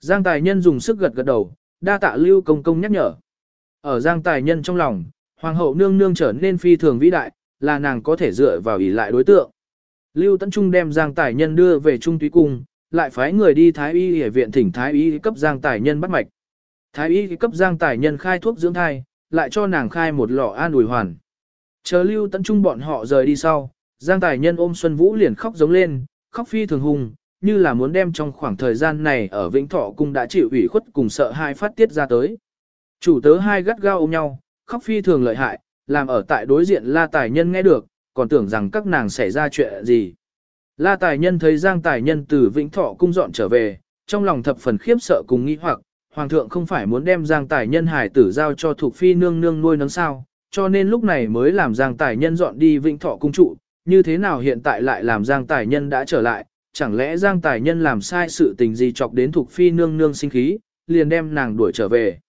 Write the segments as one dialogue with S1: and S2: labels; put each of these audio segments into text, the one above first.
S1: Giang Tài Nhân dùng sức gật gật đầu, đa tạ Lưu Công Công nhắc nhở. Ở Giang Tài Nhân trong lòng, Hoàng hậu nương nương trở nên phi thường vĩ đại, là nàng có thể dựa vào ý lại đối tượng. Lưu Tấn Trung đem Giang Tài Nhân đưa về Trung Túy Cung, lại phái người đi Thái Y ở viện thỉnh Thái Y cấp Giang Tài Nhân bắt mạch. Thái Y cấp Giang Tài Nhân khai thuốc dưỡng thai, lại cho nàng khai một lọ an ủi hoàn. Chờ Lưu Tấn Trung bọn họ rời đi sau, Giang Tài Nhân ôm Xuân Vũ liền khóc giống lên, khóc phi thường hùng, như là muốn đem trong khoảng thời gian này ở Vĩnh Thọ Cung đã chịu ủy khuất cùng sợ hai phát tiết ra tới. Chủ tớ hai gắt gao ôm nhau, khóc phi thường lợi hại, làm ở tại đối diện La Tài Nhân nghe được, còn tưởng rằng các nàng xảy ra chuyện gì. La Tài Nhân thấy Giang Tài Nhân từ Vĩnh Thọ Cung dọn trở về, trong lòng thập phần khiếp sợ cùng nghi hoặc, Hoàng thượng không phải muốn đem Giang Tài Nhân hải tử giao cho thuộc phi nương nương nuôi nấng sao, cho nên lúc này mới làm Giang Tài Nhân dọn đi Vĩnh Thọ Cung trụ, như thế nào hiện tại lại làm Giang Tài Nhân đã trở lại, chẳng lẽ Giang Tài Nhân làm sai sự tình gì chọc đến Thục phi nương nương sinh khí, liền đem nàng đuổi trở về.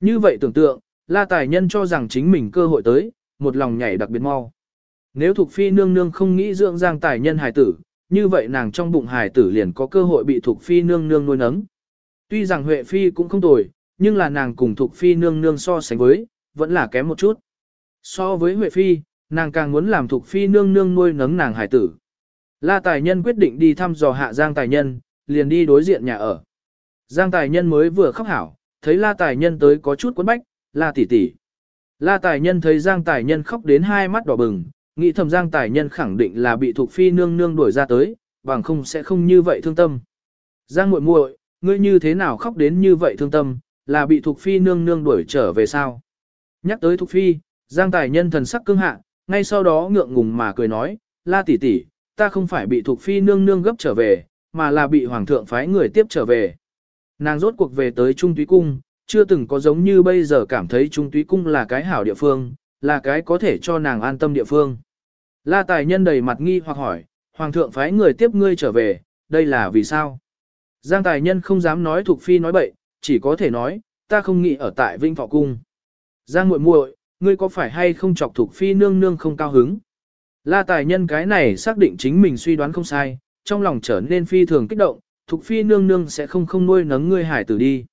S1: Như vậy tưởng tượng, La Tài Nhân cho rằng chính mình cơ hội tới, một lòng nhảy đặc biệt mau. Nếu Thục phi nương nương không nghĩ dưỡng Giang Tài Nhân hài tử, như vậy nàng trong bụng hài tử liền có cơ hội bị Thục phi nương nương nuôi nấng. Tuy rằng Huệ phi cũng không tồi, nhưng là nàng cùng Thục phi nương nương so sánh với, vẫn là kém một chút. So với Huệ phi, nàng càng muốn làm Thục phi nương nương nuôi nấng nàng hài tử. La Tài Nhân quyết định đi thăm dò hạ Giang Tài Nhân, liền đi đối diện nhà ở. Giang Tài Nhân mới vừa khóc hảo, thấy La Tài Nhân tới có chút quấn bách, La tỷ tỷ. La Tài Nhân thấy Giang Tài Nhân khóc đến hai mắt đỏ bừng, nghĩ thầm Giang Tài Nhân khẳng định là bị thuộc phi nương nương đuổi ra tới, bằng không sẽ không như vậy thương tâm. Giang muội muội, ngươi như thế nào khóc đến như vậy thương tâm, là bị thuộc phi nương nương đuổi trở về sao? Nhắc tới thuộc phi, Giang Tài Nhân thần sắc cương hạ, ngay sau đó ngượng ngùng mà cười nói, La tỷ tỷ, ta không phải bị thuộc phi nương nương gấp trở về, mà là bị hoàng thượng phái người tiếp trở về. Nàng rốt cuộc về tới Trung Túy Cung, chưa từng có giống như bây giờ cảm thấy Trung Túy Cung là cái hảo địa phương, là cái có thể cho nàng an tâm địa phương. La Tài Nhân đầy mặt nghi hoặc hỏi, Hoàng thượng phái người tiếp ngươi trở về, đây là vì sao? Giang Tài Nhân không dám nói thuộc phi nói bậy, chỉ có thể nói, ta không nghĩ ở tại Vinh Thọ Cung. Giang muội muội, ngươi có phải hay không chọc thuộc phi nương nương không cao hứng? La Tài Nhân cái này xác định chính mình suy đoán không sai, trong lòng trở nên phi thường kích động, thuộc phi nương nương sẽ không không nuôi nấng ngươi hải tử đi.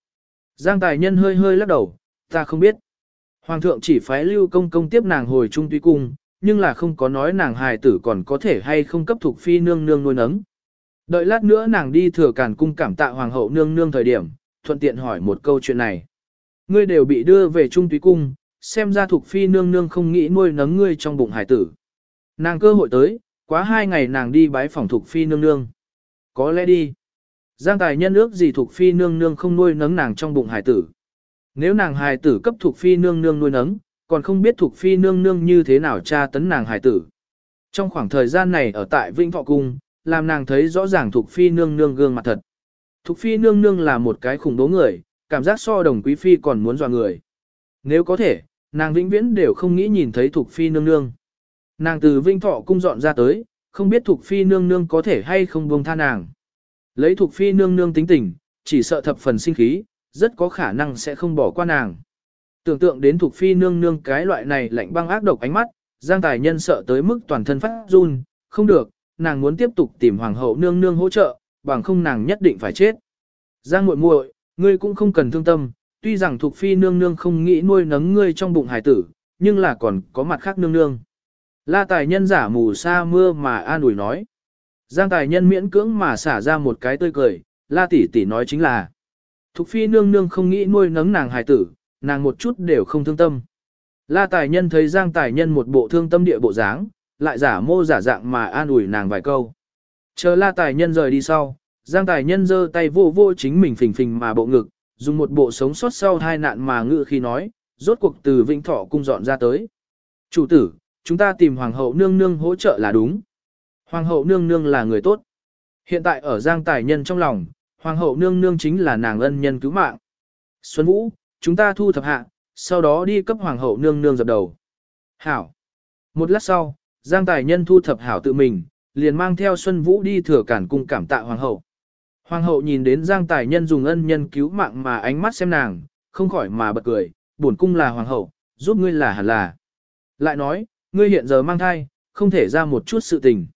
S1: Giang tài nhân hơi hơi lắc đầu, ta không biết. Hoàng thượng chỉ phái lưu công công tiếp nàng hồi trung tuy cung, nhưng là không có nói nàng hài tử còn có thể hay không cấp thuộc phi nương nương nuôi nấng. Đợi lát nữa nàng đi thừa càn cung cảm tạ hoàng hậu nương nương thời điểm, thuận tiện hỏi một câu chuyện này. Ngươi đều bị đưa về trung túy cung, xem ra thuộc phi nương nương không nghĩ nuôi nấng ngươi trong bụng hài tử. Nàng cơ hội tới, quá hai ngày nàng đi bái phòng Thục phi nương nương. Có lẽ đi. Giang tài nhân ước gì Thục phi nương nương không nuôi nấng nàng trong bụng hài tử. Nếu nàng hài tử cấp Thục phi nương nương nuôi nấng, còn không biết Thục phi nương nương như thế nào tra tấn nàng hài tử. Trong khoảng thời gian này ở tại Vĩnh Thọ Cung, làm nàng thấy rõ ràng Thục phi nương nương gương mặt thật. Thục phi nương nương là một cái khủng bố người, cảm giác so đồng quý phi còn muốn dọa người. Nếu có thể, nàng vĩnh viễn đều không nghĩ nhìn thấy thục phi nương nương. Nàng từ Vinh Thọ cung dọn ra tới, không biết thục phi nương nương có thể hay không buông tha nàng. Lấy thuộc phi nương nương tính tình, chỉ sợ thập phần sinh khí, rất có khả năng sẽ không bỏ qua nàng. Tưởng tượng đến thuộc phi nương nương cái loại này lạnh băng ác độc ánh mắt, Giang Tài Nhân sợ tới mức toàn thân phát run, không được, nàng muốn tiếp tục tìm hoàng hậu nương nương hỗ trợ, bằng không nàng nhất định phải chết. Giang muội muội, ngươi cũng không cần thương tâm, tuy rằng thuộc phi nương nương không nghĩ nuôi nấng ngươi trong bụng hải tử, nhưng là còn có mặt khác nương nương. La Tài Nhân giả mù sa mưa mà an ủi nói. Giang tài nhân miễn cưỡng mà xả ra một cái tươi cười, la tỷ tỷ nói chính là. Thục phi nương nương không nghĩ nuôi nấng nàng hài tử, nàng một chút đều không thương tâm. La tài nhân thấy giang tài nhân một bộ thương tâm địa bộ dáng, lại giả mô giả dạng mà an ủi nàng vài câu. Chờ la tài nhân rời đi sau, giang tài nhân giơ tay vô vô chính mình phình phình mà bộ ngực, dùng một bộ sống sót sau hai nạn mà ngự khi nói, rốt cuộc từ vĩnh thọ cung dọn ra tới. Chủ tử, chúng ta tìm hoàng hậu nương nương hỗ trợ là đúng. Hoàng hậu nương nương là người tốt. Hiện tại ở Giang Tài Nhân trong lòng, Hoàng hậu nương nương chính là nàng ân nhân cứu mạng. Xuân Vũ, chúng ta thu thập hạ, sau đó đi cấp Hoàng hậu nương nương dập đầu. Hảo. Một lát sau, Giang Tài Nhân thu thập hảo tự mình, liền mang theo Xuân Vũ đi thừa cản cung cảm tạ Hoàng hậu. Hoàng hậu nhìn đến Giang Tài Nhân dùng ân nhân cứu mạng mà ánh mắt xem nàng, không khỏi mà bật cười, bổn cung là Hoàng hậu, giúp ngươi là hẳn là. Lại nói, ngươi hiện giờ mang thai, không thể ra một chút sự tình.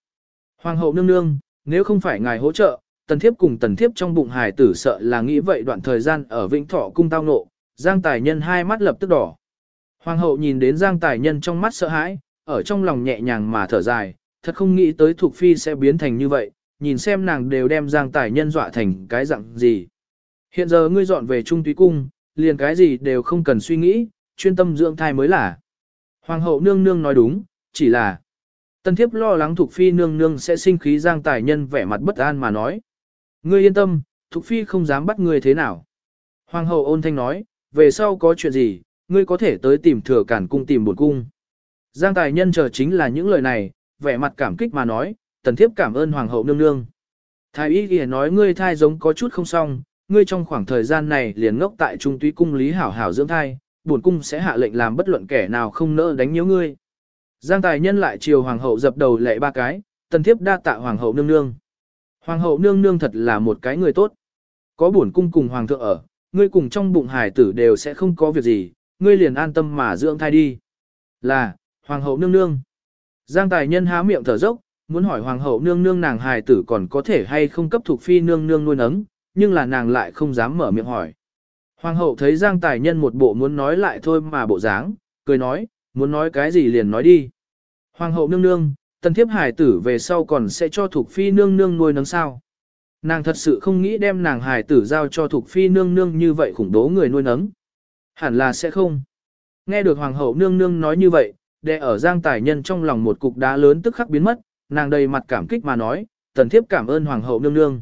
S1: Hoàng hậu nương nương, nếu không phải ngài hỗ trợ, tần thiếp cùng tần thiếp trong bụng hài tử sợ là nghĩ vậy đoạn thời gian ở Vĩnh Thọ cung tao nộ, Giang Tài Nhân hai mắt lập tức đỏ. Hoàng hậu nhìn đến Giang Tài Nhân trong mắt sợ hãi, ở trong lòng nhẹ nhàng mà thở dài, thật không nghĩ tới Thục Phi sẽ biến thành như vậy, nhìn xem nàng đều đem Giang Tài Nhân dọa thành cái dạng gì. Hiện giờ ngươi dọn về Trung Túy Cung, liền cái gì đều không cần suy nghĩ, chuyên tâm dưỡng thai mới là. Hoàng hậu nương nương nói đúng, chỉ là Tần thiếp lo lắng Thục Phi nương nương sẽ sinh khí Giang Tài Nhân vẻ mặt bất an mà nói. Ngươi yên tâm, Thục Phi không dám bắt ngươi thế nào. Hoàng hậu ôn thanh nói, về sau có chuyện gì, ngươi có thể tới tìm thừa cản cung tìm buồn cung. Giang Tài Nhân chờ chính là những lời này, vẻ mặt cảm kích mà nói, tần thiếp cảm ơn Hoàng hậu nương nương. Thái y kìa nói ngươi thai giống có chút không xong, ngươi trong khoảng thời gian này liền ngốc tại trung túy cung lý hảo hảo dưỡng thai, buồn cung sẽ hạ lệnh làm bất luận kẻ nào không nỡ đánh nhiễu ngươi. Giang tài nhân lại chiều hoàng hậu dập đầu lệ ba cái, tần thiếp đa tạ hoàng hậu nương nương. Hoàng hậu nương nương thật là một cái người tốt. Có bổn cung cùng hoàng thượng ở, ngươi cùng trong bụng hải tử đều sẽ không có việc gì, ngươi liền an tâm mà dưỡng thai đi. Là, hoàng hậu nương nương. Giang tài nhân há miệng thở dốc, muốn hỏi hoàng hậu nương nương nàng hài tử còn có thể hay không cấp thuộc phi nương nương nuôi nấng, nhưng là nàng lại không dám mở miệng hỏi. Hoàng hậu thấy Giang tài nhân một bộ muốn nói lại thôi mà bộ dáng, cười nói, muốn nói cái gì liền nói đi. Hoàng hậu nương nương, tần thiếp hải tử về sau còn sẽ cho thuộc phi nương nương nuôi nấng sao. Nàng thật sự không nghĩ đem nàng hải tử giao cho thuộc phi nương nương như vậy khủng bố người nuôi nấng. Hẳn là sẽ không. Nghe được hoàng hậu nương nương nói như vậy, đệ ở giang tài nhân trong lòng một cục đá lớn tức khắc biến mất, nàng đầy mặt cảm kích mà nói, tần thiếp cảm ơn hoàng hậu nương nương.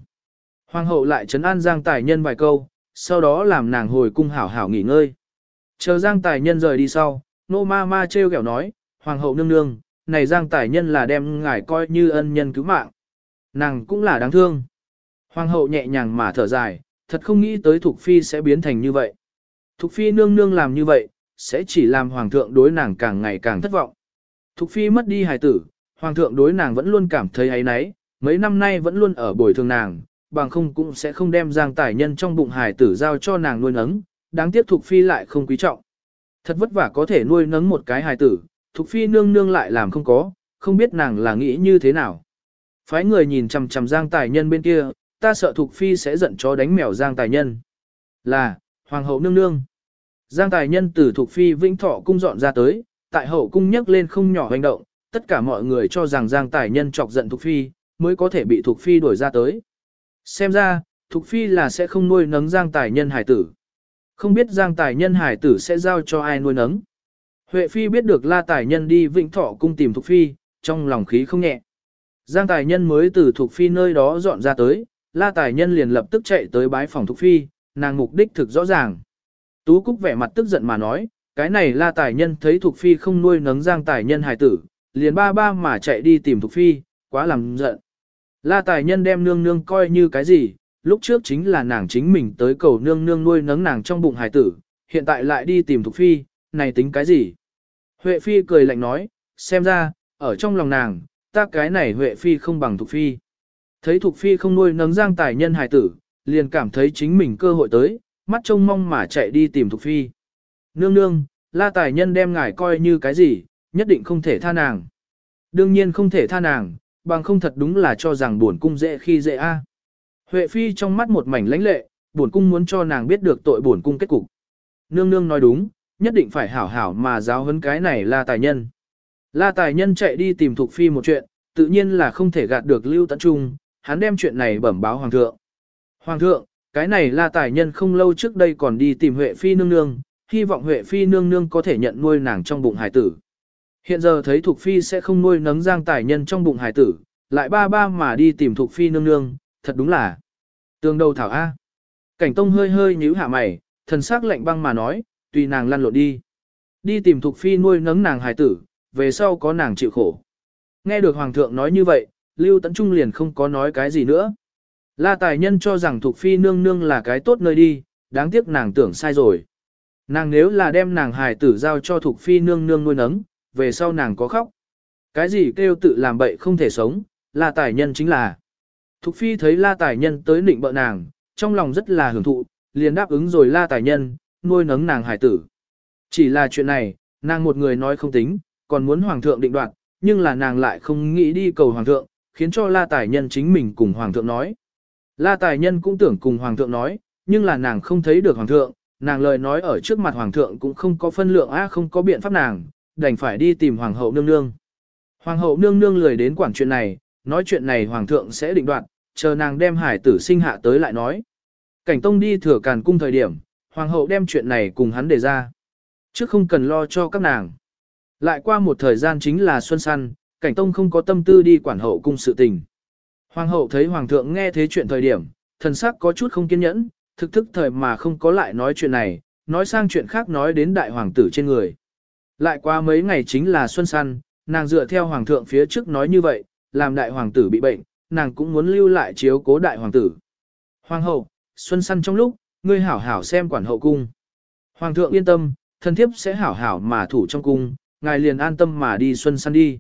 S1: Hoàng hậu lại trấn an giang tài nhân vài câu, sau đó làm nàng hồi cung hảo hảo nghỉ ngơi. Chờ giang tài nhân rời đi sau, nô ma ma treo kẹo nói, hoàng hậu nương nương, này giang tài nhân là đem ngài coi như ân nhân cứu mạng. Nàng cũng là đáng thương. Hoàng hậu nhẹ nhàng mà thở dài, thật không nghĩ tới Thục Phi sẽ biến thành như vậy. Thục Phi nương nương làm như vậy, sẽ chỉ làm Hoàng thượng đối nàng càng ngày càng thất vọng. Thục Phi mất đi hài tử, Hoàng thượng đối nàng vẫn luôn cảm thấy ấy náy, mấy năm nay vẫn luôn ở bồi thường nàng, bằng không cũng sẽ không đem giang tài nhân trong bụng hải tử giao cho nàng nuôi nấng, đáng tiếc Thục Phi lại không quý trọng. Thật vất vả có thể nuôi nấng một cái hải tử, Thục Phi nương nương lại làm không có, không biết nàng là nghĩ như thế nào. Phái người nhìn chằm chằm Giang Tài Nhân bên kia, ta sợ Thục Phi sẽ giận chó đánh mèo Giang Tài Nhân. Là, Hoàng hậu nương nương. Giang Tài Nhân từ Thục Phi Vĩnh Thọ cung dọn ra tới, tại hậu cung nhấc lên không nhỏ hành động, tất cả mọi người cho rằng Giang Tài Nhân chọc giận Thục Phi, mới có thể bị Thục Phi đuổi ra tới. Xem ra, Thục Phi là sẽ không nuôi nấng Giang Tài Nhân hải tử. Không biết Giang Tài Nhân hải tử sẽ giao cho ai nuôi nấng. Huệ Phi biết được La Tài Nhân đi Vĩnh Thọ cung tìm Thục Phi, trong lòng khí không nhẹ. Giang Tài Nhân mới từ Thục Phi nơi đó dọn ra tới, La Tài Nhân liền lập tức chạy tới bái phòng Thục Phi, nàng mục đích thực rõ ràng. Tú Cúc vẻ mặt tức giận mà nói, cái này La Tài Nhân thấy Thục Phi không nuôi nấng Giang Tài Nhân hải tử, liền ba ba mà chạy đi tìm Thục Phi, quá làm giận. La Tài Nhân đem nương nương coi như cái gì, lúc trước chính là nàng chính mình tới cầu nương nương nuôi nấng nàng trong bụng hài tử, hiện tại lại đi tìm Thục Phi, này tính cái gì? Huệ Phi cười lạnh nói, xem ra, ở trong lòng nàng, ta cái này Huệ Phi không bằng Thục Phi. Thấy Thục Phi không nuôi nấng giang tài nhân hài tử, liền cảm thấy chính mình cơ hội tới, mắt trông mong mà chạy đi tìm Thục Phi. Nương nương, la tài nhân đem ngài coi như cái gì, nhất định không thể tha nàng. Đương nhiên không thể tha nàng, bằng không thật đúng là cho rằng buồn cung dễ khi dễ a. Huệ Phi trong mắt một mảnh lãnh lệ, buồn cung muốn cho nàng biết được tội buồn cung kết cục. Nương nương nói đúng, nhất định phải hảo hảo mà giáo huấn cái này là tài nhân. La tài nhân chạy đi tìm thuộc Phi một chuyện, tự nhiên là không thể gạt được Lưu Tấn Trung, hắn đem chuyện này bẩm báo Hoàng thượng. Hoàng thượng, cái này là tài nhân không lâu trước đây còn đi tìm Huệ Phi nương nương, hy vọng Huệ Phi nương nương có thể nhận nuôi nàng trong bụng hải tử. Hiện giờ thấy Thục Phi sẽ không nuôi nấng giang tài nhân trong bụng hải tử, lại ba ba mà đi tìm Thục Phi nương nương, thật đúng là tương đầu thảo A. Cảnh Tông hơi hơi nhíu hạ mày, thần sắc lạnh băng mà nói, tùy nàng lăn lộn đi. Đi tìm Thục Phi nuôi nấng nàng hải tử, về sau có nàng chịu khổ. Nghe được Hoàng thượng nói như vậy, Lưu Tấn Trung liền không có nói cái gì nữa. La Tài Nhân cho rằng Thục Phi nương nương là cái tốt nơi đi, đáng tiếc nàng tưởng sai rồi. Nàng nếu là đem nàng hài tử giao cho Thục Phi nương nương nuôi nấng, về sau nàng có khóc. Cái gì kêu tự làm bậy không thể sống, La Tài Nhân chính là. Thục Phi thấy La Tài Nhân tới nịnh bợ nàng, trong lòng rất là hưởng thụ, liền đáp ứng rồi La Tài Nhân, nuôi nấng nàng hải tử. Chỉ là chuyện này, nàng một người nói không tính, còn muốn hoàng thượng định đoạt, nhưng là nàng lại không nghĩ đi cầu hoàng thượng, khiến cho la tài nhân chính mình cùng hoàng thượng nói. La Tài Nhân cũng tưởng cùng Hoàng thượng nói, nhưng là nàng không thấy được Hoàng thượng, nàng lời nói ở trước mặt Hoàng thượng cũng không có phân lượng á không có biện pháp nàng, đành phải đi tìm Hoàng hậu nương nương. Hoàng hậu nương nương lười đến quản chuyện này, nói chuyện này Hoàng thượng sẽ định đoạt, chờ nàng đem hải tử sinh hạ tới lại nói. Cảnh Tông đi thừa càn cung thời điểm, Hoàng hậu đem chuyện này cùng hắn đề ra. Chứ không cần lo cho các nàng. Lại qua một thời gian chính là xuân săn, Cảnh Tông không có tâm tư đi quản hậu cung sự tình. Hoàng hậu thấy Hoàng thượng nghe thế chuyện thời điểm, thần sắc có chút không kiên nhẫn, thực thức thời mà không có lại nói chuyện này, nói sang chuyện khác nói đến đại hoàng tử trên người. Lại qua mấy ngày chính là xuân săn, nàng dựa theo hoàng thượng phía trước nói như vậy, làm đại hoàng tử bị bệnh, nàng cũng muốn lưu lại chiếu cố đại hoàng tử. Hoàng hậu, xuân săn trong lúc, ngươi hảo hảo xem quản hậu cung. Hoàng thượng yên tâm, thân thiếp sẽ hảo hảo mà thủ trong cung, ngài liền an tâm mà đi xuân săn đi.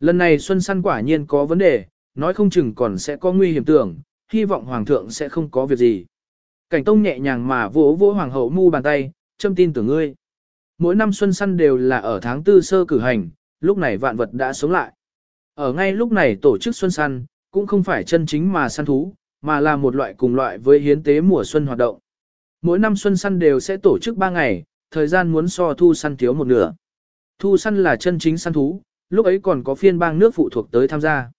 S1: Lần này xuân săn quả nhiên có vấn đề, nói không chừng còn sẽ có nguy hiểm tưởng, hy vọng hoàng thượng sẽ không có việc gì. Cảnh tông nhẹ nhàng mà vỗ vỗ hoàng hậu mu bàn tay, châm tin tưởng ngươi. Mỗi năm xuân săn đều là ở tháng tư sơ cử hành, lúc này vạn vật đã sống lại. Ở ngay lúc này tổ chức xuân săn, cũng không phải chân chính mà săn thú, mà là một loại cùng loại với hiến tế mùa xuân hoạt động. Mỗi năm xuân săn đều sẽ tổ chức 3 ngày, thời gian muốn so thu săn thiếu một nửa. Thu săn là chân chính săn thú, lúc ấy còn có phiên bang nước phụ thuộc tới tham gia.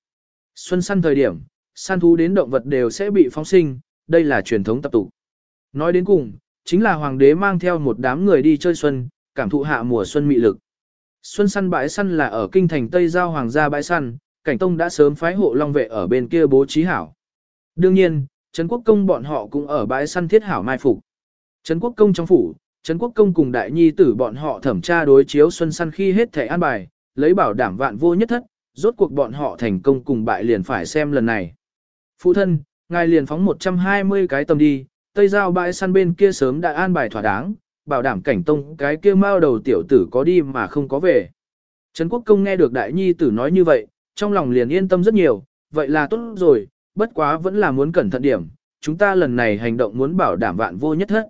S1: Xuân săn thời điểm, săn thú đến động vật đều sẽ bị phóng sinh, đây là truyền thống tập tục. Nói đến cùng, chính là hoàng đế mang theo một đám người đi chơi xuân, cảm thụ hạ mùa xuân mị lực. Xuân săn bãi săn là ở kinh thành Tây Giao Hoàng gia bãi săn, cảnh tông đã sớm phái hộ long vệ ở bên kia bố trí hảo. Đương nhiên, Trấn Quốc Công bọn họ cũng ở bãi săn thiết hảo mai phục. Trấn Quốc Công trong phủ, Trấn Quốc Công cùng đại nhi tử bọn họ thẩm tra đối chiếu xuân săn khi hết thẻ an bài, lấy bảo đảm vạn vô nhất thất, rốt cuộc bọn họ thành công cùng bại liền phải xem lần này. Phụ thân, ngài liền phóng 120 cái tầm đi, Tây Giao bãi săn bên kia sớm đã an bài thỏa đáng, bảo đảm cảnh tông cái kia mao đầu tiểu tử có đi mà không có về. Trấn Quốc Công nghe được đại nhi tử nói như vậy, trong lòng liền yên tâm rất nhiều, vậy là tốt rồi, bất quá vẫn là muốn cẩn thận điểm, chúng ta lần này hành động muốn bảo đảm vạn vô nhất hết.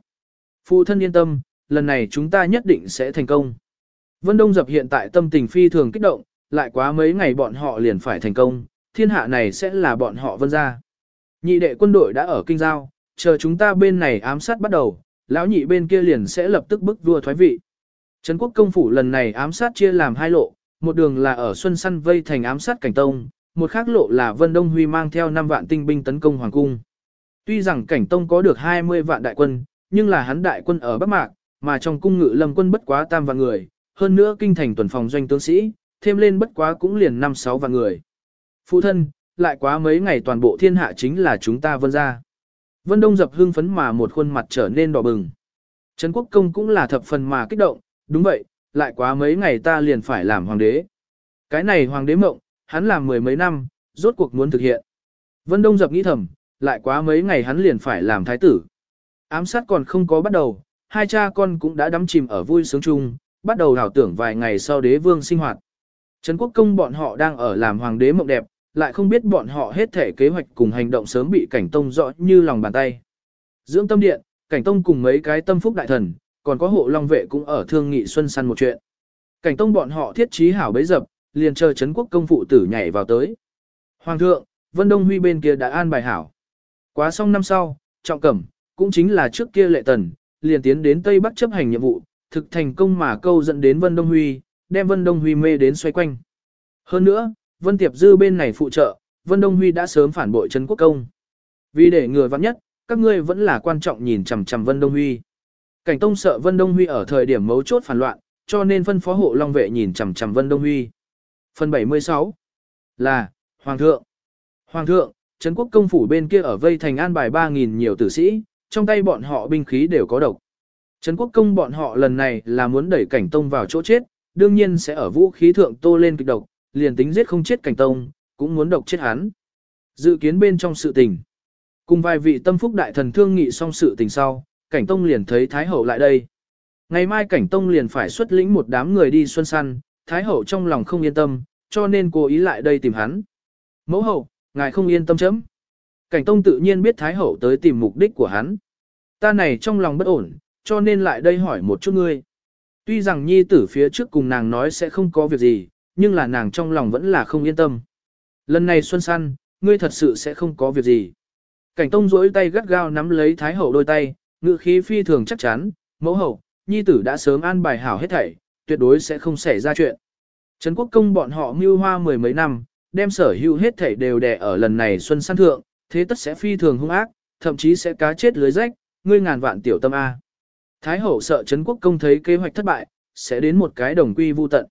S1: Phụ thân yên tâm, lần này chúng ta nhất định sẽ thành công. Vân Đông Dập hiện tại tâm tình phi thường kích động, lại quá mấy ngày bọn họ liền phải thành công, thiên hạ này sẽ là bọn họ vân ra. Nhị đệ quân đội đã ở kinh giao, chờ chúng ta bên này ám sát bắt đầu, lão nhị bên kia liền sẽ lập tức bức vua thoái vị. Trấn quốc công phủ lần này ám sát chia làm hai lộ, một đường là ở Xuân Săn vây thành ám sát cảnh tông, một khác lộ là Vân Đông Huy mang theo 5 vạn tinh binh tấn công Hoàng Cung. Tuy rằng cảnh tông có được 20 vạn đại quân, nhưng là hắn đại quân ở Bắc Mạc, mà trong cung ngự lâm quân bất quá tam vạn người, hơn nữa kinh thành tuần phòng doanh tướng sĩ, thêm lên bất quá cũng liền 5-6 vạn người. Phụ thân, lại quá mấy ngày toàn bộ thiên hạ chính là chúng ta vân ra. Vân Đông dập hưng phấn mà một khuôn mặt trở nên đỏ bừng. Trấn Quốc Công cũng là thập phần mà kích động, đúng vậy, lại quá mấy ngày ta liền phải làm hoàng đế. Cái này hoàng đế mộng, hắn làm mười mấy năm, rốt cuộc muốn thực hiện. Vân Đông dập nghĩ thầm, lại quá mấy ngày hắn liền phải làm thái tử. Ám sát còn không có bắt đầu, hai cha con cũng đã đắm chìm ở vui sướng chung, bắt đầu đảo tưởng vài ngày sau đế vương sinh hoạt. Trấn Quốc Công bọn họ đang ở làm hoàng đế mộng đẹp, lại không biết bọn họ hết thể kế hoạch cùng hành động sớm bị cảnh tông rõ như lòng bàn tay. Dưỡng tâm điện, cảnh tông cùng mấy cái tâm phúc đại thần, còn có hộ long vệ cũng ở thương nghị xuân săn một chuyện. Cảnh tông bọn họ thiết trí hảo bấy dập, liền chờ chấn quốc công phụ tử nhảy vào tới. Hoàng thượng, Vân Đông Huy bên kia đã an bài hảo. Quá xong năm sau, trọng cẩm, cũng chính là trước kia lệ tần, liền tiến đến Tây Bắc chấp hành nhiệm vụ, thực thành công mà câu dẫn đến Vân Đông Huy, đem Vân Đông Huy mê đến xoay quanh. Hơn nữa, Vân Tiệp Dư bên này phụ trợ, Vân Đông Huy đã sớm phản bội Trấn Quốc Công. Vì để ngừa vắng nhất, các ngươi vẫn là quan trọng nhìn chằm chằm Vân Đông Huy. Cảnh Tông sợ Vân Đông Huy ở thời điểm mấu chốt phản loạn, cho nên phân phó hộ Long vệ nhìn chằm chằm Vân Đông Huy. Phần 76 là Hoàng thượng. Hoàng thượng, Trấn Quốc công phủ bên kia ở vây thành an bài 3.000 nhiều tử sĩ, trong tay bọn họ binh khí đều có độc. Trấn Quốc công bọn họ lần này là muốn đẩy cảnh tông vào chỗ chết, đương nhiên sẽ ở vũ khí thượng tô lên kịch độc, liền tính giết không chết cảnh tông, cũng muốn độc chết hắn. Dự kiến bên trong sự tình. Cùng vài vị tâm phúc đại thần thương nghị xong sự tình sau, cảnh tông liền thấy Thái Hậu lại đây. Ngày mai cảnh tông liền phải xuất lĩnh một đám người đi xuân săn, Thái Hậu trong lòng không yên tâm, cho nên cố ý lại đây tìm hắn. Mẫu hậu, ngài không yên tâm chấm. Cảnh tông tự nhiên biết Thái Hậu tới tìm mục đích của hắn. Ta này trong lòng bất ổn, cho nên lại đây hỏi một chút ngươi. Tuy rằng nhi tử phía trước cùng nàng nói sẽ không có việc gì, nhưng là nàng trong lòng vẫn là không yên tâm. Lần này xuân săn, ngươi thật sự sẽ không có việc gì. Cảnh tông duỗi tay gắt gao nắm lấy thái hậu đôi tay, ngự khí phi thường chắc chắn, mẫu hậu, nhi tử đã sớm an bài hảo hết thảy, tuyệt đối sẽ không xảy ra chuyện. Trấn quốc công bọn họ mưu hoa mười mấy năm, đem sở hữu hết thảy đều đè ở lần này xuân săn thượng, thế tất sẽ phi thường hung ác, thậm chí sẽ cá chết lưới rách, ngươi ngàn vạn tiểu tâm A. Thái hậu sợ Trấn quốc công thấy kế hoạch thất bại, sẽ đến một cái đồng quy vu tận.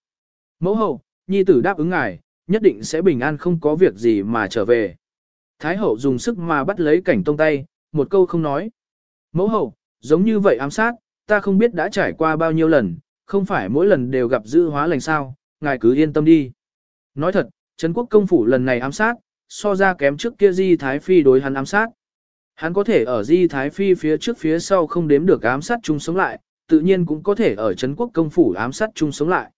S1: Mẫu hậu, nhi tử đáp ứng ngài, nhất định sẽ bình an không có việc gì mà trở về. Thái hậu dùng sức mà bắt lấy cảnh tông tay, một câu không nói. Mẫu hậu, giống như vậy ám sát, ta không biết đã trải qua bao nhiêu lần, không phải mỗi lần đều gặp dư hóa lành sao, ngài cứ yên tâm đi. Nói thật, Trấn quốc công phủ lần này ám sát, so ra kém trước kia Di Thái Phi đối hắn ám sát. Hắn có thể ở Di Thái Phi phía trước phía sau không đếm được ám sát chung sống lại, tự nhiên cũng có thể ở Trấn quốc công phủ ám sát chung sống lại.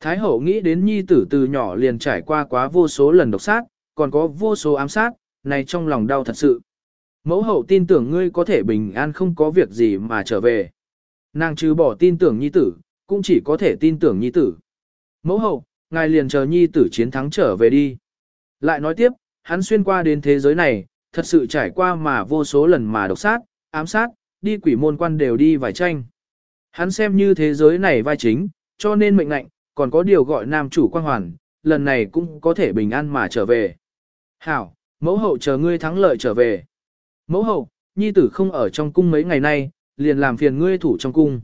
S1: Thái hậu nghĩ đến nhi tử từ nhỏ liền trải qua quá vô số lần độc sát, còn có vô số ám sát, này trong lòng đau thật sự. Mẫu hậu tin tưởng ngươi có thể bình an không có việc gì mà trở về. Nàng trừ bỏ tin tưởng nhi tử, cũng chỉ có thể tin tưởng nhi tử. Mẫu hậu, ngài liền chờ nhi tử chiến thắng trở về đi. Lại nói tiếp, hắn xuyên qua đến thế giới này, thật sự trải qua mà vô số lần mà độc sát, ám sát, đi quỷ môn quan đều đi vài tranh. Hắn xem như thế giới này vai chính, cho nên mệnh lệnh, còn có điều gọi nam chủ quang hoàn, lần này cũng có thể bình an mà trở về. Hảo, mẫu hậu chờ ngươi thắng lợi trở về. Mẫu hậu, nhi tử không ở trong cung mấy ngày nay, liền làm phiền ngươi thủ trong cung.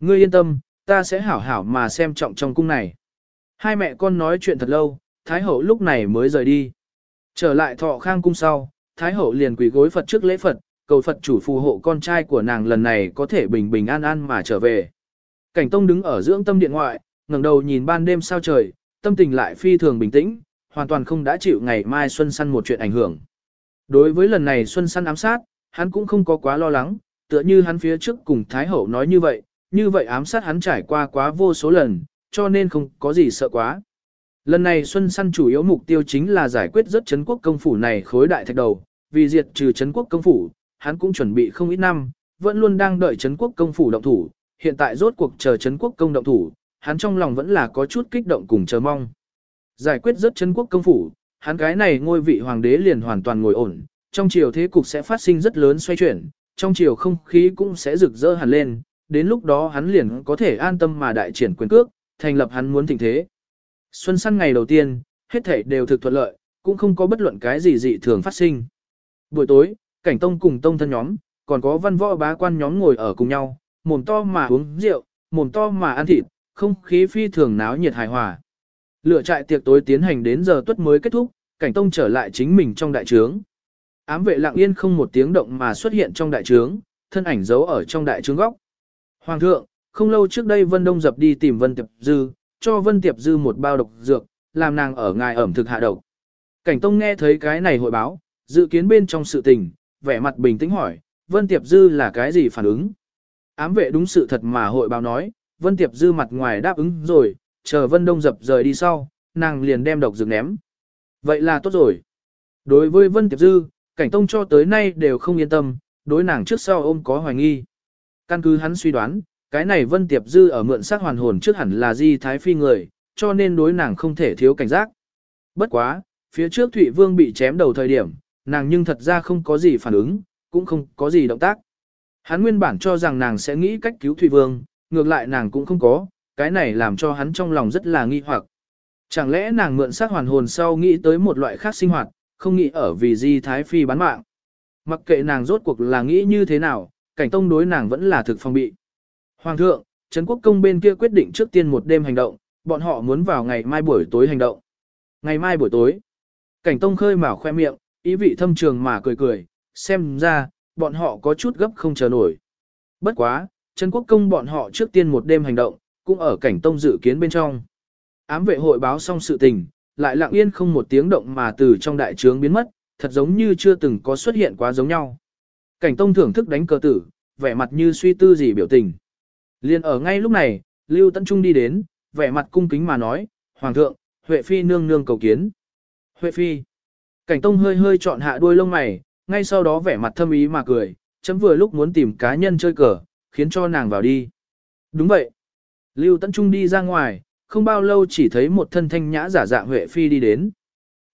S1: Ngươi yên tâm, ta sẽ hảo hảo mà xem trọng trong cung này. Hai mẹ con nói chuyện thật lâu, Thái hậu lúc này mới rời đi. Trở lại thọ khang cung sau, Thái hậu liền quỳ gối Phật trước lễ Phật, cầu Phật chủ phù hộ con trai của nàng lần này có thể bình bình an an mà trở về. Cảnh Tông đứng ở dưỡng tâm điện ngoại, ngẩng đầu nhìn ban đêm sao trời, tâm tình lại phi thường bình tĩnh, hoàn toàn không đã chịu ngày mai Xuân Săn một chuyện ảnh hưởng. Đối với lần này Xuân Săn ám sát, hắn cũng không có quá lo lắng, tựa như hắn phía trước cùng Thái Hậu nói như vậy, như vậy ám sát hắn trải qua quá vô số lần, cho nên không có gì sợ quá. Lần này Xuân Săn chủ yếu mục tiêu chính là giải quyết rất chấn quốc công phủ này khối đại thạch đầu, vì diệt trừ chấn quốc công phủ, hắn cũng chuẩn bị không ít năm, vẫn luôn đang đợi chấn quốc công phủ động thủ, hiện tại rốt cuộc chờ chấn quốc công động thủ, hắn trong lòng vẫn là có chút kích động cùng chờ mong. Giải quyết rất chân quốc công phủ, hắn cái này ngôi vị hoàng đế liền hoàn toàn ngồi ổn, trong triều thế cục sẽ phát sinh rất lớn xoay chuyển, trong triều không khí cũng sẽ rực rỡ hẳn lên, đến lúc đó hắn liền có thể an tâm mà đại triển quyền cước, thành lập hắn muốn thịnh thế. Xuân săn ngày đầu tiên, hết thảy đều thực thuận lợi, cũng không có bất luận cái gì dị thường phát sinh. Buổi tối, cảnh tông cùng tông thân nhóm, còn có văn võ bá quan nhóm ngồi ở cùng nhau, mồm to mà uống rượu, mồm to mà ăn thịt, không khí phi thường náo nhiệt hài hòa. Lựa trại tiệc tối tiến hành đến giờ tuất mới kết thúc, cảnh tông trở lại chính mình trong đại trướng. Ám vệ lặng yên không một tiếng động mà xuất hiện trong đại trướng, thân ảnh giấu ở trong đại trướng góc. Hoàng thượng, không lâu trước đây Vân Đông dập đi tìm Vân Tiệp Dư, cho Vân Tiệp Dư một bao độc dược, làm nàng ở ngài ẩm thực hạ độc. Cảnh Tông nghe thấy cái này hội báo, dự kiến bên trong sự tình, vẻ mặt bình tĩnh hỏi, Vân Tiệp Dư là cái gì phản ứng? Ám vệ đúng sự thật mà hội báo nói, Vân Tiệp Dư mặt ngoài đáp ứng rồi, chờ Vân Đông dập rời đi sau, nàng liền đem độc dược ném. Vậy là tốt rồi. Đối với Vân Tiệp Dư, Cảnh Tông cho tới nay đều không yên tâm, đối nàng trước sau ôm có hoài nghi. Căn cứ hắn suy đoán, cái này Vân Tiệp Dư ở mượn sát hoàn hồn trước hẳn là Di Thái Phi người, cho nên đối nàng không thể thiếu cảnh giác. Bất quá, phía trước Thụy Vương bị chém đầu thời điểm, nàng nhưng thật ra không có gì phản ứng, cũng không có gì động tác. Hắn nguyên bản cho rằng nàng sẽ nghĩ cách cứu Thụy Vương, ngược lại nàng cũng không có, cái này làm cho hắn trong lòng rất là nghi hoặc. Chẳng lẽ nàng mượn sát hoàn hồn sau nghĩ tới một loại khác sinh hoạt, không nghĩ ở vì Di Thái Phi bán mạng. Mặc kệ nàng rốt cuộc là nghĩ như thế nào, cảnh tông đối nàng vẫn là thực phong bị. Hoàng thượng, Trấn Quốc Công bên kia quyết định trước tiên một đêm hành động, bọn họ muốn vào ngày mai buổi tối hành động. Ngày mai buổi tối, cảnh tông khơi mào khoe miệng, ý vị thâm trường mà cười cười, xem ra, bọn họ có chút gấp không chờ nổi. Bất quá, Trấn Quốc Công bọn họ trước tiên một đêm hành động, cũng ở cảnh tông dự kiến bên trong. Ám vệ hội báo xong sự tình, lại lặng yên không một tiếng động mà từ trong đại trướng biến mất, thật giống như chưa từng có xuất hiện quá giống nhau. Cảnh tông thưởng thức đánh cờ tử, vẻ mặt như suy tư gì biểu tình. Liên ở ngay lúc này, Lưu Tấn Trung đi đến, vẻ mặt cung kính mà nói, Hoàng thượng, Huệ Phi nương nương cầu kiến. Huệ Phi. Cảnh tông hơi hơi chọn hạ đuôi lông mày, ngay sau đó vẻ mặt thâm ý mà cười, chấm vừa lúc muốn tìm cá nhân chơi cờ, khiến cho nàng vào đi. Đúng vậy. Lưu Tấn Trung đi ra ngoài, không bao lâu chỉ thấy một thân thanh nhã giả dạng Huệ Phi đi đến.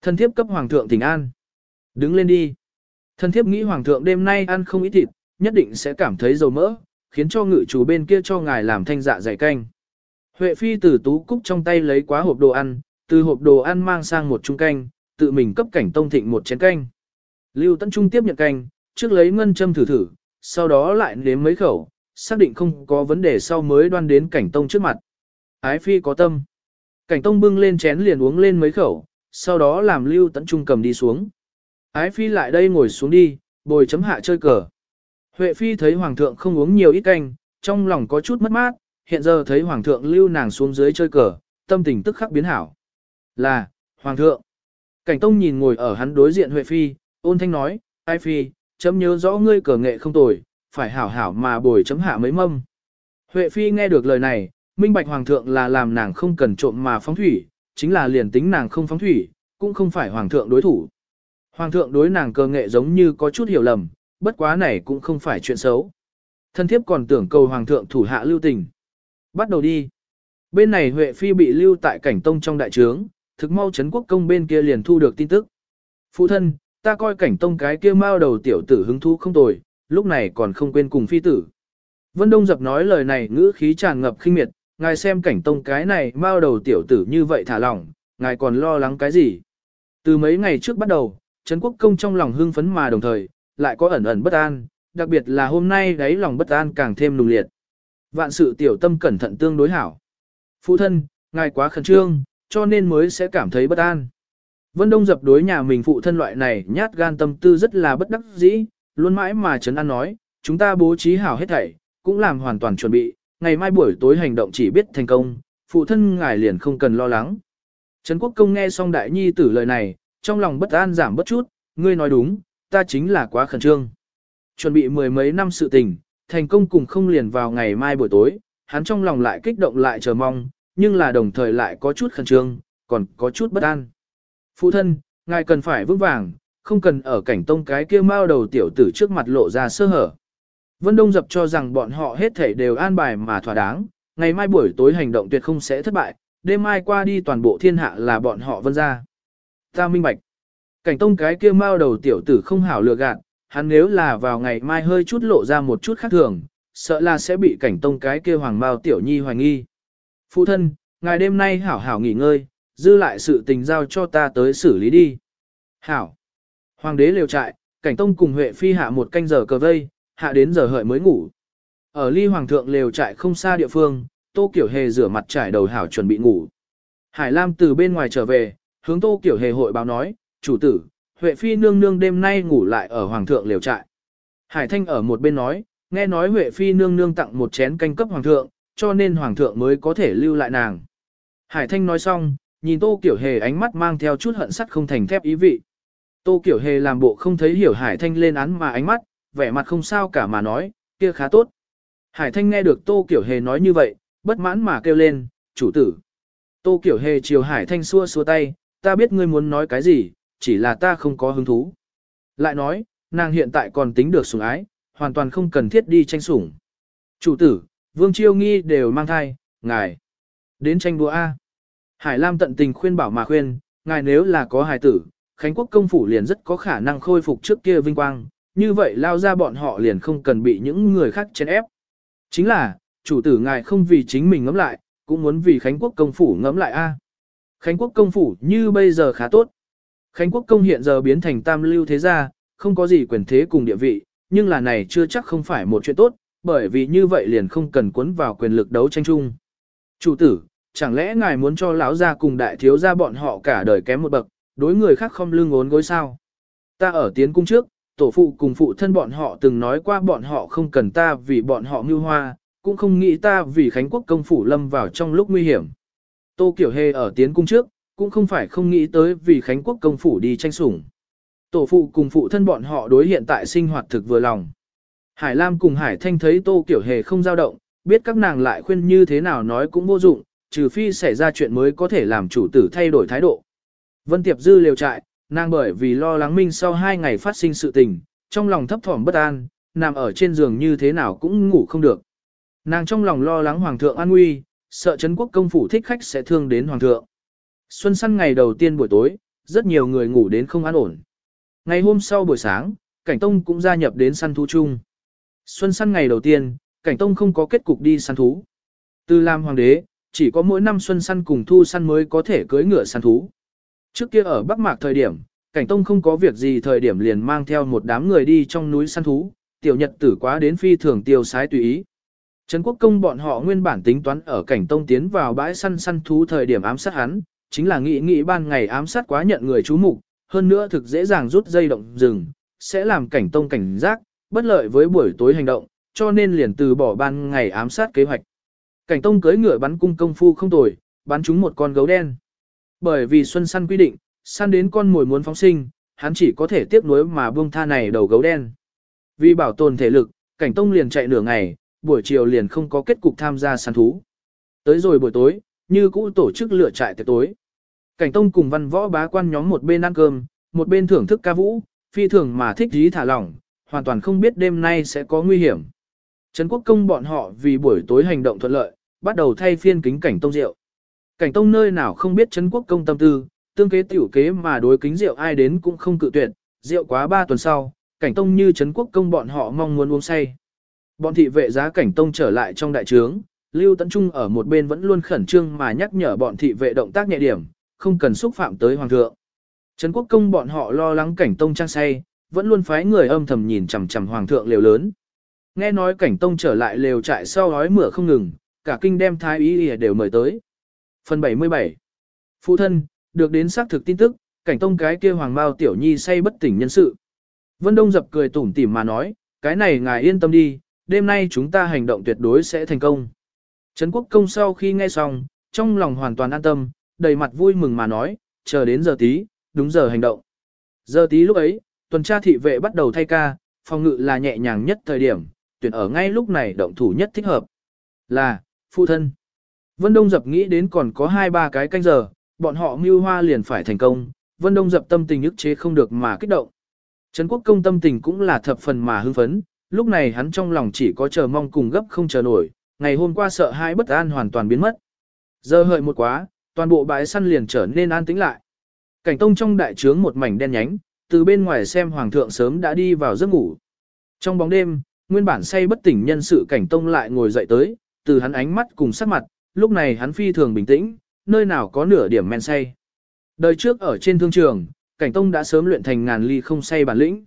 S1: Thân thiếp cấp Hoàng thượng thỉnh an. Đứng lên đi. thân thiếp nghĩ hoàng thượng đêm nay ăn không ít thịt, nhất định sẽ cảm thấy dầu mỡ, khiến cho ngự chủ bên kia cho ngài làm thanh dạ dày canh. Huệ phi từ tú cúc trong tay lấy quá hộp đồ ăn, từ hộp đồ ăn mang sang một chung canh, tự mình cấp cảnh tông thịnh một chén canh. Lưu Tấn Trung tiếp nhận canh, trước lấy ngân châm thử thử, sau đó lại nếm mấy khẩu, xác định không có vấn đề sau mới đoan đến cảnh tông trước mặt. Ái phi có tâm. Cảnh tông bưng lên chén liền uống lên mấy khẩu, sau đó làm Lưu Tấn Trung cầm đi xuống. Ái phi lại đây ngồi xuống đi, bồi chấm hạ chơi cờ. Huệ phi thấy hoàng thượng không uống nhiều ít canh, trong lòng có chút mất mát, hiện giờ thấy hoàng thượng lưu nàng xuống dưới chơi cờ, tâm tình tức khắc biến hảo. Là, hoàng thượng. Cảnh tông nhìn ngồi ở hắn đối diện Huệ phi, ôn thanh nói, ái phi, chấm nhớ rõ ngươi cờ nghệ không tồi, phải hảo hảo mà bồi chấm hạ mấy mâm. Huệ phi nghe được lời này, minh bạch hoàng thượng là làm nàng không cần trộm mà phóng thủy, chính là liền tính nàng không phóng thủy, cũng không phải hoàng thượng đối thủ. Hoàng thượng đối nàng cơ nghệ giống như có chút hiểu lầm, bất quá này cũng không phải chuyện xấu. Thân thiếp còn tưởng cầu hoàng thượng thủ hạ lưu tình. Bắt đầu đi. Bên này Huệ Phi bị lưu tại cảnh tông trong đại trướng, thực mau Trấn quốc công bên kia liền thu được tin tức. Phụ thân, ta coi cảnh tông cái kia mao đầu tiểu tử hứng thú không tồi, lúc này còn không quên cùng phi tử. Vân Đông Dập nói lời này ngữ khí tràn ngập khinh miệt, ngài xem cảnh tông cái này bao đầu tiểu tử như vậy thả lỏng, ngài còn lo lắng cái gì. Từ mấy ngày trước bắt đầu, Trấn quốc công trong lòng hưng phấn mà đồng thời, lại có ẩn ẩn bất an, đặc biệt là hôm nay đáy lòng bất an càng thêm nùng liệt. Vạn sự tiểu tâm cẩn thận tương đối hảo. Phụ thân, ngài quá khẩn trương, cho nên mới sẽ cảm thấy bất an. Vân Đông dập đối nhà mình phụ thân loại này nhát gan tâm tư rất là bất đắc dĩ, luôn mãi mà Trấn An nói, chúng ta bố trí hảo hết thảy, cũng làm hoàn toàn chuẩn bị, ngày mai buổi tối hành động chỉ biết thành công, phụ thân ngài liền không cần lo lắng. Trấn Quốc Công nghe xong đại nhi tử lời này, trong lòng bất an giảm bất chút, ngươi nói đúng, ta chính là quá khẩn trương. Chuẩn bị mười mấy năm sự tình, thành công cùng không liền vào ngày mai buổi tối, hắn trong lòng lại kích động lại chờ mong, nhưng là đồng thời lại có chút khẩn trương, còn có chút bất an. Phụ thân, ngài cần phải vững vàng, không cần ở cảnh tông cái kia mao đầu tiểu tử trước mặt lộ ra sơ hở. Vân Đông dập cho rằng bọn họ hết thảy đều an bài mà thỏa đáng, ngày mai buổi tối hành động tuyệt không sẽ thất bại, đêm mai qua đi toàn bộ thiên hạ là bọn họ vân ra. Ta minh bạch. Cảnh tông cái kia mao đầu tiểu tử không hảo lừa gạt, hắn nếu là vào ngày mai hơi chút lộ ra một chút khác thường, sợ là sẽ bị cảnh tông cái kia hoàng mao tiểu nhi hoài nghi. Phụ thân, ngài đêm nay hảo hảo nghỉ ngơi, dư lại sự tình giao cho ta tới xử lý đi. Hảo. Hoàng đế liều trại, cảnh tông cùng Huệ Phi hạ một canh giờ cờ vây, hạ đến giờ hợi mới ngủ. Ở ly hoàng thượng liều trại không xa địa phương, tô kiểu hề rửa mặt trải đầu hảo chuẩn bị ngủ. Hải Lam từ bên ngoài trở về, hướng tô kiểu hề hội báo nói, chủ tử, Huệ Phi nương nương đêm nay ngủ lại ở hoàng thượng liều trại. Hải Thanh ở một bên nói, nghe nói Huệ Phi nương nương tặng một chén canh cấp hoàng thượng, cho nên hoàng thượng mới có thể lưu lại nàng. Hải Thanh nói xong, nhìn Tô Kiểu Hề ánh mắt mang theo chút hận sắt không thành thép ý vị. Tô Kiểu Hề làm bộ không thấy hiểu Hải Thanh lên án mà ánh mắt, vẻ mặt không sao cả mà nói, kia khá tốt. Hải Thanh nghe được Tô Kiểu Hề nói như vậy, bất mãn mà kêu lên, chủ tử. Tô Kiểu Hề chiều Hải Thanh xua xua tay, ta biết ngươi muốn nói cái gì, chỉ là ta không có hứng thú. Lại nói, nàng hiện tại còn tính được sủng ái, hoàn toàn không cần thiết đi tranh sủng. Chủ tử, Vương Chiêu Nghi đều mang thai, ngài. Đến tranh đua A. Hải Lam tận tình khuyên bảo mà khuyên, ngài nếu là có hài tử, Khánh Quốc công phủ liền rất có khả năng khôi phục trước kia vinh quang, như vậy lao ra bọn họ liền không cần bị những người khác chèn ép. Chính là, chủ tử ngài không vì chính mình ngẫm lại, cũng muốn vì Khánh Quốc công phủ ngẫm lại a. Khánh Quốc công phủ như bây giờ khá tốt. Khánh Quốc công hiện giờ biến thành tam lưu thế gia, không có gì quyền thế cùng địa vị, nhưng là này chưa chắc không phải một chuyện tốt, bởi vì như vậy liền không cần cuốn vào quyền lực đấu tranh chung. Chủ tử, chẳng lẽ ngài muốn cho lão gia cùng đại thiếu gia bọn họ cả đời kém một bậc, đối người khác không lương ốn gối sao? Ta ở tiến cung trước, tổ phụ cùng phụ thân bọn họ từng nói qua bọn họ không cần ta vì bọn họ mưu hoa, cũng không nghĩ ta vì Khánh Quốc công phủ lâm vào trong lúc nguy hiểm. Tô Kiểu Hề ở tiến cung trước, cũng không phải không nghĩ tới vì Khánh Quốc công phủ đi tranh sủng. Tổ phụ cùng phụ thân bọn họ đối hiện tại sinh hoạt thực vừa lòng. Hải Lam cùng Hải Thanh thấy Tô Kiểu Hề không dao động, biết các nàng lại khuyên như thế nào nói cũng vô dụng, trừ phi xảy ra chuyện mới có thể làm chủ tử thay đổi thái độ. Vân Tiệp Dư liều trại, nàng bởi vì lo lắng minh sau hai ngày phát sinh sự tình, trong lòng thấp thỏm bất an, nằm ở trên giường như thế nào cũng ngủ không được. Nàng trong lòng lo lắng Hoàng thượng an nguy, sợ Trấn quốc công phủ thích khách sẽ thương đến Hoàng thượng. Xuân săn ngày đầu tiên buổi tối, rất nhiều người ngủ đến không an ổn. Ngày hôm sau buổi sáng, Cảnh Tông cũng gia nhập đến săn thú chung. Xuân săn ngày đầu tiên, Cảnh Tông không có kết cục đi săn thú. Từ làm hoàng đế, chỉ có mỗi năm xuân săn cùng thu săn mới có thể cưới ngựa săn thú. Trước kia ở Bắc Mạc thời điểm, Cảnh Tông không có việc gì thời điểm liền mang theo một đám người đi trong núi săn thú, tiểu nhật tử quá đến phi thường tiêu sái tùy ý. Trấn quốc công bọn họ nguyên bản tính toán ở Cảnh Tông tiến vào bãi săn săn thú thời điểm ám sát hắn, chính là nghĩ nghĩ ban ngày ám sát quá nhận người chú mục, hơn nữa thực dễ dàng rút dây động rừng, sẽ làm Cảnh Tông cảnh giác, bất lợi với buổi tối hành động, cho nên liền từ bỏ ban ngày ám sát kế hoạch. Cảnh Tông cưỡi ngựa bắn cung công phu không tồi, bắn trúng một con gấu đen. Bởi vì Xuân săn quy định, săn đến con mồi muốn phóng sinh, hắn chỉ có thể tiếp nối mà buông tha này đầu gấu đen. Vì bảo tồn thể lực, Cảnh Tông liền chạy nửa ngày, buổi chiều liền không có kết cục tham gia săn thú. Tới rồi buổi tối, như cũ tổ chức lựa trại tiệc tối. Cảnh Tông cùng văn võ bá quan nhóm một bên ăn cơm, một bên thưởng thức ca vũ, phi thường mà thích dí thả lỏng, hoàn toàn không biết đêm nay sẽ có nguy hiểm. Trấn quốc công bọn họ vì buổi tối hành động thuận lợi, bắt đầu thay phiên kính cảnh tông rượu. Cảnh tông nơi nào không biết Trấn quốc công tâm tư, tương kế tiểu kế mà đối kính rượu ai đến cũng không cự tuyệt, rượu quá ba tuần sau, cảnh tông như Trấn quốc công bọn họ mong muốn uống say. Bọn thị vệ giá cảnh tông trở lại trong đại trướng, Lưu Tấn Trung ở một bên vẫn luôn khẩn trương mà nhắc nhở bọn thị vệ động tác nhẹ điểm, không cần xúc phạm tới hoàng thượng. Trấn quốc công bọn họ lo lắng cảnh tông trang say, vẫn luôn phái người âm thầm nhìn chằm chằm hoàng thượng lều lớn. Nghe nói cảnh tông trở lại lều trại sau ói mửa không ngừng, cả kinh đem thái ý đều mời tới. Phần 77 Phụ thân, được đến xác thực tin tức, cảnh tông cái kia hoàng mao tiểu nhi say bất tỉnh nhân sự. Vân Đông dập cười tủm tỉm mà nói, cái này ngài yên tâm đi, đêm nay chúng ta hành động tuyệt đối sẽ thành công. Trấn quốc công sau khi nghe xong, trong lòng hoàn toàn an tâm, đầy mặt vui mừng mà nói, chờ đến giờ tí, đúng giờ hành động. Giờ tí lúc ấy, tuần tra thị vệ bắt đầu thay ca, phòng ngự là nhẹ nhàng nhất thời điểm, tuyển ở ngay lúc này động thủ nhất thích hợp. Là, phụ thân. Vân Đông Dập nghĩ đến còn có hai ba cái canh giờ, bọn họ mưu hoa liền phải thành công, Vân Đông Dập tâm tình ức chế không được mà kích động. Trấn Quốc Công tâm tình cũng là thập phần mà hưng phấn, lúc này hắn trong lòng chỉ có chờ mong cùng gấp không chờ nổi, ngày hôm qua sợ hãi bất an hoàn toàn biến mất. Giờ hợi một quá, toàn bộ bãi săn liền trở nên an tĩnh lại. Cảnh tông trong đại trướng một mảnh đen nhánh, từ bên ngoài xem hoàng thượng sớm đã đi vào giấc ngủ. Trong bóng đêm, nguyên bản say bất tỉnh nhân sự cảnh tông lại ngồi dậy tới, từ hắn ánh mắt cùng sắc mặt, lúc này hắn phi thường bình tĩnh, nơi nào có nửa điểm men say. Đời trước ở trên thương trường, cảnh tông đã sớm luyện thành ngàn ly không say bản lĩnh.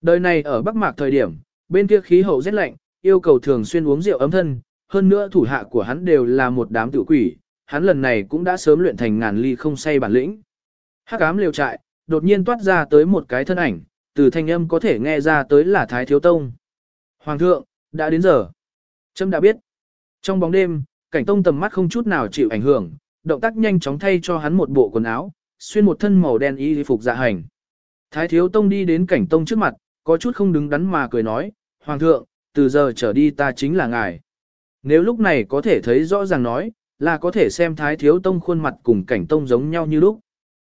S1: Đời này ở Bắc Mạc thời điểm, bên kia khí hậu rét lạnh, yêu cầu thường xuyên uống rượu ấm thân, hơn nữa thủ hạ của hắn đều là một đám tiểu quỷ, hắn lần này cũng đã sớm luyện thành ngàn ly không say bản lĩnh. Hắc ám liều trại, đột nhiên toát ra tới một cái thân ảnh, từ thanh âm có thể nghe ra tới là Thái Thiếu Tông. Hoàng thượng, đã đến giờ. Trâm đã biết. Trong bóng đêm, cảnh tông tầm mắt không chút nào chịu ảnh hưởng, động tác nhanh chóng thay cho hắn một bộ quần áo, xuyên một thân màu đen y phục dạ hành. Thái Thiếu Tông đi đến cảnh tông trước mặt, có chút không đứng đắn mà cười nói, Hoàng thượng, từ giờ trở đi ta chính là ngài. Nếu lúc này có thể thấy rõ ràng nói, là có thể xem Thái Thiếu Tông khuôn mặt cùng cảnh tông giống nhau như lúc.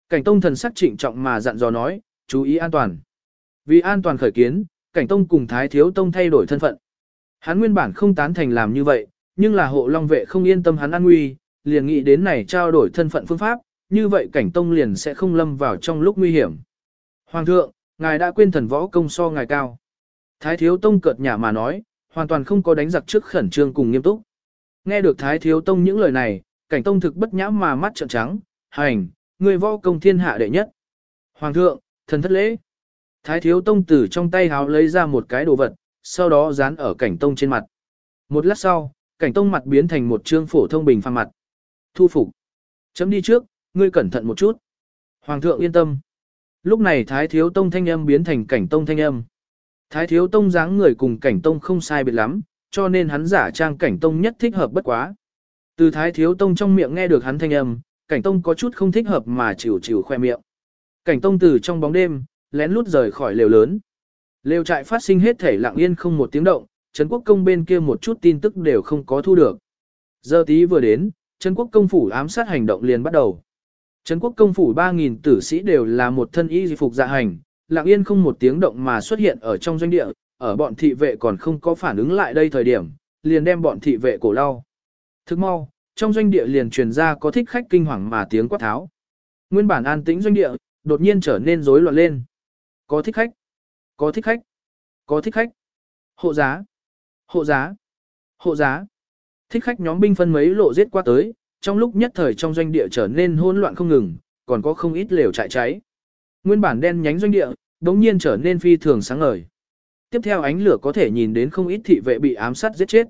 S1: Cảnh tông thần sắc trịnh trọng mà dặn dò nói, chú ý an toàn. Vì an toàn khởi kiến, cảnh tông cùng Thái Thiếu Tông thay đổi thân phận. Hắn nguyên bản không tán thành làm như vậy, nhưng là hộ long vệ không yên tâm hắn an nguy, liền nghĩ đến này trao đổi thân phận phương pháp, như vậy cảnh tông liền sẽ không lâm vào trong lúc nguy hiểm. Hoàng thượng, ngài đã quên thần võ công so ngài cao. Thái thiếu tông cợt nhả mà nói, hoàn toàn không có đánh giặc trước khẩn trương cùng nghiêm túc. Nghe được thái thiếu tông những lời này, cảnh tông thực bất nhã mà mắt trợn trắng, hành, người võ công thiên hạ đệ nhất. Hoàng thượng, thần thất lễ. Thái thiếu tông từ trong tay háo lấy ra một cái đồ vật, sau đó dán ở cảnh tông trên mặt. Một lát sau, cảnh tông mặt biến thành một trương phổ thông bình phang mặt. Thu phục. Chấm đi trước, ngươi cẩn thận một chút. Hoàng thượng yên tâm. Lúc này Thái Thiếu Tông thanh âm biến thành cảnh tông thanh âm. Thái Thiếu Tông dáng người cùng cảnh tông không sai biệt lắm, cho nên hắn giả trang cảnh tông nhất thích hợp bất quá. Từ Thái Thiếu Tông trong miệng nghe được hắn thanh âm, cảnh tông có chút không thích hợp mà chịu chịu khoe miệng. Cảnh tông từ trong bóng đêm, lén lút rời khỏi lều lớn. Lều trại phát sinh hết thể lặng yên không một tiếng động, Trấn Quốc công bên kia một chút tin tức đều không có thu được. Giờ tí vừa đến, Trấn Quốc công phủ ám sát hành động liền bắt đầu. Trấn Quốc công phủ 3.000 tử sĩ đều là một thân y phục dạ hành, lặng yên không một tiếng động mà xuất hiện ở trong doanh địa, ở bọn thị vệ còn không có phản ứng lại đây thời điểm, liền đem bọn thị vệ cổ lao. Thức mau, trong doanh địa liền truyền ra có thích khách kinh hoàng mà tiếng quát tháo. Nguyên bản an tĩnh doanh địa, đột nhiên trở nên rối loạn lên. Có thích khách. Có thích khách. Có thích khách. Hộ giá. Hộ giá. Hộ giá. Thích khách nhóm binh phân mấy lộ giết qua tới, trong lúc nhất thời trong doanh địa trở nên hỗn loạn không ngừng, còn có không ít lều trại cháy. Nguyên bản đen nhánh doanh địa, đống nhiên trở nên phi thường sáng ngời. Tiếp theo ánh lửa có thể nhìn đến không ít thị vệ bị ám sát giết chết.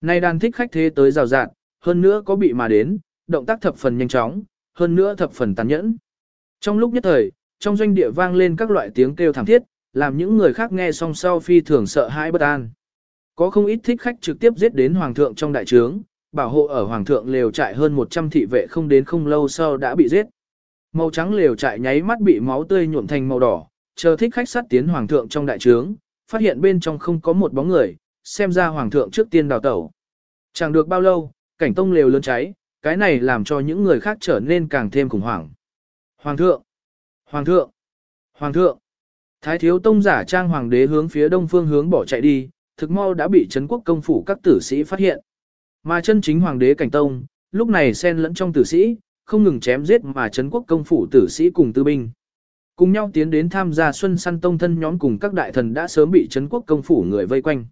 S1: Nay đàn thích khách thế tới rào rạt, hơn nữa có bị mà đến, động tác thập phần nhanh chóng, hơn nữa thập phần tàn nhẫn. Trong lúc nhất thời, trong doanh địa vang lên các loại tiếng kêu thảm thiết, làm những người khác nghe song sau phi thường sợ hãi bất an. Có không ít thích khách trực tiếp giết đến hoàng thượng trong đại trướng, bảo hộ ở hoàng thượng lều trại hơn 100 thị vệ không đến không lâu sau đã bị giết. Màu trắng lều trại nháy mắt bị máu tươi nhuộm thành màu đỏ, chờ thích khách sát tiến hoàng thượng trong đại trướng, phát hiện bên trong không có một bóng người, xem ra hoàng thượng trước tiên đào tẩu. Chẳng được bao lâu, cảnh tông lều lớn cháy, cái này làm cho những người khác trở nên càng thêm khủng hoảng. Hoàng thượng! Hoàng thượng! Hoàng thượng! Thái thiếu tông giả trang hoàng đế hướng phía đông phương hướng bỏ chạy đi, thực mau đã bị Trấn quốc công phủ các tử sĩ phát hiện. Mà chân chính hoàng đế cảnh tông, lúc này xen lẫn trong tử sĩ, không ngừng chém giết mà Trấn quốc công phủ tử sĩ cùng tư binh. Cùng nhau tiến đến tham gia xuân săn tông thân nhóm cùng các đại thần đã sớm bị Trấn quốc công phủ người vây quanh.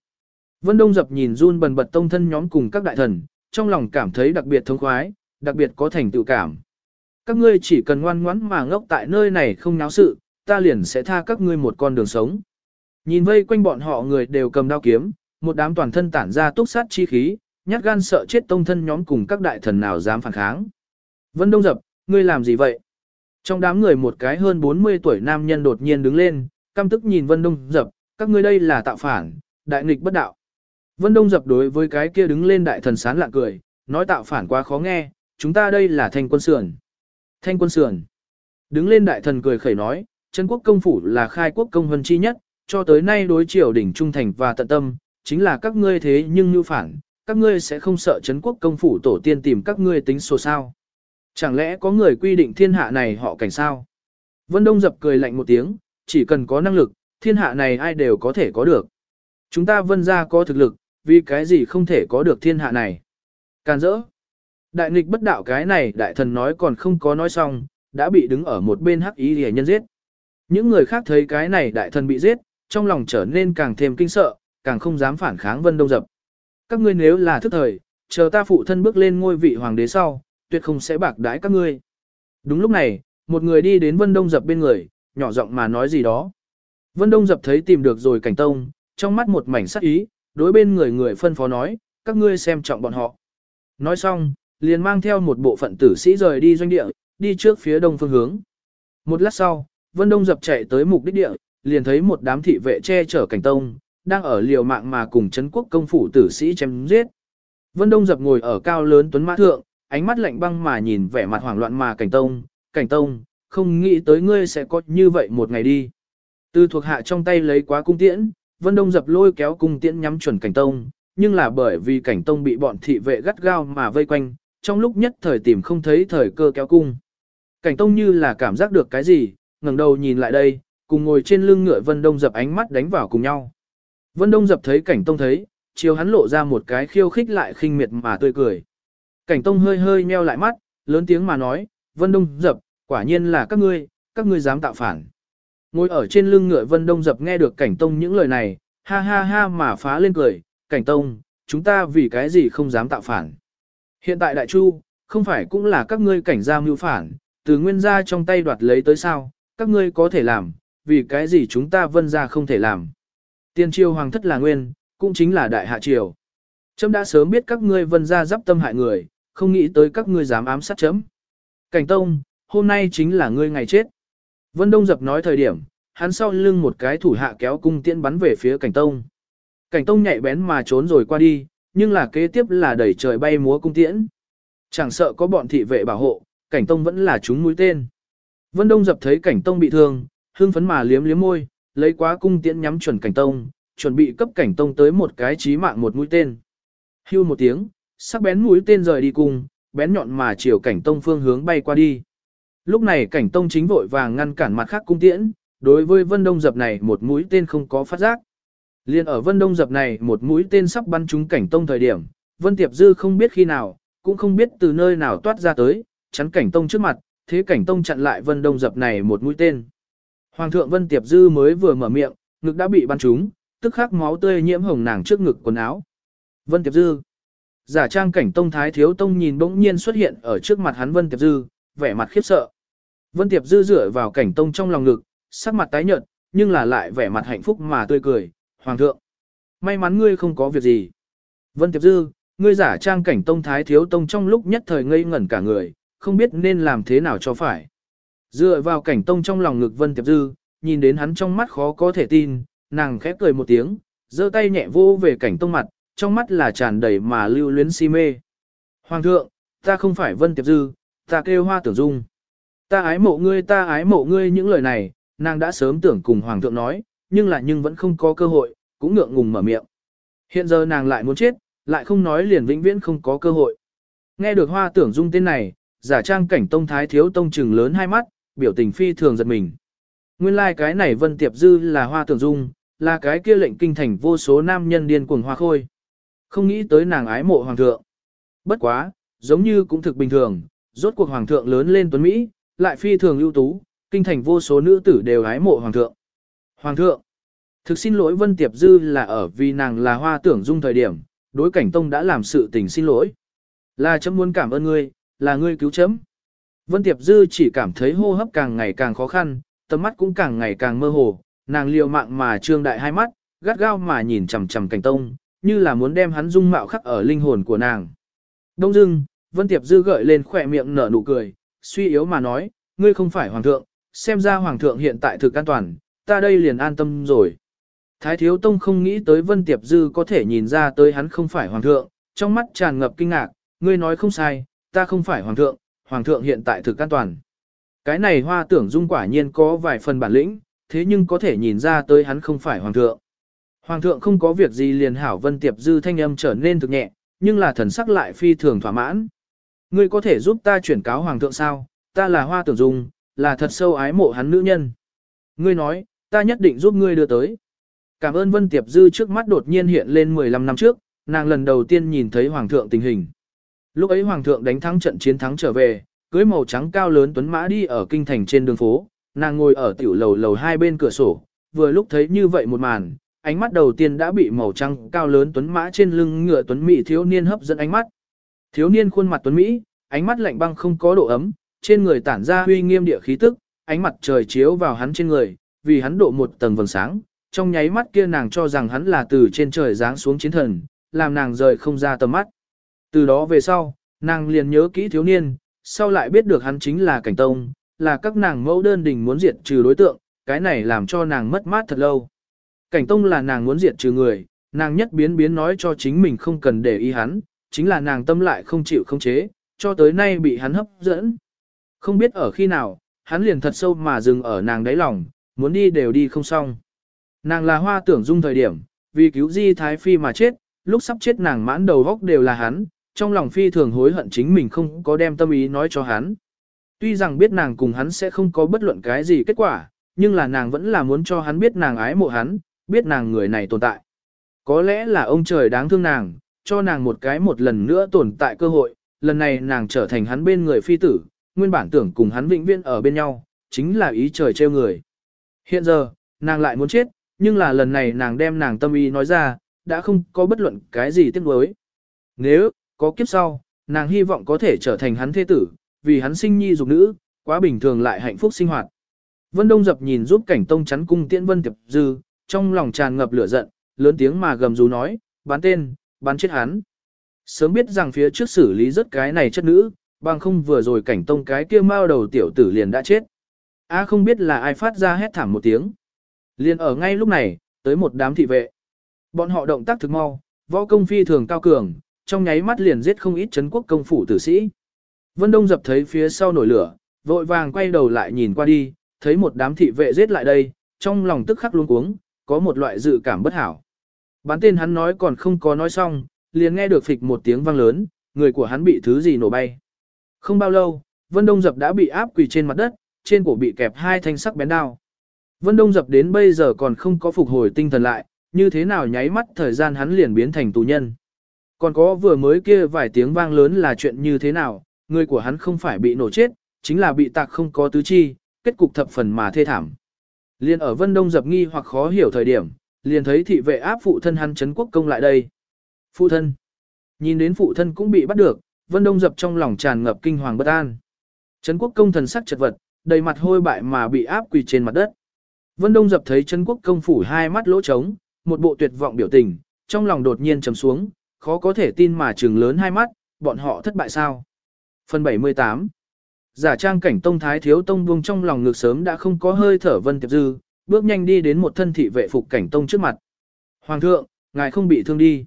S1: Vân Đông dập nhìn run bần bật tông thân nhóm cùng các đại thần, trong lòng cảm thấy đặc biệt thông khoái, đặc biệt có thành tựu cảm. Các ngươi chỉ cần ngoan ngoãn mà ngốc tại nơi này không náo sự, ta liền sẽ tha các ngươi một con đường sống. Nhìn vây quanh bọn họ người đều cầm đao kiếm, một đám toàn thân tản ra túc sát chi khí, nhát gan sợ chết tông thân nhóm cùng các đại thần nào dám phản kháng. Vân Đông Dập, ngươi làm gì vậy? Trong đám người một cái hơn 40 tuổi nam nhân đột nhiên đứng lên, căm tức nhìn Vân Đông Dập, các ngươi đây là tạo phản, đại nghịch bất đạo. Vân Đông Dập đối với cái kia đứng lên đại thần sán lạ cười, nói tạo phản quá khó nghe, chúng ta đây là thanh quân sườn. Thanh quân sườn. Đứng lên đại thần cười khẩy nói, chân quốc công phủ là khai quốc công hân chi nhất, cho tới nay đối triều đỉnh trung thành và tận tâm, chính là các ngươi thế nhưng như phản, các ngươi sẽ không sợ chấn quốc công phủ tổ tiên tìm các ngươi tính sổ sao. Chẳng lẽ có người quy định thiên hạ này họ cảnh sao? Vân Đông dập cười lạnh một tiếng, chỉ cần có năng lực, thiên hạ này ai đều có thể có được. Chúng ta vân ra có thực lực, vì cái gì không thể có được thiên hạ này. Càn rỡ. Đại nghịch bất đạo cái này đại thần nói còn không có nói xong, đã bị đứng ở một bên hắc ý hề nhân giết. Những người khác thấy cái này đại thần bị giết, trong lòng trở nên càng thêm kinh sợ, càng không dám phản kháng vân đông dập. Các ngươi nếu là thức thời, chờ ta phụ thân bước lên ngôi vị hoàng đế sau, tuyệt không sẽ bạc đãi các ngươi. Đúng lúc này, một người đi đến vân đông dập bên người, nhỏ giọng mà nói gì đó. Vân đông dập thấy tìm được rồi cảnh tông, trong mắt một mảnh sắc ý, đối bên người người phân phó nói, các ngươi xem trọng bọn họ. Nói xong, liền mang theo một bộ phận tử sĩ rời đi doanh địa, đi trước phía đông phương hướng. Một lát sau, Vân Đông dập chạy tới mục đích địa, liền thấy một đám thị vệ che chở cảnh tông, đang ở liều mạng mà cùng chấn quốc công phủ tử sĩ chém giết. Vân Đông dập ngồi ở cao lớn tuấn mã thượng, ánh mắt lạnh băng mà nhìn vẻ mặt hoảng loạn mà cảnh tông, cảnh tông, không nghĩ tới ngươi sẽ có như vậy một ngày đi. Từ thuộc hạ trong tay lấy quá cung tiễn, Vân Đông dập lôi kéo cung tiễn nhắm chuẩn cảnh tông, nhưng là bởi vì cảnh tông bị bọn thị vệ gắt gao mà vây quanh, trong lúc nhất thời tìm không thấy thời cơ kéo cung. Cảnh tông như là cảm giác được cái gì, ngẩng đầu nhìn lại đây, cùng ngồi trên lưng ngựa Vân Đông dập ánh mắt đánh vào cùng nhau. Vân Đông dập thấy cảnh tông thấy, chiều hắn lộ ra một cái khiêu khích lại khinh miệt mà tươi cười. Cảnh tông hơi hơi meo lại mắt, lớn tiếng mà nói, Vân Đông dập, quả nhiên là các ngươi, các ngươi dám tạo phản. Ngồi ở trên lưng ngựa Vân Đông dập nghe được cảnh tông những lời này, ha ha ha mà phá lên cười, cảnh tông, chúng ta vì cái gì không dám tạo phản. Hiện tại đại chu, không phải cũng là các ngươi cảnh gia mưu phản, từ nguyên gia trong tay đoạt lấy tới sao, các ngươi có thể làm, vì cái gì chúng ta vân gia không thể làm. Tiên triều hoàng thất là nguyên, cũng chính là đại hạ triều. Chấm đã sớm biết các ngươi vân gia giáp tâm hại người, không nghĩ tới các ngươi dám ám sát chấm. Cảnh tông, hôm nay chính là ngươi ngày chết. Vân Đông dập nói thời điểm, hắn sau lưng một cái thủ hạ kéo cung tiễn bắn về phía cảnh tông. Cảnh tông nhạy bén mà trốn rồi qua đi, nhưng là kế tiếp là đẩy trời bay múa cung tiễn. Chẳng sợ có bọn thị vệ bảo hộ, cảnh tông vẫn là chúng mũi tên. Vân Đông dập thấy cảnh tông bị thương, hương phấn mà liếm liếm môi, lấy quá cung tiễn nhắm chuẩn cảnh tông, chuẩn bị cấp cảnh tông tới một cái chí mạng một mũi tên. Hưu một tiếng, sắc bén mũi tên rời đi cùng, bén nhọn mà chiều cảnh tông phương hướng bay qua đi. Lúc này cảnh tông chính vội vàng ngăn cản mặt khác cung tiễn, đối với vân đông dập này một mũi tên không có phát giác. Liên ở vân đông dập này một mũi tên sắp bắn trúng cảnh tông thời điểm, vân tiệp dư không biết khi nào, cũng không biết từ nơi nào toát ra tới, chắn cảnh tông trước mặt, thế cảnh tông chặn lại vân đông dập này một mũi tên. Hoàng thượng vân tiệp dư mới vừa mở miệng, ngực đã bị bắn trúng, tức khắc máu tươi nhiễm hồng nàng trước ngực quần áo. Vân Tiệp Dư. Giả trang cảnh tông thái thiếu tông nhìn bỗng nhiên xuất hiện ở trước mặt hắn Vân Tiệp Dư, vẻ mặt khiếp sợ. Vân Tiệp Dư dựa vào cảnh tông trong lòng ngực, sắc mặt tái nhợt, nhưng là lại vẻ mặt hạnh phúc mà tươi cười. Hoàng thượng, may mắn ngươi không có việc gì. Vân Tiệp Dư, ngươi giả trang cảnh tông thái thiếu tông trong lúc nhất thời ngây ngẩn cả người, không biết nên làm thế nào cho phải. Dựa vào cảnh tông trong lòng ngực Vân Tiệp Dư, nhìn đến hắn trong mắt khó có thể tin, nàng khép cười một tiếng, giơ tay nhẹ vô về cảnh tông mặt, trong mắt là tràn đầy mà lưu luyến si mê. Hoàng thượng, ta không phải Vân Tiệp Dư, ta kêu hoa tưởng dung. Ta ái mộ ngươi ta ái mộ ngươi những lời này, nàng đã sớm tưởng cùng Hoàng thượng nói, nhưng là nhưng vẫn không có cơ hội, cũng ngượng ngùng mở miệng. Hiện giờ nàng lại muốn chết, lại không nói liền vĩnh viễn không có cơ hội. Nghe được hoa tưởng dung tên này, giả trang cảnh tông thái thiếu tông trừng lớn hai mắt, biểu tình phi thường giật mình. Nguyên lai like cái này Vân Tiệp Dư là hoa tưởng dung, là cái kia lệnh kinh thành vô số nam nhân điên cuồng hoa khôi. Không nghĩ tới nàng ái mộ hoàng thượng. Bất quá, giống như cũng thực bình thường, rốt cuộc hoàng thượng lớn lên tuấn Mỹ, lại phi thường ưu tú, kinh thành vô số nữ tử đều ái mộ hoàng thượng. Hoàng thượng, thực xin lỗi Vân Tiệp Dư là ở vì nàng là hoa tưởng dung thời điểm, đối cảnh tông đã làm sự tình xin lỗi. Là chấm muốn cảm ơn ngươi, là ngươi cứu chấm. Vân Tiệp Dư chỉ cảm thấy hô hấp càng ngày càng khó khăn, tầm mắt cũng càng ngày càng mơ hồ, nàng liều mạng mà trương đại hai mắt, gắt gao mà nhìn chằm chằm cảnh tông, như là muốn đem hắn dung mạo khắc ở linh hồn của nàng. Đông dưng, Vân Tiệp Dư gợi lên khỏe miệng nở nụ cười, suy yếu mà nói, ngươi không phải hoàng thượng, xem ra hoàng thượng hiện tại thực an toàn, ta đây liền an tâm rồi. Thái Thiếu Tông không nghĩ tới Vân Tiệp Dư có thể nhìn ra tới hắn không phải hoàng thượng, trong mắt tràn ngập kinh ngạc, ngươi nói không sai, ta không phải hoàng thượng, hoàng thượng hiện tại thực an toàn. Cái này hoa tưởng dung quả nhiên có vài phần bản lĩnh, thế nhưng có thể nhìn ra tới hắn không phải hoàng thượng. Hoàng thượng không có việc gì liền hảo Vân Tiệp Dư thanh âm trở nên thực nhẹ, nhưng là thần sắc lại phi thường thỏa mãn. Ngươi có thể giúp ta chuyển cáo hoàng thượng sao, ta là hoa tưởng dung, là thật sâu ái mộ hắn nữ nhân. Ngươi nói, ta nhất định giúp ngươi đưa tới. Cảm ơn Vân Tiệp Dư trước mắt đột nhiên hiện lên 15 năm trước, nàng lần đầu tiên nhìn thấy hoàng thượng tình hình. Lúc ấy hoàng thượng đánh thắng trận chiến thắng trở về, cưới màu trắng cao lớn tuấn mã đi ở kinh thành trên đường phố, nàng ngồi ở tiểu lầu lầu hai bên cửa sổ, vừa lúc thấy như vậy một màn, ánh mắt đầu tiên đã bị màu trắng cao lớn tuấn mã trên lưng ngựa tuấn mỹ thiếu niên hấp dẫn ánh mắt. Thiếu niên khuôn mặt tuấn mỹ, ánh mắt lạnh băng không có độ ấm, trên người tản ra huy nghiêm địa khí tức, ánh mặt trời chiếu vào hắn trên người, vì hắn độ một tầng vầng sáng, trong nháy mắt kia nàng cho rằng hắn là từ trên trời giáng xuống chiến thần, làm nàng rời không ra tầm mắt. Từ đó về sau, nàng liền nhớ kỹ thiếu niên, sau lại biết được hắn chính là cảnh tông, là các nàng mẫu đơn đình muốn diệt trừ đối tượng, cái này làm cho nàng mất mát thật lâu. Cảnh tông là nàng muốn diệt trừ người, nàng nhất biến biến nói cho chính mình không cần để ý hắn, chính là nàng tâm lại không chịu không chế, cho tới nay bị hắn hấp dẫn. Không biết ở khi nào, hắn liền thật sâu mà dừng ở nàng đáy lòng, muốn đi đều đi không xong. Nàng là hoa tưởng dung thời điểm, vì cứu di thái phi mà chết, lúc sắp chết nàng mãn đầu góc đều là hắn, trong lòng phi thường hối hận chính mình không có đem tâm ý nói cho hắn. Tuy rằng biết nàng cùng hắn sẽ không có bất luận cái gì kết quả, nhưng là nàng vẫn là muốn cho hắn biết nàng ái mộ hắn, biết nàng người này tồn tại. Có lẽ là ông trời đáng thương nàng, cho nàng một cái một lần nữa tồn tại cơ hội, lần này nàng trở thành hắn bên người phi tử, nguyên bản tưởng cùng hắn vĩnh viễn ở bên nhau, chính là ý trời treo người. Hiện giờ, nàng lại muốn chết, nhưng là lần này nàng đem nàng tâm ý nói ra, đã không có bất luận cái gì tiếc nuối. Nếu, có kiếp sau, nàng hy vọng có thể trở thành hắn thế tử, vì hắn sinh nhi dục nữ, quá bình thường lại hạnh phúc sinh hoạt. Vân Đông Dập nhìn giúp cảnh tông chắn cung tiễn Vân Tiệp Dư, trong lòng tràn ngập lửa giận, lớn tiếng mà gầm rú nói, bán tên, bán chết hắn. Sớm biết rằng phía trước xử lý rất cái này chất nữ, bằng không vừa rồi cảnh tông cái kia mao đầu tiểu tử liền đã chết. A à, không biết là ai phát ra hét thảm một tiếng. Liền ở ngay lúc này, tới một đám thị vệ. Bọn họ động tác thực mau, võ công phi thường cao cường, trong nháy mắt liền giết không ít chấn quốc công phủ tử sĩ. Vân Đông dập thấy phía sau nổi lửa, vội vàng quay đầu lại nhìn qua đi, thấy một đám thị vệ giết lại đây, trong lòng tức khắc luống cuống, có một loại dự cảm bất hảo. Bán tên hắn nói còn không có nói xong, liền nghe được phịch một tiếng vang lớn, người của hắn bị thứ gì nổ bay. Không bao lâu, Vân Đông Dập đã bị áp quỳ trên mặt đất, trên cổ bị kẹp hai thanh sắc bén đao. Vân Đông Dập đến bây giờ còn không có phục hồi tinh thần lại, như thế nào nháy mắt thời gian hắn liền biến thành tù nhân. Còn có vừa mới kia vài tiếng vang lớn là chuyện như thế nào, người của hắn không phải bị nổ chết, chính là bị tạc không có tứ chi, kết cục thập phần mà thê thảm. Liền ở Vân Đông dập nghi hoặc khó hiểu thời điểm, liền thấy thị vệ áp phụ thân hắn Trấn Quốc công lại đây. Phụ thân. Nhìn đến phụ thân cũng bị bắt được, Vân Đông dập trong lòng tràn ngập kinh hoàng bất an. Trấn Quốc công thần sắc chật vật, đầy mặt hôi bại mà bị áp quỳ trên mặt đất. Vân Đông dập thấy Trấn Quốc công phủ hai mắt lỗ trống, một bộ tuyệt vọng biểu tình, trong lòng đột nhiên trầm xuống, khó có thể tin mà trừng lớn hai mắt, bọn họ thất bại sao? Phần 78 Giả trang cảnh tông thái thiếu tông buông trong lòng ngược sớm đã không có hơi thở Vân Tiệp Dư, bước nhanh đi đến một thân thị vệ phục cảnh tông trước mặt. Hoàng thượng, ngài không bị thương đi.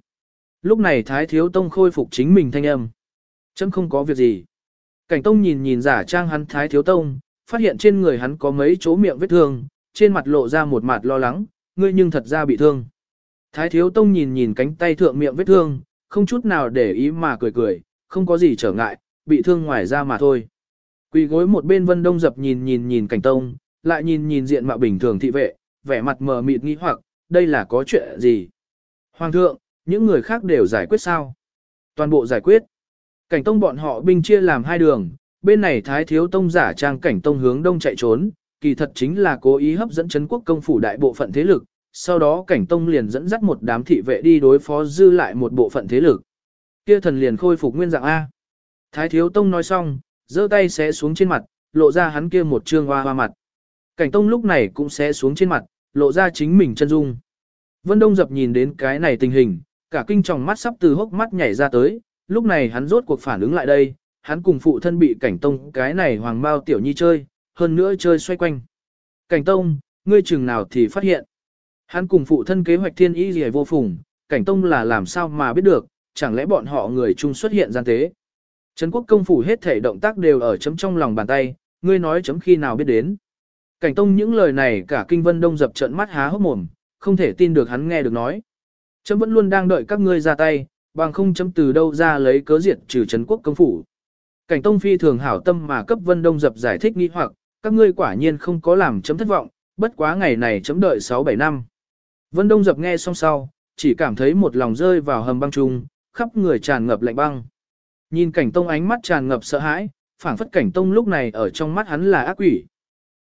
S1: Lúc này thái thiếu tông khôi phục chính mình thanh âm. Chấm không có việc gì. Cảnh tông nhìn nhìn giả trang hắn thái thiếu tông, phát hiện trên người hắn có mấy chỗ miệng vết thương, trên mặt lộ ra một mặt lo lắng, ngươi nhưng thật ra bị thương. Thái thiếu tông nhìn nhìn cánh tay thượng miệng vết thương, không chút nào để ý mà cười cười, không có gì trở ngại, bị thương ngoài ra mà thôi. Quỳ gối một bên vân đông dập nhìn nhìn nhìn cảnh tông, lại nhìn nhìn diện mạo bình thường thị vệ, vẻ mặt mờ mịt nghi hoặc, đây là có chuyện gì? Hoàng thượng, những người khác đều giải quyết sao? Toàn bộ giải quyết. Cảnh tông bọn họ binh chia làm hai đường, bên này thái thiếu tông giả trang cảnh tông hướng đông chạy trốn, kỳ thật chính là cố ý hấp dẫn chấn quốc công phủ đại bộ phận thế lực, sau đó cảnh tông liền dẫn dắt một đám thị vệ đi đối phó dư lại một bộ phận thế lực. Kia thần liền khôi phục nguyên dạng A. Thái thiếu tông nói xong, giơ tay xé xuống trên mặt, lộ ra hắn kia một trương hoa hoa mặt. Cảnh tông lúc này cũng xé xuống trên mặt, lộ ra chính mình chân dung. Vân Đông dập nhìn đến cái này tình hình, cả kinh tròng mắt sắp từ hốc mắt nhảy ra tới, lúc này hắn rốt cuộc phản ứng lại đây, hắn cùng phụ thân bị cảnh tông cái này hoàng bao tiểu nhi chơi, hơn nữa chơi xoay quanh. Cảnh tông, ngươi chừng nào thì phát hiện. Hắn cùng phụ thân kế hoạch thiên ý gì vô phùng, cảnh tông là làm sao mà biết được, chẳng lẽ bọn họ người chung xuất hiện gian tế. Trấn quốc công phủ hết thể động tác đều ở chấm trong lòng bàn tay, ngươi nói chấm khi nào biết đến. Cảnh tông những lời này cả kinh vân đông dập trận mắt há hốc mồm, không thể tin được hắn nghe được nói. Chấm vẫn luôn đang đợi các ngươi ra tay, bằng không chấm từ đâu ra lấy cớ diệt trừ Trấn quốc công phủ. Cảnh tông phi thường hảo tâm mà cấp vân đông dập giải thích nghi hoặc, các ngươi quả nhiên không có làm chấm thất vọng, bất quá ngày này chấm đợi 6-7 năm. Vân đông dập nghe xong sau, chỉ cảm thấy một lòng rơi vào hầm băng trùng khắp người tràn ngập lạnh băng. Nhìn cảnh tông ánh mắt tràn ngập sợ hãi, phảng phất cảnh tông lúc này ở trong mắt hắn là ác quỷ.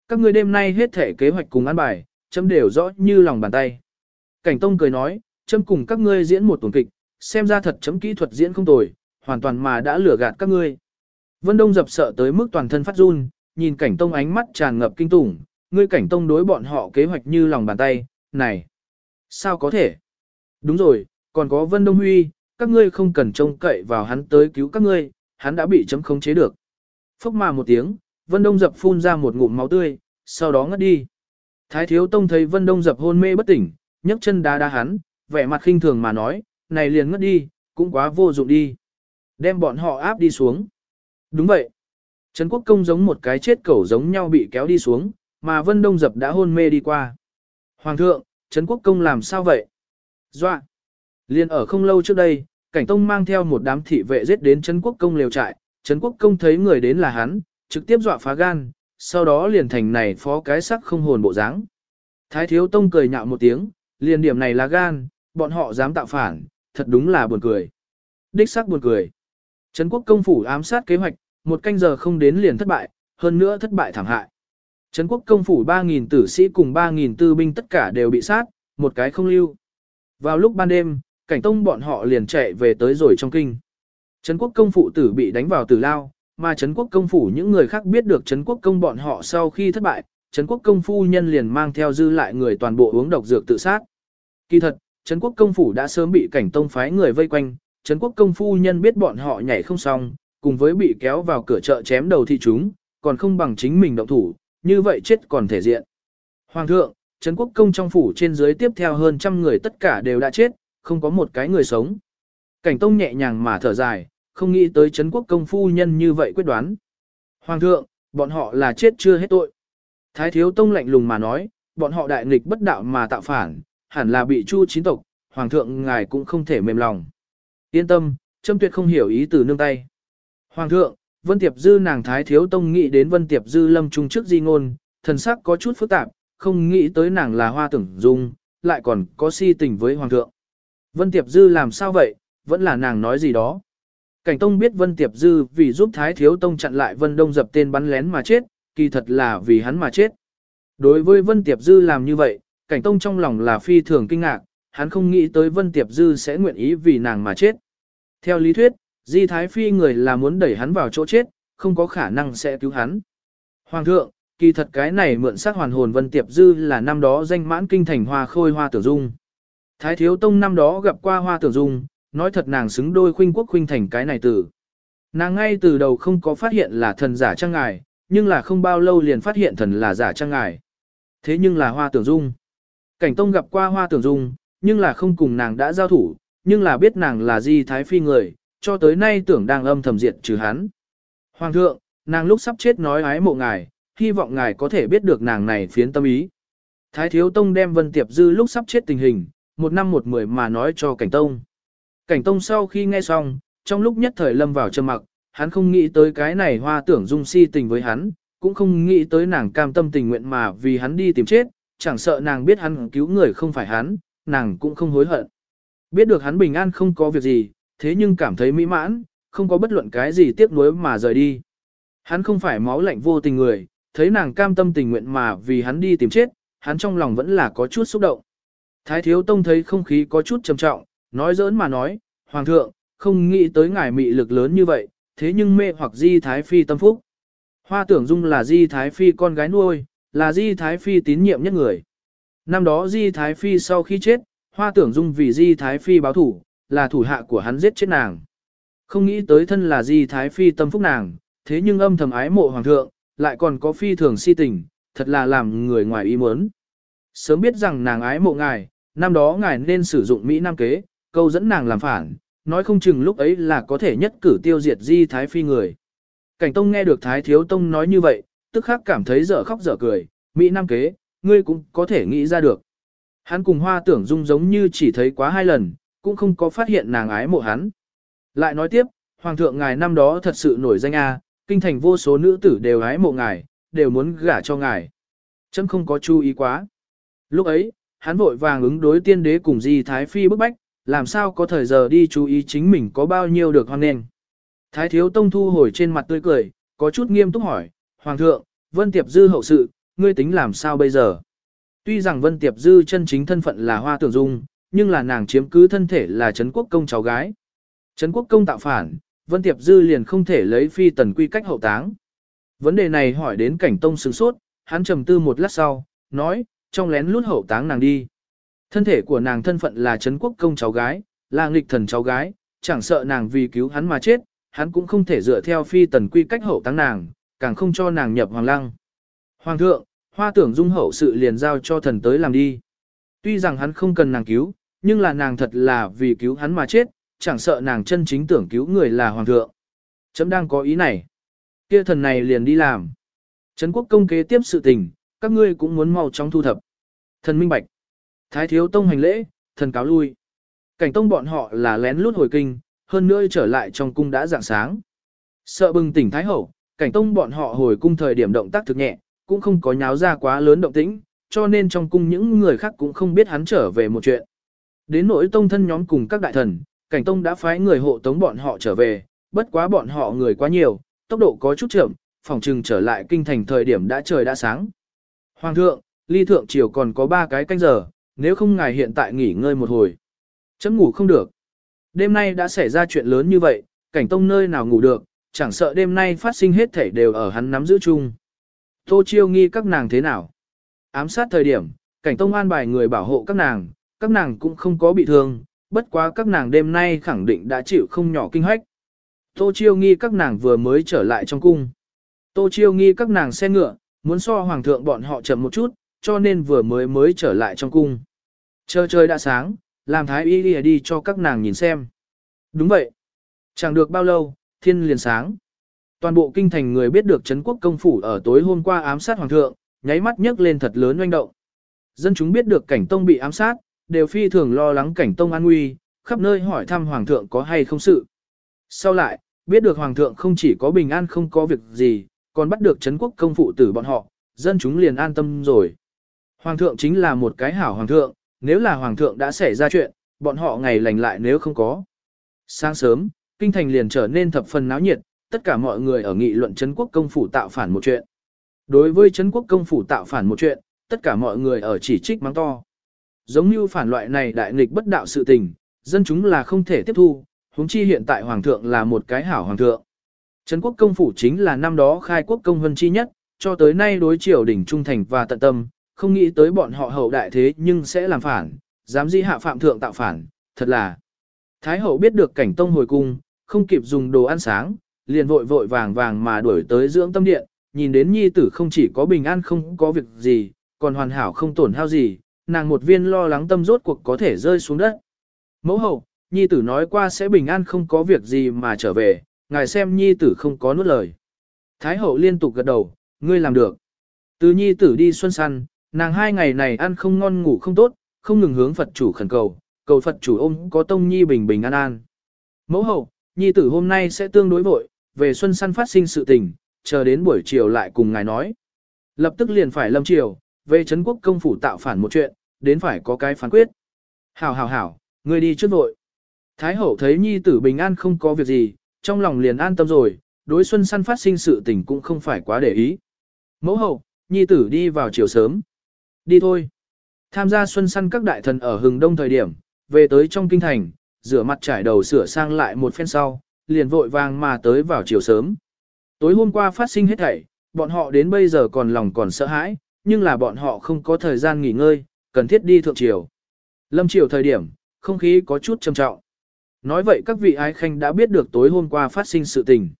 S1: Các ngươi đêm nay hết thể kế hoạch cùng ăn bài, chấm đều rõ như lòng bàn tay. Cảnh tông cười nói, chấm cùng các ngươi diễn một tuần kịch, xem ra thật chấm kỹ thuật diễn không tồi, hoàn toàn mà đã lừa gạt các ngươi. Vân Đông dập sợ tới mức toàn thân phát run, nhìn cảnh tông ánh mắt tràn ngập kinh tủng, ngươi cảnh tông đối bọn họ kế hoạch như lòng bàn tay, này, sao có thể? Đúng rồi, còn có Vân Đông Huy, các ngươi không cần trông cậy vào hắn tới cứu các ngươi, hắn đã bị chấm khống chế được. Phốc mà một tiếng, Vân Đông dập phun ra một ngụm máu tươi, sau đó ngất đi. Thái Thiếu Tông thấy Vân Đông dập hôn mê bất tỉnh, nhấc chân đá đá hắn, vẻ mặt khinh thường mà nói, này liền ngất đi, cũng quá vô dụng đi. Đem bọn họ áp đi xuống. Đúng vậy. Trấn Quốc Công giống một cái chết cẩu giống nhau bị kéo đi xuống, mà Vân Đông dập đã hôn mê đi qua. Hoàng thượng, Trấn Quốc Công làm sao vậy? Dọa! Liên ở không lâu trước đây, cảnh tông mang theo một đám thị vệ giết đến Trấn Quốc Công lều trại, Trấn Quốc Công thấy người đến là hắn, trực tiếp dọa phá gan, sau đó liền thành này phó cái sắc không hồn bộ dáng. Thái Thiếu Tông cười nhạo một tiếng, liền điểm này là gan, bọn họ dám tạo phản, thật đúng là buồn cười. Đích sắc buồn cười. Trấn Quốc Công phủ ám sát kế hoạch, một canh giờ không đến liền thất bại, hơn nữa thất bại thảm hại. Trấn Quốc Công phủ 3.000 tử sĩ cùng 3.000 tư binh tất cả đều bị sát, một cái không lưu. Vào lúc ban đêm, cảnh tông bọn họ liền chạy về tới rồi trong kinh. Trấn quốc công phụ tử bị đánh vào tử lao, mà Trấn quốc công phủ những người khác biết được Trấn quốc công bọn họ sau khi thất bại, Trấn quốc công phu nhân liền mang theo dư lại người toàn bộ uống độc dược tự sát. Kỳ thật, Trấn quốc công phủ đã sớm bị cảnh tông phái người vây quanh, Trấn quốc công phu nhân biết bọn họ nhảy không xong, cùng với bị kéo vào cửa chợ chém đầu thị chúng, còn không bằng chính mình động thủ, như vậy chết còn thể diện. Hoàng thượng, Trấn quốc công trong phủ trên dưới tiếp theo hơn trăm người tất cả đều đã chết, không có một cái người sống. Cảnh tông nhẹ nhàng mà thở dài, không nghĩ tới Trấn quốc công phu nhân như vậy quyết đoán. Hoàng thượng, bọn họ là chết chưa hết tội. Thái thiếu tông lạnh lùng mà nói, bọn họ đại nghịch bất đạo mà tạo phản, hẳn là bị chu chín tộc, hoàng thượng ngài cũng không thể mềm lòng. Yên tâm, châm tuyệt không hiểu ý từ nương tay. Hoàng thượng, Vân Tiệp Dư nàng Thái Thiếu Tông nghĩ đến Vân Tiệp Dư lâm trung trước di ngôn, thần sắc có chút phức tạp, không nghĩ tới nàng là hoa tưởng dung, lại còn có si tình với Hoàng thượng. Vân Tiệp Dư làm sao vậy, vẫn là nàng nói gì đó. Cảnh Tông biết Vân Tiệp Dư vì giúp Thái Thiếu Tông chặn lại Vân Đông dập tên bắn lén mà chết, kỳ thật là vì hắn mà chết. Đối với Vân Tiệp Dư làm như vậy, cảnh tông trong lòng là phi thường kinh ngạc, hắn không nghĩ tới Vân Tiệp Dư sẽ nguyện ý vì nàng mà chết. Theo lý thuyết, Di Thái Phi người là muốn đẩy hắn vào chỗ chết, không có khả năng sẽ cứu hắn. Hoàng thượng, kỳ thật cái này mượn sắc hoàn hồn Vân Tiệp Dư là năm đó danh mãn kinh thành hoa khôi hoa tử dung. Thái Thiếu Tông năm đó gặp qua hoa tử dung, nói thật nàng xứng đôi khuynh quốc khuynh thành cái này tử. Nàng ngay từ đầu không có phát hiện là thần giả trang ngài, nhưng là không bao lâu liền phát hiện thần là giả trang ngài. Thế nhưng là hoa tưởng dung. Cảnh Tông gặp qua hoa tưởng dung, nhưng là không cùng nàng đã giao thủ, nhưng là biết nàng là di thái phi người, cho tới nay tưởng đang âm thầm diệt trừ hắn. Hoàng thượng, nàng lúc sắp chết nói ái mộ ngài, hy vọng ngài có thể biết được nàng này phiến tâm ý. Thái Thiếu Tông đem Vân Tiệp Dư lúc sắp chết tình hình, một năm một mười mà nói cho Cảnh Tông. Cảnh Tông sau khi nghe xong, trong lúc nhất thời lâm vào trầm mặc, hắn không nghĩ tới cái này hoa tưởng dung si tình với hắn, cũng không nghĩ tới nàng cam tâm tình nguyện mà vì hắn đi tìm chết, chẳng sợ nàng biết hắn cứu người không phải hắn, nàng cũng không hối hận. Biết được hắn bình an không có việc gì, thế nhưng cảm thấy mỹ mãn, không có bất luận cái gì tiếc nuối mà rời đi. Hắn không phải máu lạnh vô tình người, thấy nàng cam tâm tình nguyện mà vì hắn đi tìm chết, hắn trong lòng vẫn là có chút xúc động. Thái thiếu tông thấy không khí có chút trầm trọng, nói giỡn mà nói, Hoàng thượng, không nghĩ tới ngài mị lực lớn như vậy, thế nhưng mê hoặc di thái phi tâm phúc. Hoa tưởng dung là di thái phi con gái nuôi, là di thái phi tín nhiệm nhất người. Năm đó di thái phi sau khi chết, hoa tưởng dung vì di thái phi báo thủ, là thủ hạ của hắn giết chết nàng. Không nghĩ tới thân là di thái phi tâm phúc nàng, thế nhưng âm thầm ái mộ hoàng thượng, lại còn có phi thường si tình, thật là làm người ngoài ý muốn. Sớm biết rằng nàng ái mộ ngài, năm đó ngài nên sử dụng Mỹ Nam kế, câu dẫn nàng làm phản, nói không chừng lúc ấy là có thể nhất cử tiêu diệt di thái phi người. Cảnh Tông nghe được Thái Thiếu Tông nói như vậy, tức khắc cảm thấy dở khóc dở cười, Mỹ Nam kế, ngươi cũng có thể nghĩ ra được. Hắn cùng hoa tưởng dung giống như chỉ thấy quá hai lần, cũng không có phát hiện nàng ái mộ hắn. Lại nói tiếp, Hoàng thượng ngài năm đó thật sự nổi danh A, kinh thành vô số nữ tử đều ái mộ ngài, đều muốn gả cho ngài. Chấm không có chú ý quá. Lúc ấy, hắn vội vàng ứng đối tiên đế cùng di thái phi bức bách, làm sao có thời giờ đi chú ý chính mình có bao nhiêu được hoan nền. Thái thiếu tông thu hồi trên mặt tươi cười, có chút nghiêm túc hỏi, Hoàng thượng, Vân Tiệp Dư hậu sự, ngươi tính làm sao bây giờ? Tuy rằng Vân Tiệp Dư chân chính thân phận là hoa tưởng dung, nhưng là nàng chiếm cứ thân thể là Trấn Quốc Công cháu gái. Trấn Quốc Công tạo phản, Vân Tiệp Dư liền không thể lấy phi tần quy cách hậu táng. Vấn đề này hỏi đến cảnh tông sướng sốt, hắn trầm tư một lát sau, nói, trong lén lút hậu táng nàng đi. Thân thể của nàng thân phận là Trấn Quốc Công cháu gái, là nghịch thần cháu gái, chẳng sợ nàng vì cứu hắn mà chết, hắn cũng không thể dựa theo phi tần quy cách hậu táng nàng, càng không cho nàng nhập hoàng lăng. Hoàng thượng, hoa tưởng dung hậu sự liền giao cho thần tới làm đi. Tuy rằng hắn không cần nàng cứu, nhưng là nàng thật là vì cứu hắn mà chết, chẳng sợ nàng chân chính tưởng cứu người là hoàng thượng. Chấm đang có ý này. Kia thần này liền đi làm. Trấn quốc công kế tiếp sự tình, các ngươi cũng muốn mau chóng thu thập. Thần minh bạch. Thái thiếu tông hành lễ, thần cáo lui. Cảnh tông bọn họ là lén lút hồi kinh, hơn nữa trở lại trong cung đã dạng sáng. Sợ bừng tỉnh Thái Hậu, cảnh tông bọn họ hồi cung thời điểm động tác thực nhẹ, cũng không có nháo ra quá lớn động tĩnh, cho nên trong cung những người khác cũng không biết hắn trở về một chuyện. Đến nỗi tông thân nhóm cùng các đại thần, cảnh tông đã phái người hộ tống bọn họ trở về, bất quá bọn họ người quá nhiều, tốc độ có chút chậm, phòng trừng trở lại kinh thành thời điểm đã trời đã sáng. Hoàng thượng, ly thượng triều còn có 3 cái canh giờ, nếu không ngài hiện tại nghỉ ngơi một hồi. Chấm ngủ không được. Đêm nay đã xảy ra chuyện lớn như vậy, cảnh tông nơi nào ngủ được, chẳng sợ đêm nay phát sinh hết thảy đều ở hắn nắm giữ chung. Tô chiêu nghi các nàng thế nào? Ám sát thời điểm, cảnh tông an bài người bảo hộ các nàng, các nàng cũng không có bị thương, bất quá các nàng đêm nay khẳng định đã chịu không nhỏ kinh hoách. Tô chiêu nghi các nàng vừa mới trở lại trong cung. Tô chiêu nghi các nàng xe ngựa, muốn so hoàng thượng bọn họ chậm một chút, cho nên vừa mới mới trở lại trong cung. Chờ trời đã sáng, làm thái y đi, đi cho các nàng nhìn xem. Đúng vậy. Chẳng được bao lâu, thiên liền sáng. Toàn bộ kinh thành người biết được Trấn quốc công phủ ở tối hôm qua ám sát hoàng thượng, nháy mắt nhấc lên thật lớn oanh động. Dân chúng biết được cảnh tông bị ám sát, đều phi thường lo lắng cảnh tông an nguy, khắp nơi hỏi thăm hoàng thượng có hay không sự. Sau lại, biết được hoàng thượng không chỉ có bình an không có việc gì, còn bắt được Trấn quốc công phụ tử bọn họ, dân chúng liền an tâm rồi. Hoàng thượng chính là một cái hảo hoàng thượng, nếu là hoàng thượng đã xảy ra chuyện, bọn họ ngày lành lại nếu không có. Sáng sớm, kinh thành liền trở nên thập phần náo nhiệt, tất cả mọi người ở nghị luận Trấn quốc công phủ tạo phản một chuyện. Đối với Trấn quốc công phủ tạo phản một chuyện, tất cả mọi người ở chỉ trích mắng to. Giống như phản loại này đại nghịch bất đạo sự tình, dân chúng là không thể tiếp thu, huống chi hiện tại hoàng thượng là một cái hảo hoàng thượng. Trấn quốc công phủ chính là năm đó khai quốc công vân chi nhất, cho tới nay đối triều đỉnh trung thành và tận tâm, không nghĩ tới bọn họ hậu đại thế nhưng sẽ làm phản, dám di hạ phạm thượng tạo phản, thật là. Thái hậu biết được cảnh tông hồi cung, không kịp dùng đồ ăn sáng, liền vội vội vàng vàng mà đuổi tới dưỡng tâm điện, nhìn đến nhi tử không chỉ có bình an không có việc gì, còn hoàn hảo không tổn hao gì, nàng một viên lo lắng tâm rốt cuộc có thể rơi xuống đất. Mẫu hậu, nhi tử nói qua sẽ bình an không có việc gì mà trở về, ngài xem nhi tử không có nuốt lời. Thái hậu liên tục gật đầu, ngươi làm được. Từ nhi tử đi xuân săn, nàng hai ngày này ăn không ngon ngủ không tốt, không ngừng hướng Phật chủ khẩn cầu, cầu Phật chủ ôm có tông nhi bình bình an an. Mẫu hậu, nhi tử hôm nay sẽ tương đối vội, về xuân săn phát sinh sự tình, chờ đến buổi chiều lại cùng ngài nói. Lập tức liền phải lâm chiều, về Trấn quốc công phủ tạo phản một chuyện, đến phải có cái phán quyết. Hảo hảo hảo, ngươi đi trước vội. Thái hậu thấy nhi tử bình an không có việc gì, trong lòng liền an tâm rồi, đối xuân săn phát sinh sự tình cũng không phải quá để ý. Mẫu hậu, nhi tử đi vào chiều sớm. Đi thôi. Tham gia xuân săn các đại thần ở hừng đông thời điểm, về tới trong kinh thành, rửa mặt trải đầu sửa sang lại một phen sau, liền vội vàng mà tới vào chiều sớm. Tối hôm qua phát sinh hết thảy, bọn họ đến bây giờ còn lòng còn sợ hãi, nhưng là bọn họ không có thời gian nghỉ ngơi, cần thiết đi thượng triều. Lâm triều thời điểm, không khí có chút trầm trọng. Nói vậy các vị ái khanh đã biết được tối hôm qua phát sinh sự tình.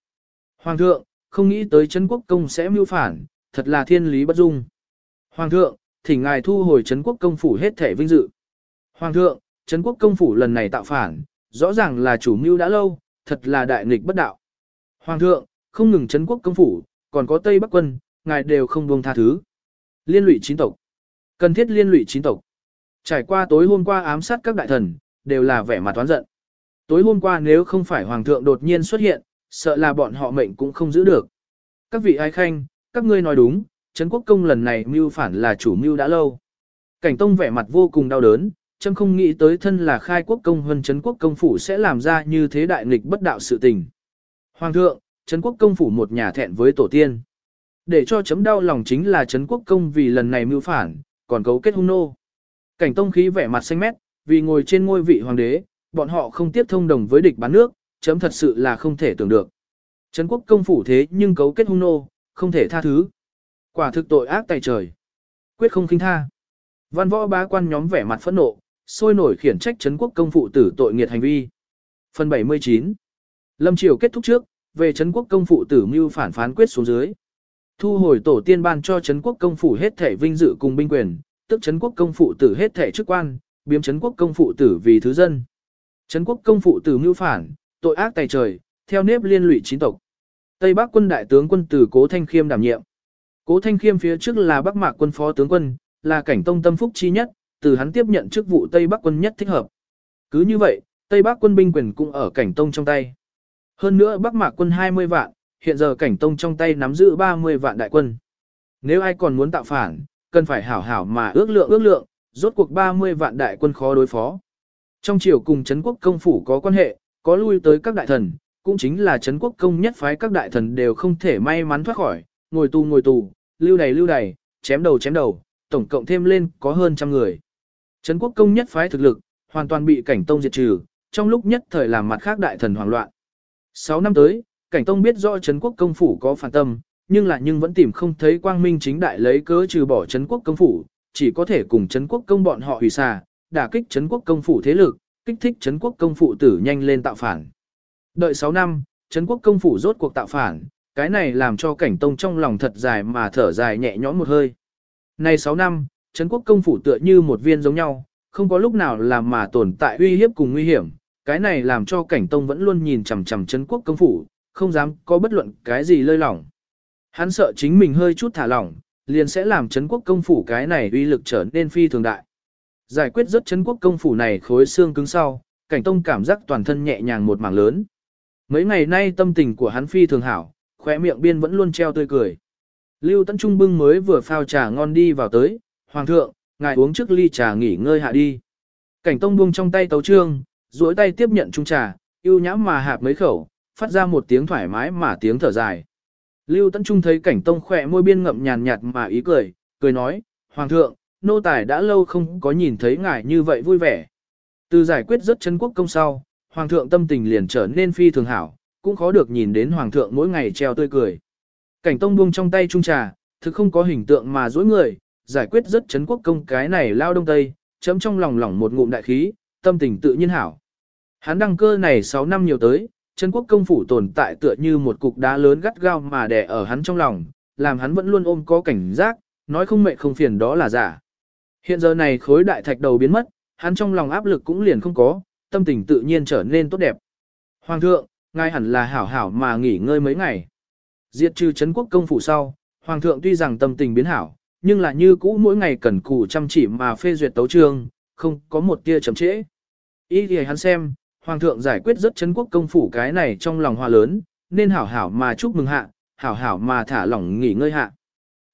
S1: Hoàng thượng, không nghĩ tới Trấn quốc công sẽ mưu phản, thật là thiên lý bất dung. Hoàng thượng, thỉnh ngài thu hồi Trấn quốc công phủ hết thể vinh dự. Hoàng thượng, Trấn quốc công phủ lần này tạo phản, rõ ràng là chủ mưu đã lâu, thật là đại nghịch bất đạo. Hoàng thượng, không ngừng Trấn quốc công phủ, còn có Tây Bắc quân, ngài đều không buông tha thứ. Liên lụy chín tộc. Cần thiết liên lụy chín tộc. Trải qua tối hôm qua ám sát các đại thần, đều là vẻ mặt toán giận. Tối hôm qua nếu không phải hoàng thượng đột nhiên xuất hiện, sợ là bọn họ mệnh cũng không giữ được. Các vị ai khanh, các ngươi nói đúng, Trấn quốc công lần này mưu phản là chủ mưu đã lâu. Cảnh tông vẻ mặt vô cùng đau đớn, chấm không nghĩ tới thân là khai quốc công hơn Trấn quốc công phủ sẽ làm ra như thế đại nghịch bất đạo sự tình. Hoàng thượng, Trấn quốc công phủ một nhà thẹn với tổ tiên. Để cho chấm đau lòng chính là Trấn quốc công vì lần này mưu phản, còn cấu kết hung nô. Cảnh tông khí vẻ mặt xanh mét, vì ngồi trên ngôi vị hoàng đế, bọn họ không tiếp thông đồng với địch bán nước, chấm thật sự là không thể tưởng được. Trấn quốc công phủ thế nhưng cấu kết hung nô, không thể tha thứ. Quả thực tội ác tại trời. Quyết không khinh tha. Văn võ bá quan nhóm vẻ mặt phẫn nộ, sôi nổi khiển trách Trấn quốc công phụ tử tội nghiệt hành vi. Phần 79 Lâm Triều kết thúc trước, về Trấn quốc công phụ tử mưu phản phán quyết xuống dưới. Thu hồi tổ tiên ban cho Trấn quốc công phủ hết thể vinh dự cùng binh quyền, tức Trấn quốc công phụ tử hết thể chức quan, biếm Trấn quốc công phụ tử vì thứ dân. Trấn quốc công phụ tử mưu phản, tội ác tày trời, theo nếp liên lụy chín tộc. Tây Bắc quân đại tướng quân tử Cố Thanh Khiêm đảm nhiệm. Cố Thanh Khiêm phía trước là Bắc Mạc quân phó tướng quân, là cảnh tông tâm phúc chi nhất, từ hắn tiếp nhận chức vụ Tây Bắc quân nhất thích hợp. Cứ như vậy, Tây Bắc quân binh quyền cũng ở cảnh tông trong tay. Hơn nữa Bắc Mạc quân 20 vạn, hiện giờ cảnh tông trong tay nắm giữ 30 vạn đại quân. Nếu ai còn muốn tạo phản, cần phải hảo hảo mà ước lượng ước lượng, rốt cuộc 30 vạn đại quân khó đối phó. Trong triều cùng Trấn quốc công phủ có quan hệ, có lui tới các đại thần, cũng chính là Trấn quốc công nhất phái các đại thần đều không thể may mắn thoát khỏi, ngồi tù ngồi tù, lưu đầy lưu đầy, chém đầu chém đầu, tổng cộng thêm lên có hơn trăm người. Trấn quốc công nhất phái thực lực, hoàn toàn bị cảnh tông diệt trừ, trong lúc nhất thời làm mặt khác đại thần hoảng loạn. Sáu năm tới, cảnh tông biết rõ Trấn quốc công phủ có phản tâm, nhưng là nhưng vẫn tìm không thấy quang minh chính đại lấy cớ trừ bỏ Trấn quốc công phủ, chỉ có thể cùng Trấn quốc công bọn họ hủy xà, đả kích Trấn quốc công phủ thế lực, kích thích Trấn quốc công phủ tử nhanh lên tạo phản. Đợi 6 năm, Trấn quốc công phủ rốt cuộc tạo phản, cái này làm cho cảnh tông trong lòng thật dài mà thở dài nhẹ nhõm một hơi. Nay 6 năm, Trấn quốc công phủ tựa như một viên giống nhau, không có lúc nào làm mà tồn tại uy hiếp cùng nguy hiểm, cái này làm cho cảnh tông vẫn luôn nhìn chằm chằm Trấn quốc công phủ, không dám có bất luận cái gì lơi lỏng. Hắn sợ chính mình hơi chút thả lỏng, liền sẽ làm Trấn quốc công phủ cái này uy lực trở nên phi thường đại. Giải quyết rất chấn quốc công phủ này khối xương cứng sau, cảnh tông cảm giác toàn thân nhẹ nhàng một mảng lớn. Mấy ngày nay tâm tình của hắn phi thường hảo, khóe miệng biên vẫn luôn treo tươi cười. Lưu Tấn Trung bưng mới vừa phao trà ngon đi vào tới, Hoàng thượng, ngài uống trước ly trà nghỉ ngơi hạ đi. Cảnh tông buông trong tay tấu trương, duỗi tay tiếp nhận chung trà, yêu nhãm mà hạp mấy khẩu, phát ra một tiếng thoải mái mà tiếng thở dài. Lưu Tấn Trung thấy cảnh tông khỏe môi biên ngậm nhàn nhạt mà ý cười, cười nói, Hoàng thượng, nô tài đã lâu không có nhìn thấy ngài như vậy vui vẻ. Từ giải quyết rất chân quốc công sau, Hoàng thượng tâm tình liền trở nên phi thường hảo, cũng khó được nhìn đến Hoàng thượng mỗi ngày treo tươi cười. Cảnh tông buông trong tay trung trà, thực không có hình tượng mà dối người, giải quyết rất chấn quốc công cái này lao đông tây, chấm trong lòng lỏng một ngụm đại khí, tâm tình tự nhiên hảo. Hắn đăng cơ này 6 năm nhiều tới, chân quốc công phủ tồn tại tựa như một cục đá lớn gắt gao mà đè ở hắn trong lòng, làm hắn vẫn luôn ôm có cảnh giác, nói không mệt không phiền đó là giả. Hiện giờ này khối đại thạch đầu biến mất, hắn trong lòng áp lực cũng liền không có, tâm tình tự nhiên trở nên tốt đẹp. Hoàng thượng, ngài hẳn là hảo hảo mà nghỉ ngơi mấy ngày. Diệt trừ chấn quốc công phủ sau, Hoàng thượng tuy rằng tâm tình biến hảo, nhưng là như cũ mỗi ngày cần cù chăm chỉ mà phê duyệt tấu trương, không có một tia chậm trễ. Ý thì hắn xem, Hoàng thượng giải quyết rất chấn quốc công phủ cái này trong lòng hoa lớn, nên hảo hảo mà chúc mừng hạ, hảo hảo mà thả lỏng nghỉ ngơi hạ.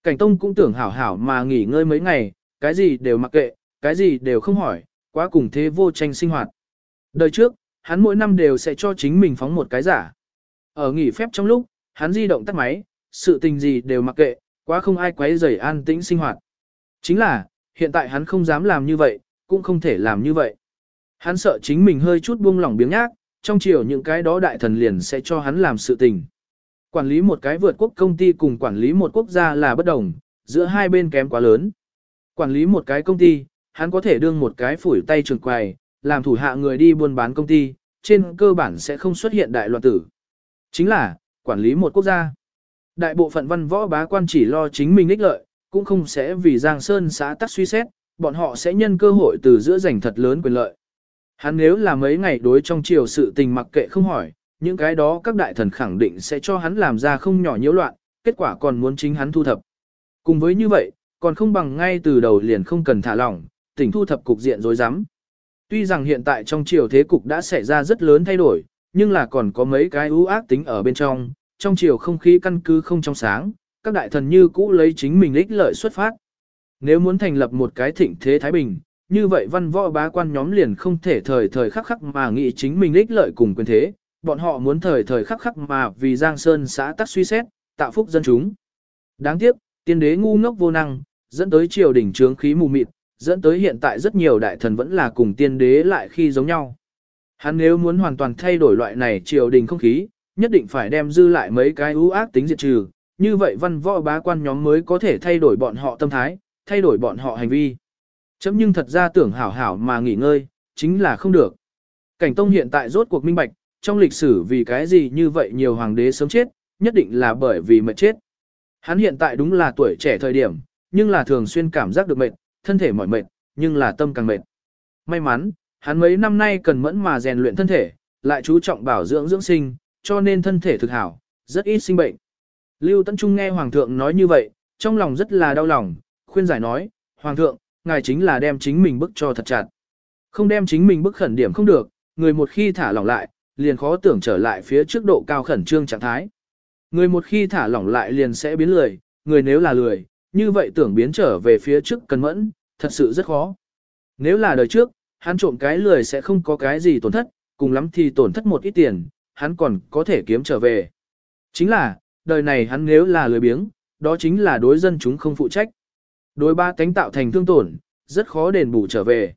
S1: Cảnh Tông cũng tưởng hảo hảo mà nghỉ ngơi mấy ngày, cái gì đều mặc kệ, cái gì đều không hỏi, quá cùng thế vô tranh sinh hoạt. Đời trước, hắn mỗi năm đều sẽ cho chính mình phóng một cái giả. Ở nghỉ phép trong lúc, hắn di động tắt máy, sự tình gì đều mặc kệ, quá không ai quấy rầy an tĩnh sinh hoạt. Chính là, hiện tại hắn không dám làm như vậy, cũng không thể làm như vậy. Hắn sợ chính mình hơi chút buông lỏng biếng nhác, trong chiều những cái đó đại thần liền sẽ cho hắn làm sự tình. Quản lý một cái vượt quốc công ty cùng quản lý một quốc gia là bất đồng, giữa hai bên kém quá lớn. Quản lý một cái công ty, hắn có thể đương một cái phủi tay trường quầy, làm thủ hạ người đi buôn bán công ty, trên cơ bản sẽ không xuất hiện đại loạn tử. Chính là, quản lý một quốc gia. Đại bộ phận văn võ bá quan chỉ lo chính mình ích lợi, cũng không sẽ vì Giang Sơn xã tắc suy xét, bọn họ sẽ nhân cơ hội từ giữa giành thật lớn quyền lợi. Hắn nếu là mấy ngày đối trong chiều sự tình mặc kệ không hỏi, những cái đó các đại thần khẳng định sẽ cho hắn làm ra không nhỏ nhiễu loạn, kết quả còn muốn chính hắn thu thập. Cùng với như vậy, còn không bằng ngay từ đầu liền không cần thả lỏng, tỉnh thu thập cục diện rối rắm. Tuy rằng hiện tại trong triều thế cục đã xảy ra rất lớn thay đổi, nhưng là còn có mấy cái ưu ác tính ở bên trong, trong triều không khí căn cứ không trong sáng, các đại thần như cũ lấy chính mình ích lợi xuất phát. Nếu muốn thành lập một cái thịnh thế Thái Bình, như vậy văn võ bá quan nhóm liền không thể thời thời khắc khắc mà nghĩ chính mình ích lợi cùng quyền thế, bọn họ muốn thời thời khắc khắc mà vì Giang Sơn xã tắc suy xét, tạo phúc dân chúng. Đáng tiếc, tiên đế ngu ngốc vô năng, dẫn tới triều đỉnh trướng khí mù mịt, dẫn tới hiện tại rất nhiều đại thần vẫn là cùng tiên đế lại khi giống nhau. Hắn nếu muốn hoàn toàn thay đổi loại này triều đình không khí, nhất định phải đem dư lại mấy cái ưu ác tính diệt trừ, như vậy văn võ bá quan nhóm mới có thể thay đổi bọn họ tâm thái, thay đổi bọn họ hành vi. Chấm nhưng thật ra tưởng hảo hảo mà nghỉ ngơi, chính là không được. Cảnh Tông hiện tại rốt cuộc minh bạch, trong lịch sử vì cái gì như vậy nhiều hoàng đế sớm chết, nhất định là bởi vì mệt chết. Hắn hiện tại đúng là tuổi trẻ thời điểm, nhưng là thường xuyên cảm giác được mệt, thân thể mỏi mệt, nhưng là tâm càng mệt. May mắn, hắn mấy năm nay cần mẫn mà rèn luyện thân thể, lại chú trọng bảo dưỡng dưỡng sinh, cho nên thân thể thực hảo, rất ít sinh bệnh. Lưu Tấn Trung nghe Hoàng thượng nói như vậy, trong lòng rất là đau lòng, khuyên giải nói, Hoàng thượng, ngài chính là đem chính mình bức cho thật chặt. Không đem chính mình bức khẩn điểm không được, người một khi thả lỏng lại, liền khó tưởng trở lại phía trước độ cao khẩn trương trạng thái. Người một khi thả lỏng lại liền sẽ biến lười, người nếu là lười, như vậy tưởng biến trở về phía trước cần mẫn, thật sự rất khó. Nếu là đời trước, hắn trộm cái lười sẽ không có cái gì tổn thất, cùng lắm thì tổn thất một ít tiền, hắn còn có thể kiếm trở về. Chính là, đời này hắn nếu là lười biếng, đó chính là đối dân chúng không phụ trách. Đối ba tánh tạo thành thương tổn, rất khó đền bù trở về.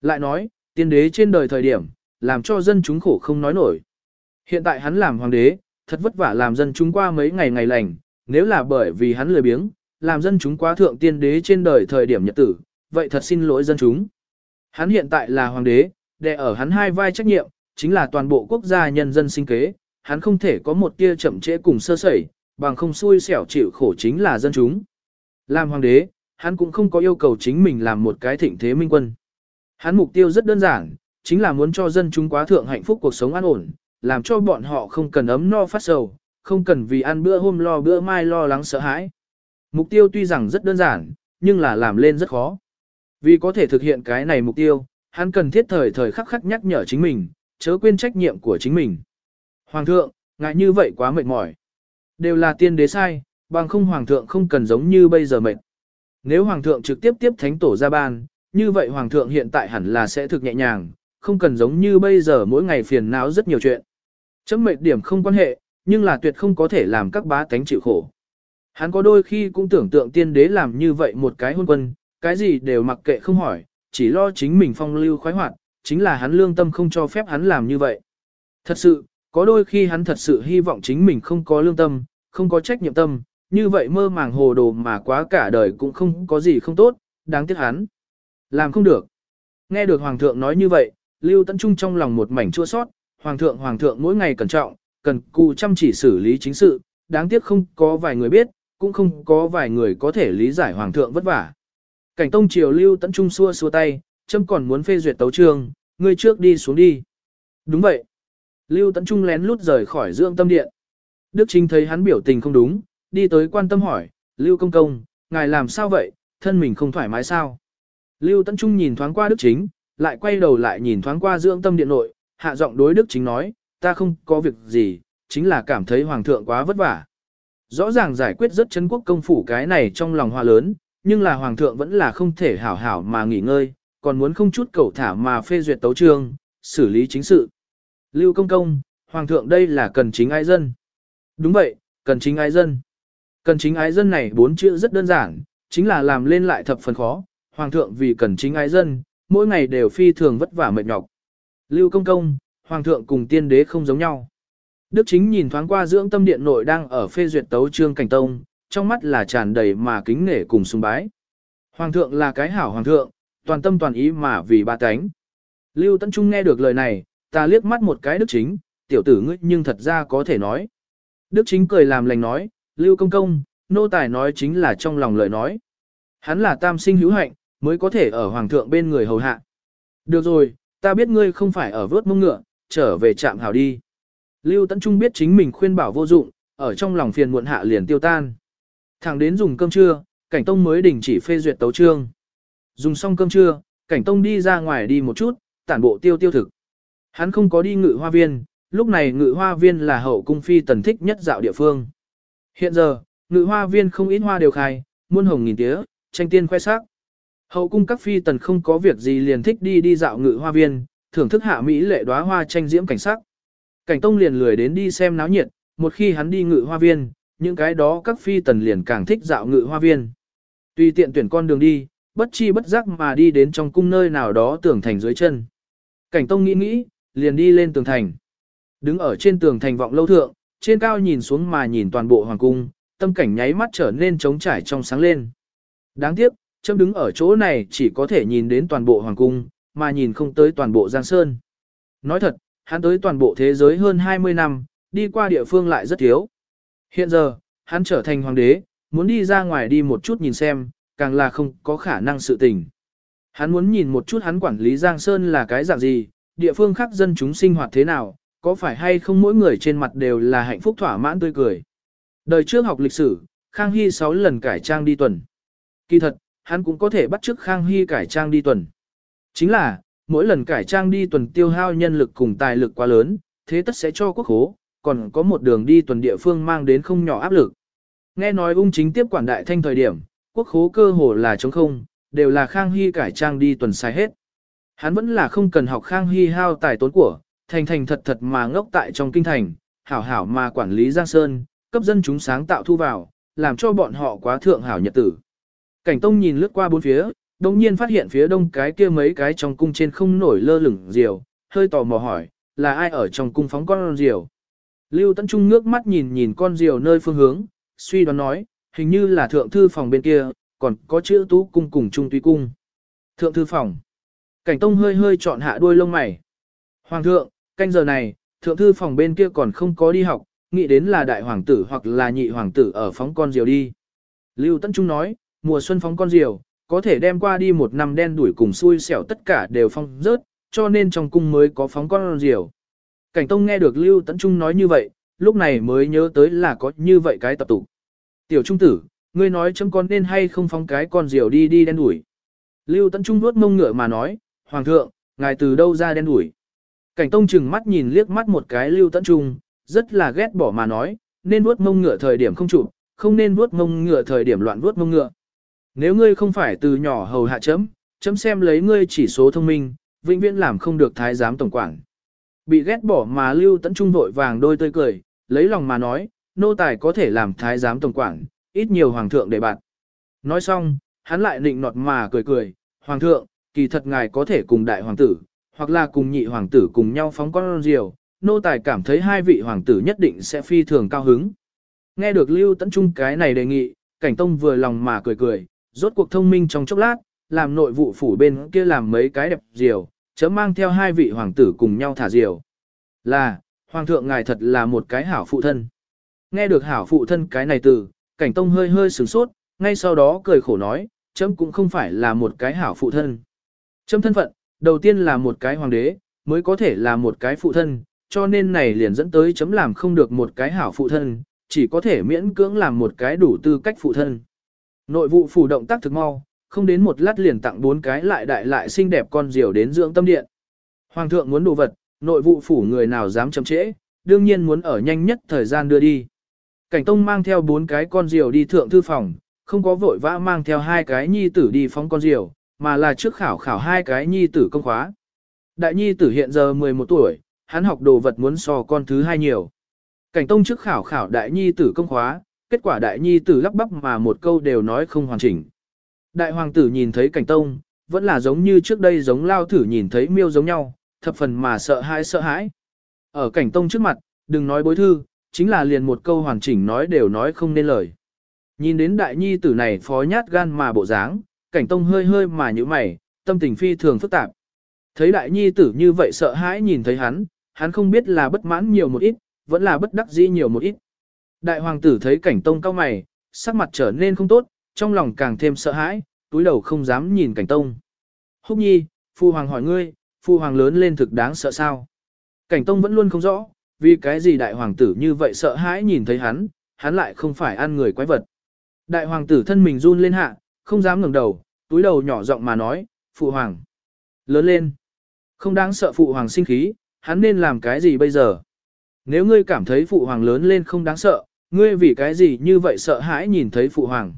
S1: Lại nói, tiên đế trên đời thời điểm, làm cho dân chúng khổ không nói nổi. Hiện tại hắn làm hoàng đế, thật vất vả làm dân chúng qua mấy ngày ngày lành, nếu là bởi vì hắn lười biếng, làm dân chúng quá thượng tiên đế trên đời thời điểm nhật tử, vậy thật xin lỗi dân chúng. Hắn hiện tại là hoàng đế, để ở hắn hai vai trách nhiệm, chính là toàn bộ quốc gia nhân dân sinh kế, hắn không thể có một tia chậm trễ cùng sơ sẩy, bằng không xui xẻo chịu khổ chính là dân chúng. Làm hoàng đế, hắn cũng không có yêu cầu chính mình làm một cái thịnh thế minh quân. Hắn mục tiêu rất đơn giản, chính là muốn cho dân chúng quá thượng hạnh phúc cuộc sống an ổn, làm cho bọn họ không cần ấm no phát sầu, không cần vì ăn bữa hôm lo bữa mai lo lắng sợ hãi. Mục tiêu tuy rằng rất đơn giản, nhưng là làm lên rất khó. Vì có thể thực hiện cái này mục tiêu, hắn cần thiết thời thời khắc khắc nhắc nhở chính mình, chớ quên trách nhiệm của chính mình. Hoàng thượng, ngại như vậy quá mệt mỏi. Đều là tiên đế sai, bằng không hoàng thượng không cần giống như bây giờ mệt. Nếu hoàng thượng trực tiếp tiếp thánh tổ ra ban, như vậy hoàng thượng hiện tại hẳn là sẽ thực nhẹ nhàng, không cần giống như bây giờ mỗi ngày phiền não rất nhiều chuyện. Chấm mệt điểm không quan hệ, nhưng là tuyệt không có thể làm các bá tánh chịu khổ. Hắn có đôi khi cũng tưởng tượng tiên đế làm như vậy một cái hôn quân, cái gì đều mặc kệ không hỏi, chỉ lo chính mình phong lưu khoái hoạt, chính là hắn lương tâm không cho phép hắn làm như vậy. Thật sự, có đôi khi hắn thật sự hy vọng chính mình không có lương tâm, không có trách nhiệm tâm, như vậy mơ màng hồ đồ mà quá cả đời cũng không có gì không tốt, đáng tiếc hắn. Làm không được. Nghe được Hoàng thượng nói như vậy, Lưu Tấn Trung trong lòng một mảnh chua sót, Hoàng thượng Hoàng thượng mỗi ngày cẩn trọng, cần cù chăm chỉ xử lý chính sự, đáng tiếc không có vài người biết, cũng không có vài người có thể lý giải Hoàng thượng vất vả. Cảnh Tông Triều Lưu Tấn Trung xua xua tay, châm còn muốn phê duyệt tấu trường, ngươi trước đi xuống đi. Đúng vậy. Lưu Tấn Trung lén lút rời khỏi dưỡng tâm điện. Đức Chính thấy hắn biểu tình không đúng, đi tới quan tâm hỏi, Lưu Công Công, ngài làm sao vậy, thân mình không thoải mái sao? Lưu Tấn Trung nhìn thoáng qua Đức Chính, lại quay đầu lại nhìn thoáng qua dưỡng tâm điện nội, hạ giọng đối Đức Chính nói, ta không có việc gì, chính là cảm thấy Hoàng thượng quá vất vả. Rõ ràng giải quyết rất chấn quốc công phủ cái này trong lòng hoa lớn, nhưng là Hoàng thượng vẫn là không thể hảo hảo mà nghỉ ngơi, còn muốn không chút cầu thả mà phê duyệt tấu trương, xử lý chính sự. Lưu Công Công, Hoàng thượng đây là cần chính ai dân. Đúng vậy, cần chính ai dân. Cần chính ái dân này bốn chữ rất đơn giản, chính là làm lên lại thập phần khó, hoàng thượng vì cần chính ái dân, mỗi ngày đều phi thường vất vả mệt nhọc. Lưu công công, hoàng thượng cùng tiên đế không giống nhau. Đức chính nhìn thoáng qua dưỡng tâm điện nội đang ở phê duyệt tấu trương cảnh tông, trong mắt là tràn đầy mà kính nể cùng sùng bái. Hoàng thượng là cái hảo hoàng thượng, toàn tâm toàn ý mà vì ba cánh. Lưu Tấn Trung nghe được lời này, ta liếc mắt một cái đức chính, tiểu tử ngươi nhưng thật ra có thể nói. Đức chính cười làm lành nói, Lưu Công Công, nô tài nói chính là trong lòng lời nói. Hắn là tam sinh hữu hạnh, mới có thể ở hoàng thượng bên người hầu hạ. Được rồi, ta biết ngươi không phải ở vớt mông ngựa, trở về trạm hào đi. Lưu Tấn Trung biết chính mình khuyên bảo vô dụng, ở trong lòng phiền muộn hạ liền tiêu tan. Thẳng đến dùng cơm trưa, Cảnh Tông mới đình chỉ phê duyệt tấu trương. Dùng xong cơm trưa, Cảnh Tông đi ra ngoài đi một chút, tản bộ tiêu tiêu thực. Hắn không có đi ngự hoa viên, lúc này ngự hoa viên là hậu cung phi tần thích nhất dạo địa phương. Hiện giờ, ngự hoa viên không ít hoa đều khai, muôn hồng nghìn tía, tranh tiên khoe sắc. Hậu cung các phi tần không có việc gì liền thích đi đi dạo ngự hoa viên, thưởng thức hạ mỹ lệ đóa hoa tranh diễm cảnh sắc. Cảnh tông liền lười đến đi xem náo nhiệt, một khi hắn đi ngự hoa viên, những cái đó các phi tần liền càng thích dạo ngự hoa viên. Tùy tiện tuyển con đường đi, bất chi bất giác mà đi đến trong cung nơi nào đó tường thành dưới chân. Cảnh tông nghĩ nghĩ, liền đi lên tường thành. Đứng ở trên tường thành vọng lâu thượng, trên cao nhìn xuống mà nhìn toàn bộ hoàng cung, tâm cảnh nháy mắt trở nên trống trải trong sáng lên. Đáng tiếc, châm đứng ở chỗ này chỉ có thể nhìn đến toàn bộ hoàng cung, mà nhìn không tới toàn bộ Giang Sơn. Nói thật, hắn tới toàn bộ thế giới hơn 20 năm, đi qua địa phương lại rất thiếu. Hiện giờ, hắn trở thành hoàng đế, muốn đi ra ngoài đi một chút nhìn xem, càng là không có khả năng sự tình. Hắn muốn nhìn một chút hắn quản lý Giang Sơn là cái dạng gì, địa phương khác dân chúng sinh hoạt thế nào, có phải hay không mỗi người trên mặt đều là hạnh phúc thỏa mãn tươi cười. Đời trước học lịch sử, Khang Hy 6 lần cải trang đi tuần. Kỳ thật, hắn cũng có thể bắt chước Khang Hy cải trang đi tuần. Chính là, mỗi lần cải trang đi tuần tiêu hao nhân lực cùng tài lực quá lớn, thế tất sẽ cho quốc hố, còn có một đường đi tuần địa phương mang đến không nhỏ áp lực. Nghe nói ung chính tiếp quản đại thanh thời điểm, quốc khố cơ hồ là trống không, đều là Khang Hy cải trang đi tuần sai hết. Hắn vẫn là không cần học Khang Hy hao tài tốn của, thành thành thật thật mà ngốc tại trong kinh thành, hảo hảo mà quản lý Giang Sơn, cấp dân chúng sáng tạo thu vào, làm cho bọn họ quá thượng hảo nhật tử. Cảnh Tông nhìn lướt qua bốn phía, đồng nhiên phát hiện phía đông cái kia mấy cái trong cung trên không nổi lơ lửng diều, hơi tò mò hỏi, là ai ở trong cung phóng con diều? Lưu Tấn Trung nước mắt nhìn nhìn con diều nơi phương hướng, suy đoán nói, hình như là thượng thư phòng bên kia, còn có chữ tú cung cùng trung tuy cung. Thượng thư phòng. Cảnh Tông hơi hơi chọn hạ đuôi lông mày. Hoàng thượng, canh giờ này, thượng thư phòng bên kia còn không có đi học, nghĩ đến là đại hoàng tử hoặc là nhị hoàng tử ở phóng con diều đi. Lưu Tấn Trung nói, mùa xuân phóng con diều, có thể đem qua đi một năm đen đuổi cùng xui xẻo tất cả đều phong rớt, cho nên trong cung mới có phóng con diều. Cảnh Tông nghe được Lưu Tấn Trung nói như vậy, lúc này mới nhớ tới là có như vậy cái tập tụ. Tiểu Trung tử, ngươi nói chấm con nên hay không phóng cái con diều đi đi đen đuổi. Lưu Tấn Trung nuốt mông ngựa mà nói, Hoàng thượng, ngài từ đâu ra đen đuổi. Cảnh Tông chừng mắt nhìn liếc mắt một cái Lưu Tấn Trung, rất là ghét bỏ mà nói, nên vuốt mông ngựa thời điểm không chụp, không nên vuốt mông ngựa thời điểm loạn vuốt mông ngựa. Nếu ngươi không phải từ nhỏ hầu hạ chấm, chấm xem lấy ngươi chỉ số thông minh, vĩnh viễn làm không được thái giám tổng quản. Bị ghét bỏ mà Lưu Tấn Trung vội vàng đôi tươi cười, lấy lòng mà nói, nô tài có thể làm thái giám tổng quản, ít nhiều hoàng thượng để bạn. Nói xong, hắn lại nịnh nọt mà cười cười, hoàng thượng, kỳ thật ngài có thể cùng đại hoàng tử, hoặc là cùng nhị hoàng tử cùng nhau phóng con diều, nô tài cảm thấy hai vị hoàng tử nhất định sẽ phi thường cao hứng. Nghe được Lưu Tấn Trung cái này đề nghị, Cảnh Tông vừa lòng mà cười cười, rốt cuộc thông minh trong chốc lát, làm nội vụ phủ bên kia làm mấy cái đẹp diều, chấm mang theo hai vị hoàng tử cùng nhau thả diều. Là, hoàng thượng ngài thật là một cái hảo phụ thân. Nghe được hảo phụ thân cái này từ, Cảnh Tông hơi hơi sửng sốt, ngay sau đó cười khổ nói, chấm cũng không phải là một cái hảo phụ thân. Chấm thân phận, đầu tiên là một cái hoàng đế, mới có thể là một cái phụ thân, cho nên này liền dẫn tới chấm làm không được một cái hảo phụ thân, chỉ có thể miễn cưỡng làm một cái đủ tư cách phụ thân. Nội vụ phủ động tác thực mau, không đến một lát liền tặng bốn cái lại đại lại xinh đẹp con diều đến dưỡng tâm điện. Hoàng thượng muốn đồ vật, nội vụ phủ người nào dám chậm trễ, đương nhiên muốn ở nhanh nhất thời gian đưa đi. Cảnh Tông mang theo bốn cái con diều đi thượng thư phòng, không có vội vã mang theo hai cái nhi tử đi phóng con diều, mà là trước khảo khảo hai cái nhi tử công khóa. Đại nhi tử hiện giờ 11 tuổi, hắn học đồ vật muốn so con thứ hai nhiều. Cảnh tông trước khảo khảo đại nhi tử công khóa, kết quả đại nhi tử lắp bắp mà một câu đều nói không hoàn chỉnh. Đại hoàng tử nhìn thấy cảnh tông, vẫn là giống như trước đây giống lao thử nhìn thấy miêu giống nhau, thập phần mà sợ hãi sợ hãi. Ở cảnh tông trước mặt, đừng nói bối thư, chính là liền một câu hoàn chỉnh nói đều nói không nên lời. Nhìn đến đại nhi tử này phó nhát gan mà bộ dáng, cảnh tông hơi hơi mà như mày, tâm tình phi thường phức tạp. Thấy đại nhi tử như vậy sợ hãi nhìn thấy hắn, hắn không biết là bất mãn nhiều một ít, vẫn là bất đắc dĩ nhiều một ít. Đại hoàng tử thấy cảnh tông cao mày, sắc mặt trở nên không tốt, trong lòng càng thêm sợ hãi, túi đầu không dám nhìn cảnh tông. Húc nhi, phu hoàng hỏi ngươi, phu hoàng lớn lên thực đáng sợ sao? Cảnh tông vẫn luôn không rõ, vì cái gì đại hoàng tử như vậy sợ hãi nhìn thấy hắn, hắn lại không phải ăn người quái vật. Đại hoàng tử thân mình run lên hạ, không dám ngẩng đầu, túi đầu nhỏ giọng mà nói, phụ hoàng. Lớn lên. Không đáng sợ phụ hoàng sinh khí, hắn nên làm cái gì bây giờ? Nếu ngươi cảm thấy phụ hoàng lớn lên không đáng sợ, ngươi vì cái gì như vậy sợ hãi nhìn thấy phụ hoàng?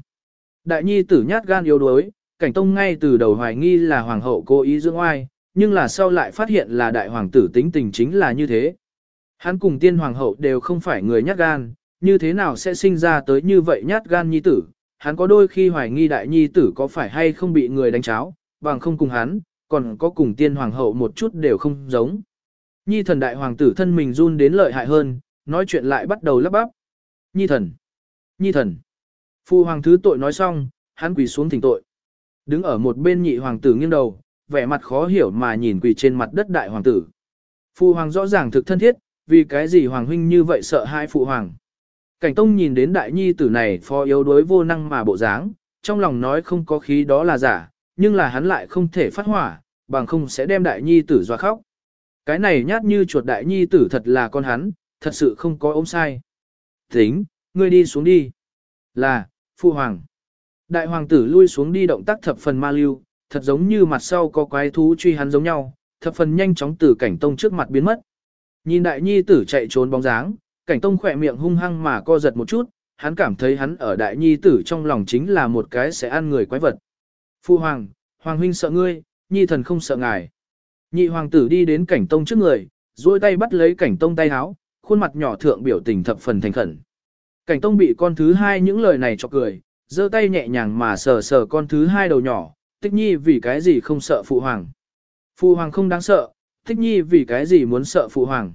S1: Đại nhi tử nhát gan yếu đuối, cảnh tông ngay từ đầu hoài nghi là hoàng hậu cố ý dưỡng oai, nhưng là sau lại phát hiện là đại hoàng tử tính tình chính là như thế. Hắn cùng tiên hoàng hậu đều không phải người nhát gan, như thế nào sẽ sinh ra tới như vậy nhát gan nhi tử, hắn có đôi khi hoài nghi đại nhi tử có phải hay không bị người đánh cháo, bằng không cùng hắn, còn có cùng tiên hoàng hậu một chút đều không giống. Nhi thần đại hoàng tử thân mình run đến lợi hại hơn, nói chuyện lại bắt đầu lắp bắp. Nhi thần, nhi thần. Phu hoàng thứ tội nói xong, hắn quỳ xuống thỉnh tội. Đứng ở một bên nhị hoàng tử nghiêng đầu, vẻ mặt khó hiểu mà nhìn quỳ trên mặt đất đại hoàng tử. Phu hoàng rõ ràng thực thân thiết, vì cái gì hoàng huynh như vậy sợ hai phụ hoàng. Cảnh tông nhìn đến đại nhi tử này phó yếu đuối vô năng mà bộ dáng, trong lòng nói không có khí đó là giả, nhưng là hắn lại không thể phát hỏa, bằng không sẽ đem đại nhi tử doa khóc. Cái này nhát như chuột đại nhi tử thật là con hắn, thật sự không có ốm sai. Tính, ngươi đi xuống đi. Là, phu hoàng. Đại hoàng tử lui xuống đi động tác thập phần ma lưu, thật giống như mặt sau có quái thú truy hắn giống nhau, thập phần nhanh chóng từ cảnh tông trước mặt biến mất. Nhìn đại nhi tử chạy trốn bóng dáng, cảnh tông khỏe miệng hung hăng mà co giật một chút, hắn cảm thấy hắn ở đại nhi tử trong lòng chính là một cái sẽ ăn người quái vật. Phu hoàng, hoàng huynh sợ ngươi, nhi thần không sợ ngài. Nhị hoàng tử đi đến cảnh tông trước người, duỗi tay bắt lấy cảnh tông tay háo, khuôn mặt nhỏ thượng biểu tình thập phần thành khẩn. Cảnh tông bị con thứ hai những lời này cho cười, giơ tay nhẹ nhàng mà sờ sờ con thứ hai đầu nhỏ, tích nhi vì cái gì không sợ phụ hoàng. Phụ hoàng không đáng sợ, tích nhi vì cái gì muốn sợ phụ hoàng.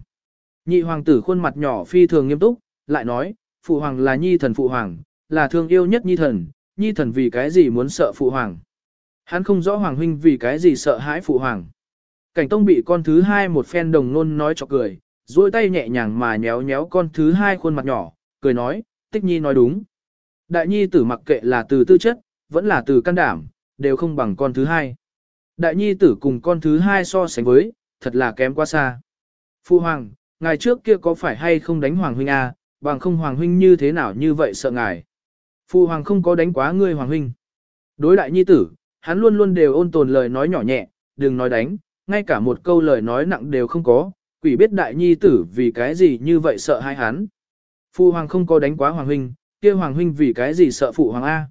S1: Nhị hoàng tử khuôn mặt nhỏ phi thường nghiêm túc, lại nói, phụ hoàng là nhi thần phụ hoàng, là thương yêu nhất nhi thần, nhi thần vì cái gì muốn sợ phụ hoàng. Hắn không rõ hoàng huynh vì cái gì sợ hãi phụ hoàng. Cảnh tông bị con thứ hai một phen đồng nôn nói cho cười, duỗi tay nhẹ nhàng mà nhéo nhéo con thứ hai khuôn mặt nhỏ, cười nói, tích nhi nói đúng. Đại nhi tử mặc kệ là từ tư chất, vẫn là từ can đảm, đều không bằng con thứ hai. Đại nhi tử cùng con thứ hai so sánh với, thật là kém quá xa. Phu hoàng, ngài trước kia có phải hay không đánh hoàng huynh a? À, bằng không hoàng huynh như thế nào như vậy sợ ngài. Phu hoàng không có đánh quá ngươi hoàng huynh. Đối đại nhi tử, hắn luôn luôn đều ôn tồn lời nói nhỏ nhẹ, đừng nói đánh, ngay cả một câu lời nói nặng đều không có, quỷ biết đại nhi tử vì cái gì như vậy sợ hai hắn. Phu hoàng không có đánh quá hoàng huynh, kia hoàng huynh vì cái gì sợ phụ hoàng A.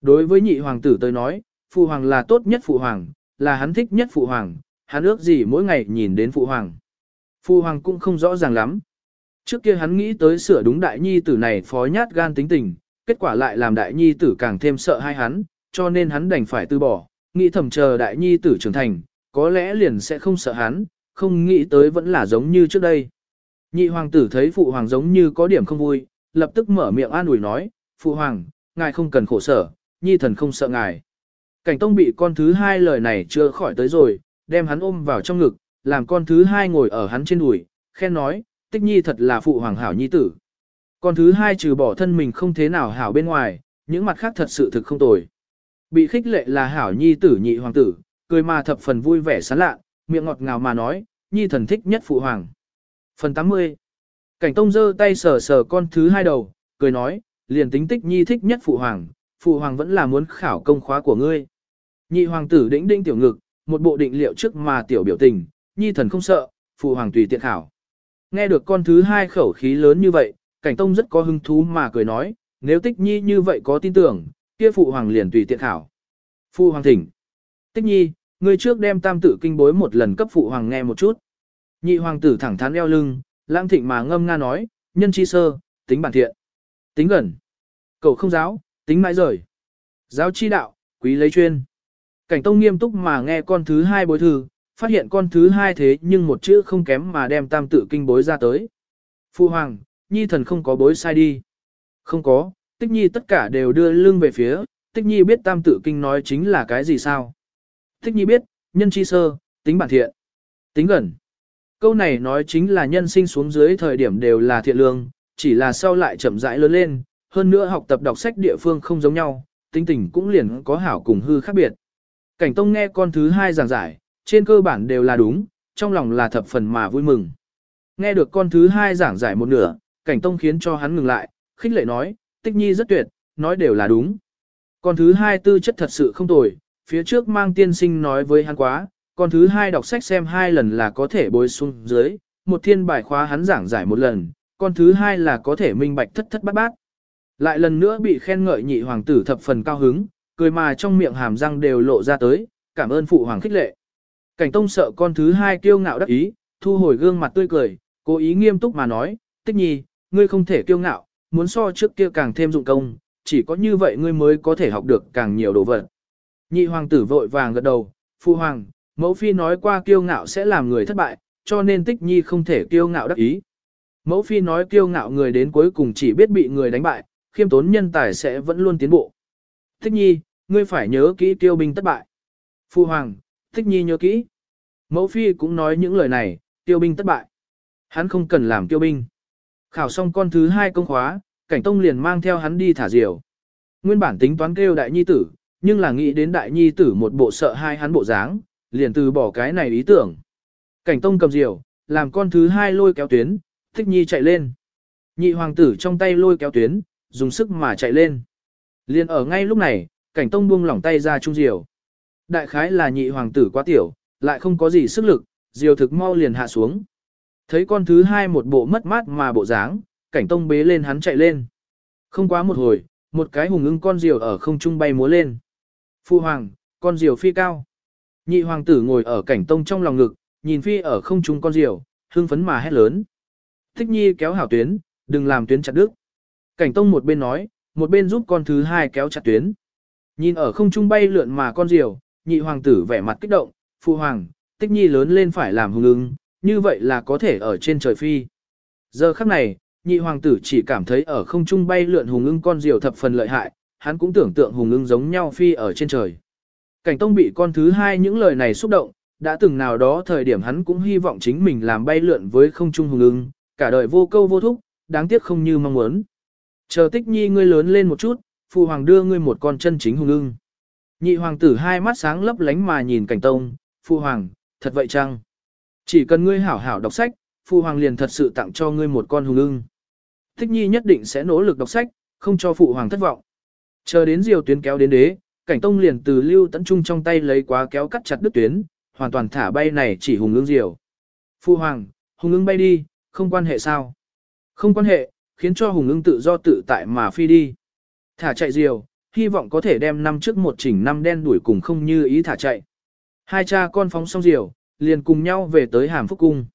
S1: Đối với nhị hoàng tử tới nói, phụ hoàng là tốt nhất phụ hoàng, là hắn thích nhất phụ hoàng, hắn ước gì mỗi ngày nhìn đến phụ hoàng. Phu hoàng cũng không rõ ràng lắm. Trước kia hắn nghĩ tới sửa đúng đại nhi tử này phó nhát gan tính tình, kết quả lại làm đại nhi tử càng thêm sợ hai hắn, cho nên hắn đành phải từ bỏ, nghĩ thầm chờ đại nhi tử trưởng thành, có lẽ liền sẽ không sợ hắn, không nghĩ tới vẫn là giống như trước đây. Nhị hoàng tử thấy phụ hoàng giống như có điểm không vui, lập tức mở miệng an ủi nói, phụ hoàng, ngài không cần khổ sở, nhi thần không sợ ngài. Cảnh tông bị con thứ hai lời này chưa khỏi tới rồi, đem hắn ôm vào trong ngực, làm con thứ hai ngồi ở hắn trên đùi, khen nói, tích nhi thật là phụ hoàng hảo nhi tử. Con thứ hai trừ bỏ thân mình không thế nào hảo bên ngoài, những mặt khác thật sự thực không tồi. Bị khích lệ là hảo nhi tử nhị hoàng tử, cười mà thập phần vui vẻ sán lạ, miệng ngọt ngào mà nói, nhi thần thích nhất phụ hoàng. Phần 80 Cảnh tông giơ tay sờ sờ con thứ hai đầu, cười nói, liền tính tích nhi thích nhất phụ hoàng, phụ hoàng vẫn là muốn khảo công khóa của ngươi. Nhị hoàng tử đĩnh đĩnh tiểu ngực, một bộ định liệu trước mà tiểu biểu tình, nhi thần không sợ, phụ hoàng tùy tiện khảo. Nghe được con thứ hai khẩu khí lớn như vậy, cảnh tông rất có hứng thú mà cười nói, nếu tích nhi như vậy có tin tưởng, kia phụ hoàng liền tùy tiện khảo. Phụ hoàng thỉnh. Tích nhi, ngươi trước đem tam Tử kinh bối một lần cấp phụ hoàng nghe một chút. Nhị hoàng tử thẳng thắn eo lưng, lãng thịnh mà ngâm nga nói, nhân chi sơ, tính bản thiện. Tính gần. Cậu không giáo, tính mãi rời. Giáo chi đạo, quý lấy chuyên. Cảnh tông nghiêm túc mà nghe con thứ hai bối thư, phát hiện con thứ hai thế nhưng một chữ không kém mà đem tam tự kinh bối ra tới. Phu hoàng, nhi thần không có bối sai đi. Không có, tích nhi tất cả đều đưa lưng về phía, tích nhi biết tam tự kinh nói chính là cái gì sao. Tích nhi biết, nhân chi sơ, tính bản thiện, tính gần. Câu này nói chính là nhân sinh xuống dưới thời điểm đều là thiện lương, chỉ là sau lại chậm rãi lớn lên, hơn nữa học tập đọc sách địa phương không giống nhau, tính tình cũng liền có hảo cùng hư khác biệt. Cảnh Tông nghe con thứ hai giảng giải, trên cơ bản đều là đúng, trong lòng là thập phần mà vui mừng. Nghe được con thứ hai giảng giải một nửa, Cảnh Tông khiến cho hắn ngừng lại, khích lệ nói, Tích Nhi rất tuyệt, nói đều là đúng. Con thứ hai tư chất thật sự không tồi, phía trước mang tiên sinh nói với hắn quá, con thứ hai đọc sách xem hai lần là có thể bối xuống dưới, một thiên bài khóa hắn giảng giải một lần, con thứ hai là có thể minh bạch thất thất bát bát. Lại lần nữa bị khen ngợi nhị hoàng tử thập phần cao hứng, cười mà trong miệng hàm răng đều lộ ra tới, cảm ơn phụ hoàng khích lệ. Cảnh tông sợ con thứ hai kiêu ngạo đắc ý, thu hồi gương mặt tươi cười, cố ý nghiêm túc mà nói, tích nhi, ngươi không thể kiêu ngạo, muốn so trước kia càng thêm dụng công, chỉ có như vậy ngươi mới có thể học được càng nhiều đồ vật. Nhị hoàng tử vội vàng gật đầu, phụ hoàng, mẫu phi nói qua kiêu ngạo sẽ làm người thất bại, cho nên tích nhi không thể kiêu ngạo đắc ý. Mẫu phi nói kiêu ngạo người đến cuối cùng chỉ biết bị người đánh bại, khiêm tốn nhân tài sẽ vẫn luôn tiến bộ. Tích nhi, ngươi phải nhớ kỹ tiêu binh thất bại. Phu hoàng, tích nhi nhớ kỹ. Mẫu phi cũng nói những lời này, tiêu binh thất bại. Hắn không cần làm tiêu binh. Khảo xong con thứ hai công khóa, cảnh tông liền mang theo hắn đi thả diều. Nguyên bản tính toán kêu đại nhi tử, nhưng là nghĩ đến đại nhi tử một bộ sợ hai hắn bộ dáng, liền từ bỏ cái này ý tưởng. Cảnh tông cầm diều, làm con thứ hai lôi kéo tuyến, thích nhi chạy lên. Nhị hoàng tử trong tay lôi kéo tuyến, dùng sức mà chạy lên. Liên ở ngay lúc này, cảnh tông buông lỏng tay ra trung diều. Đại khái là nhị hoàng tử quá tiểu, lại không có gì sức lực, diều thực mau liền hạ xuống. Thấy con thứ hai một bộ mất mát mà bộ dáng, cảnh tông bế lên hắn chạy lên. Không quá một hồi, một cái hùng ưng con diều ở không trung bay múa lên. Phu hoàng, con diều phi cao. Nhị hoàng tử ngồi ở cảnh tông trong lòng ngực, nhìn phi ở không trung con diều, hưng phấn mà hét lớn. Thích nhi kéo hảo tuyến, đừng làm tuyến chặt đứt. Cảnh tông một bên nói, một bên giúp con thứ hai kéo chặt tuyến. Nhìn ở không trung bay lượn mà con diều, nhị hoàng tử vẻ mặt kích động, phụ hoàng, tích nhi lớn lên phải làm hùng ứng, như vậy là có thể ở trên trời phi. Giờ khắc này, nhị hoàng tử chỉ cảm thấy ở không trung bay lượn hùng ưng con diều thập phần lợi hại, hắn cũng tưởng tượng hùng ưng giống nhau phi ở trên trời. Cảnh tông bị con thứ hai những lời này xúc động, đã từng nào đó thời điểm hắn cũng hy vọng chính mình làm bay lượn với không trung hùng ưng, cả đời vô câu vô thúc, đáng tiếc không như mong muốn. Chờ tích nhi ngươi lớn lên một chút, phụ hoàng đưa ngươi một con chân chính hùng ưng. Nhị hoàng tử hai mắt sáng lấp lánh mà nhìn cảnh tông, Phu hoàng, thật vậy chăng? Chỉ cần ngươi hảo hảo đọc sách, Phu hoàng liền thật sự tặng cho ngươi một con hùng ưng. Thích nhi nhất định sẽ nỗ lực đọc sách, không cho phụ hoàng thất vọng. Chờ đến diều tuyến kéo đến đế, cảnh tông liền từ lưu tấn trung trong tay lấy quá kéo cắt chặt đứt tuyến, hoàn toàn thả bay này chỉ hùng ưng diều. Phu hoàng, hùng ưng bay đi, không quan hệ sao? Không quan hệ, khiến cho hùng ưng tự do tự tại mà phi đi. Thả chạy diều, hy vọng có thể đem năm trước một chỉnh năm đen đuổi cùng không như ý thả chạy. Hai cha con phóng xong diều, liền cùng nhau về tới hàm phúc cung.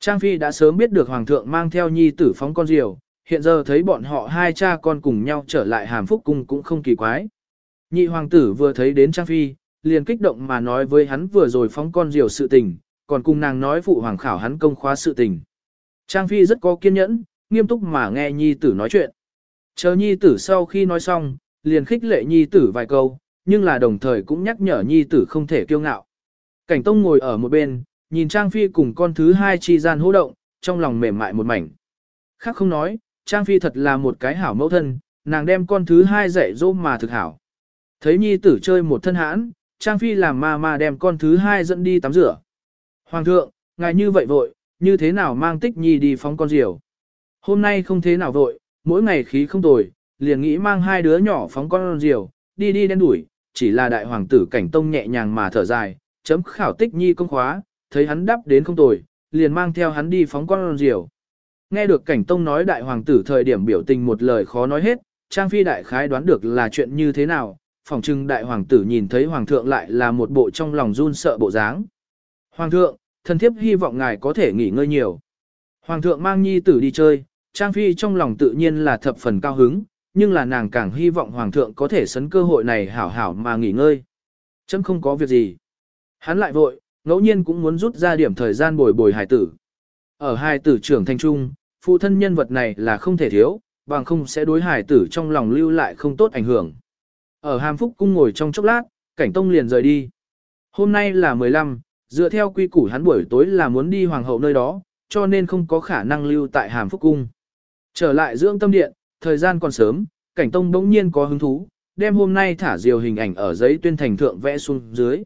S1: Trang Phi đã sớm biết được Hoàng thượng mang theo nhi tử phóng con diều, hiện giờ thấy bọn họ hai cha con cùng nhau trở lại hàm phúc cung cũng không kỳ quái. Nhị hoàng tử vừa thấy đến Trang Phi, liền kích động mà nói với hắn vừa rồi phóng con diều sự tình, còn cùng nàng nói phụ hoàng khảo hắn công khóa sự tình. Trang Phi rất có kiên nhẫn, nghiêm túc mà nghe nhi tử nói chuyện. Chờ nhi tử sau khi nói xong, liền khích lệ nhi tử vài câu, nhưng là đồng thời cũng nhắc nhở nhi tử không thể kiêu ngạo. Cảnh Tông ngồi ở một bên, nhìn Trang Phi cùng con thứ hai chi gian hô động, trong lòng mềm mại một mảnh. Khác không nói, Trang Phi thật là một cái hảo mẫu thân, nàng đem con thứ hai dạy dỗ mà thực hảo. Thấy nhi tử chơi một thân hãn, Trang Phi làm ma ma đem con thứ hai dẫn đi tắm rửa. Hoàng thượng, ngài như vậy vội, như thế nào mang tích nhi đi phóng con diều. Hôm nay không thế nào vội, mỗi ngày khí không tồi, liền nghĩ mang hai đứa nhỏ phóng con diều, đi đi đen đuổi, chỉ là đại hoàng tử cảnh tông nhẹ nhàng mà thở dài, chấm khảo tích nhi công khóa, thấy hắn đáp đến không tồi, liền mang theo hắn đi phóng con diều. Nghe được cảnh tông nói đại hoàng tử thời điểm biểu tình một lời khó nói hết, Trang Phi đại khái đoán được là chuyện như thế nào, phỏng chừng đại hoàng tử nhìn thấy hoàng thượng lại là một bộ trong lòng run sợ bộ dáng. Hoàng thượng, thần thiếp hy vọng ngài có thể nghỉ ngơi nhiều. Hoàng thượng mang nhi tử đi chơi, Trang Phi trong lòng tự nhiên là thập phần cao hứng, nhưng là nàng càng hy vọng hoàng thượng có thể sấn cơ hội này hảo hảo mà nghỉ ngơi. Chấm không có việc gì. Hắn lại vội, ngẫu nhiên cũng muốn rút ra điểm thời gian bồi bồi hài tử. Ở hài tử trưởng thành trung, phụ thân nhân vật này là không thể thiếu, bằng không sẽ đối hài tử trong lòng lưu lại không tốt ảnh hưởng. Ở hàm phúc cung ngồi trong chốc lát, cảnh tông liền rời đi. Hôm nay là 15, dựa theo quy củ hắn buổi tối là muốn đi hoàng hậu nơi đó, cho nên không có khả năng lưu tại hàm phúc cung. Trở lại dưỡng tâm điện, thời gian còn sớm, cảnh tông bỗng nhiên có hứng thú, đem hôm nay thả diều hình ảnh ở giấy tuyên thành thượng vẽ xuống dưới.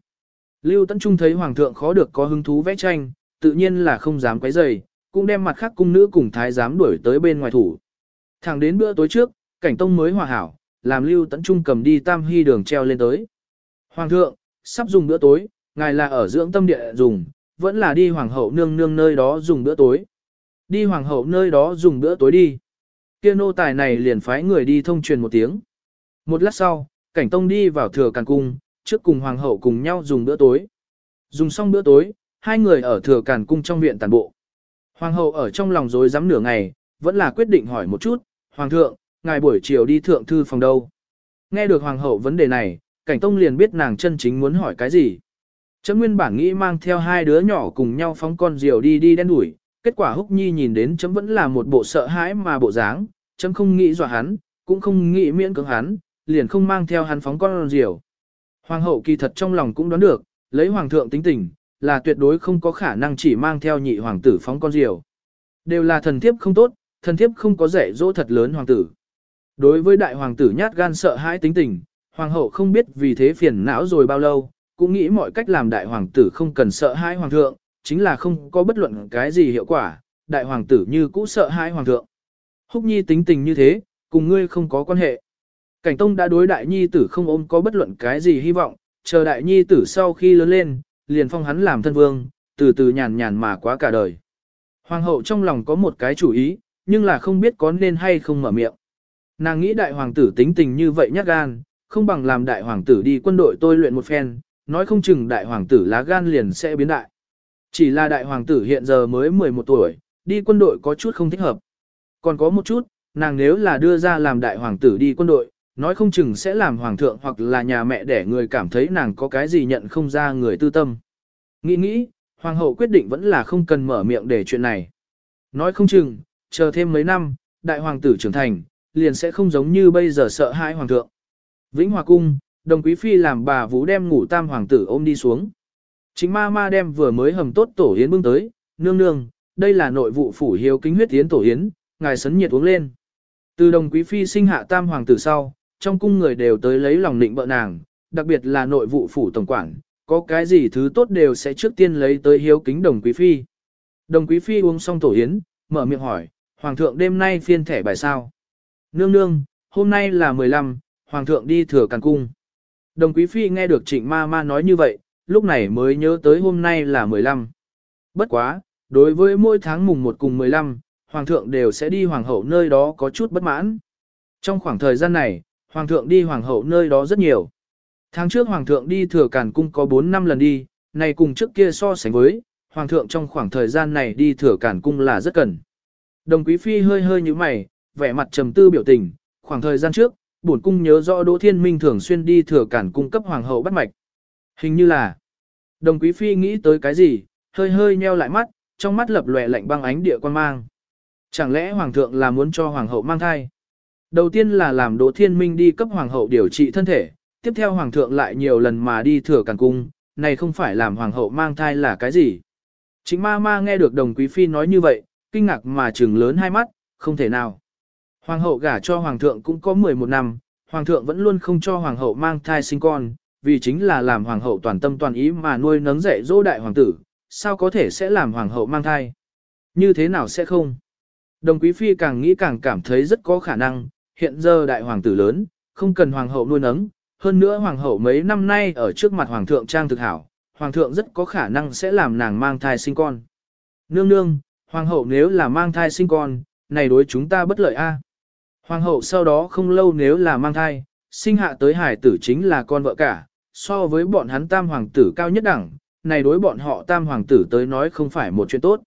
S1: Lưu Tấn Trung thấy hoàng thượng khó được có hứng thú vẽ tranh, tự nhiên là không dám quấy rầy, cũng đem mặt khác cung nữ cùng thái giám đuổi tới bên ngoài thủ. Thẳng đến bữa tối trước, cảnh tông mới hòa hảo, làm Lưu Tấn Trung cầm đi tam hy đường treo lên tới. Hoàng thượng, sắp dùng bữa tối, ngài là ở dưỡng tâm địa dùng, vẫn là đi hoàng hậu nương nương nơi đó dùng bữa tối. Đi hoàng hậu nơi đó dùng bữa tối đi. Kia nô tài này liền phái người đi thông truyền một tiếng. Một lát sau, cảnh tông đi vào thừa càn cung, trước cùng hoàng hậu cùng nhau dùng bữa tối. Dùng xong bữa tối, hai người ở thừa càn cung trong viện tàn bộ. Hoàng hậu ở trong lòng rối rắm nửa ngày, vẫn là quyết định hỏi một chút, Hoàng thượng, ngài buổi chiều đi thượng thư phòng đâu? Nghe được Hoàng hậu vấn đề này, cảnh tông liền biết nàng chân chính muốn hỏi cái gì. Chấm nguyên bản nghĩ mang theo hai đứa nhỏ cùng nhau phóng con diều đi đi đen đuổi, kết quả húc nhi nhìn đến chấm vẫn là một bộ sợ hãi mà bộ dáng, chấm không nghĩ dọa hắn, cũng không nghĩ miễn cưỡng hắn, liền không mang theo hắn phóng con diều. Hoàng hậu kỳ thật trong lòng cũng đoán được, lấy hoàng thượng tính tình, là tuyệt đối không có khả năng chỉ mang theo nhị hoàng tử phóng con diều. Đều là thần thiếp không tốt, thần thiếp không có dạy dỗ thật lớn hoàng tử. Đối với đại hoàng tử nhát gan sợ hãi tính tình, hoàng hậu không biết vì thế phiền não rồi bao lâu, cũng nghĩ mọi cách làm đại hoàng tử không cần sợ hãi hoàng thượng, chính là không có bất luận cái gì hiệu quả, đại hoàng tử như cũ sợ hãi hoàng thượng. Húc nhi tính tình như thế, cùng ngươi không có quan hệ. Cảnh tông đã đối đại nhi tử không ôm có bất luận cái gì hy vọng, chờ đại nhi tử sau khi lớn lên, liền phong hắn làm thân vương, từ từ nhàn nhàn mà quá cả đời. Hoàng hậu trong lòng có một cái chủ ý, nhưng là không biết có nên hay không mở miệng. Nàng nghĩ đại hoàng tử tính tình như vậy nhát gan, không bằng làm đại hoàng tử đi quân đội tôi luyện một phen, nói không chừng đại hoàng tử lá gan liền sẽ biến đại. Chỉ là đại hoàng tử hiện giờ mới 11 tuổi, đi quân đội có chút không thích hợp. Còn có một chút, nàng nếu là đưa ra làm đại hoàng tử đi quân đội, nói không chừng sẽ làm hoàng thượng hoặc là nhà mẹ để người cảm thấy nàng có cái gì nhận không ra người tư tâm. Nghĩ nghĩ, hoàng hậu quyết định vẫn là không cần mở miệng để chuyện này. Nói không chừng, chờ thêm mấy năm, đại hoàng tử trưởng thành, liền sẽ không giống như bây giờ sợ hãi hoàng thượng. Vĩnh Hòa Cung, đồng quý phi làm bà vũ đem ngủ tam hoàng tử ôm đi xuống. Chính ma ma đem vừa mới hầm tốt tổ yến bưng tới, nương nương, đây là nội vụ phủ hiếu kính huyết yến tổ yến, ngài sấn nhiệt uống lên. Từ đồng quý phi sinh hạ tam hoàng tử sau, trong cung người đều tới lấy lòng định bợ nàng, đặc biệt là nội vụ phủ tổng quản, có cái gì thứ tốt đều sẽ trước tiên lấy tới hiếu kính đồng quý phi. Đồng quý phi uống xong tổ yến, mở miệng hỏi, hoàng thượng đêm nay phiên thẻ bài sao? Nương nương, hôm nay là 15, hoàng thượng đi thừa càn cung. Đồng quý phi nghe được trịnh ma ma nói như vậy, lúc này mới nhớ tới hôm nay là 15. Bất quá, đối với mỗi tháng mùng 1 cùng 15, hoàng thượng đều sẽ đi hoàng hậu nơi đó có chút bất mãn. Trong khoảng thời gian này, hoàng thượng đi hoàng hậu nơi đó rất nhiều. Tháng trước hoàng thượng đi thừa Cản cung có 4 năm lần đi, này cùng trước kia so sánh với, hoàng thượng trong khoảng thời gian này đi thừa Cản cung là rất cần. Đồng quý phi hơi hơi như mày, vẻ mặt trầm tư biểu tình, khoảng thời gian trước, bổn cung nhớ rõ Đỗ Thiên Minh thường xuyên đi thừa cản cung cấp hoàng hậu bắt mạch. Hình như là, đồng quý phi nghĩ tới cái gì, hơi hơi nheo lại mắt, trong mắt lập lòe lạnh băng ánh địa quan mang. Chẳng lẽ hoàng thượng là muốn cho hoàng hậu mang thai? Đầu tiên là làm Đỗ Thiên Minh đi cấp hoàng hậu điều trị thân thể, tiếp theo hoàng thượng lại nhiều lần mà đi thừa càng cung, này không phải làm hoàng hậu mang thai là cái gì? Chính ma ma nghe được đồng quý phi nói như vậy, kinh ngạc mà trừng lớn hai mắt, không thể nào. Hoàng hậu gả cho hoàng thượng cũng có 11 năm, hoàng thượng vẫn luôn không cho hoàng hậu mang thai sinh con, vì chính là làm hoàng hậu toàn tâm toàn ý mà nuôi nấng dạy dỗ đại hoàng tử, sao có thể sẽ làm hoàng hậu mang thai? Như thế nào sẽ không? Đồng quý phi càng nghĩ càng cảm thấy rất có khả năng, hiện giờ đại hoàng tử lớn, không cần hoàng hậu nuôi nấng, hơn nữa hoàng hậu mấy năm nay ở trước mặt hoàng thượng trang thực hảo, hoàng thượng rất có khả năng sẽ làm nàng mang thai sinh con. Nương nương, hoàng hậu nếu là mang thai sinh con, này đối chúng ta bất lợi a. Hoàng hậu sau đó không lâu nếu là mang thai, sinh hạ tới hải tử chính là con vợ cả, so với bọn hắn tam hoàng tử cao nhất đẳng, này đối bọn họ tam hoàng tử tới nói không phải một chuyện tốt.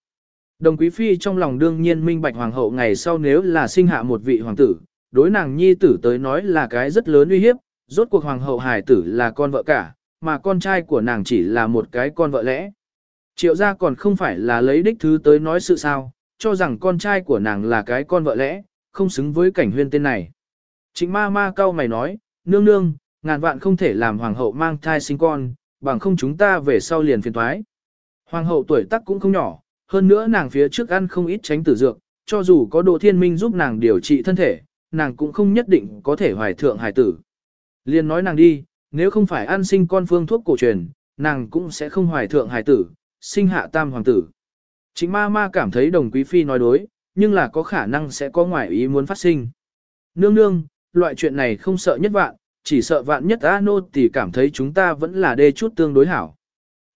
S1: Đồng quý phi trong lòng đương nhiên minh bạch hoàng hậu ngày sau nếu là sinh hạ một vị hoàng tử, đối nàng nhi tử tới nói là cái rất lớn uy hiếp, rốt cuộc hoàng hậu hải tử là con vợ cả, mà con trai của nàng chỉ là một cái con vợ lẽ. Triệu gia còn không phải là lấy đích thứ tới nói sự sao, cho rằng con trai của nàng là cái con vợ lẽ, không xứng với cảnh huyên tên này. Trịnh ma ma cao mày nói, nương nương, ngàn vạn không thể làm hoàng hậu mang thai sinh con, bằng không chúng ta về sau liền phiền thoái. Hoàng hậu tuổi tác cũng không nhỏ, hơn nữa nàng phía trước ăn không ít tránh tử dược, cho dù có độ thiên minh giúp nàng điều trị thân thể, nàng cũng không nhất định có thể hoài thượng hài tử. Liên nói nàng đi, nếu không phải ăn sinh con phương thuốc cổ truyền, nàng cũng sẽ không hoài thượng hài tử, sinh hạ tam hoàng tử. Chính ma ma cảm thấy đồng quý phi nói đối, nhưng là có khả năng sẽ có ngoại ý muốn phát sinh. Nương nương, loại chuyện này không sợ nhất vạn, chỉ sợ vạn nhất A nô thì cảm thấy chúng ta vẫn là đê chút tương đối hảo.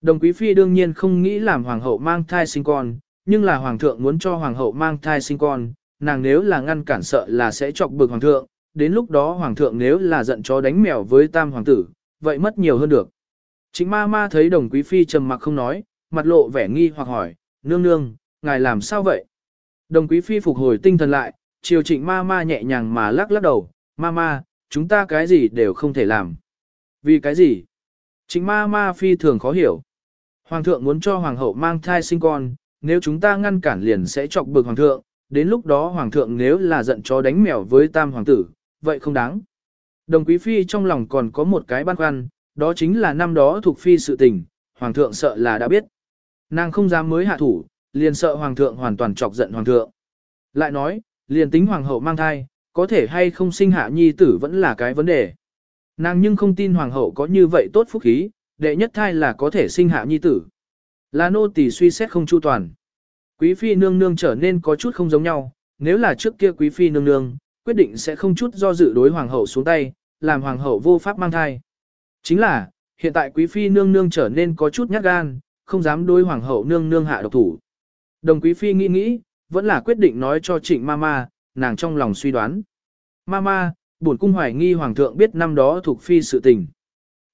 S1: Đồng quý phi đương nhiên không nghĩ làm hoàng hậu mang thai sinh con, nhưng là hoàng thượng muốn cho hoàng hậu mang thai sinh con, nàng nếu là ngăn cản sợ là sẽ chọc bực hoàng thượng, đến lúc đó hoàng thượng nếu là giận chó đánh mèo với tam hoàng tử, vậy mất nhiều hơn được. Chính ma ma thấy đồng quý phi trầm mặc không nói, mặt lộ vẻ nghi hoặc hỏi, nương nương, ngài làm sao vậy? Đồng quý phi phục hồi tinh thần lại, chiều trịnh ma ma nhẹ nhàng mà lắc lắc đầu, ma ma, chúng ta cái gì đều không thể làm. Vì cái gì? Trịnh ma ma phi thường khó hiểu. Hoàng thượng muốn cho hoàng hậu mang thai sinh con, nếu chúng ta ngăn cản liền sẽ chọc bực hoàng thượng, đến lúc đó hoàng thượng nếu là giận chó đánh mèo với tam hoàng tử, vậy không đáng. Đồng quý phi trong lòng còn có một cái băn khoăn, đó chính là năm đó thuộc phi sự tình, hoàng thượng sợ là đã biết. Nàng không dám mới hạ thủ, liền sợ hoàng thượng hoàn toàn chọc giận hoàng thượng. Lại nói, liền tính hoàng hậu mang thai, có thể hay không sinh hạ nhi tử vẫn là cái vấn đề. Nàng nhưng không tin hoàng hậu có như vậy tốt phúc khí, đệ nhất thai là có thể sinh hạ nhi tử. Là nô tỳ suy xét không chu toàn. Quý phi nương nương trở nên có chút không giống nhau, nếu là trước kia quý phi nương nương, quyết định sẽ không chút do dự đối hoàng hậu xuống tay, làm hoàng hậu vô pháp mang thai. Chính là, hiện tại quý phi nương nương trở nên có chút nhát gan, không dám đối hoàng hậu nương nương hạ độc thủ. Đồng quý phi nghĩ nghĩ, vẫn là quyết định nói cho trịnh mama, nàng trong lòng suy đoán. Mama, bổn cung hoài nghi hoàng thượng biết năm đó thuộc phi sự tình.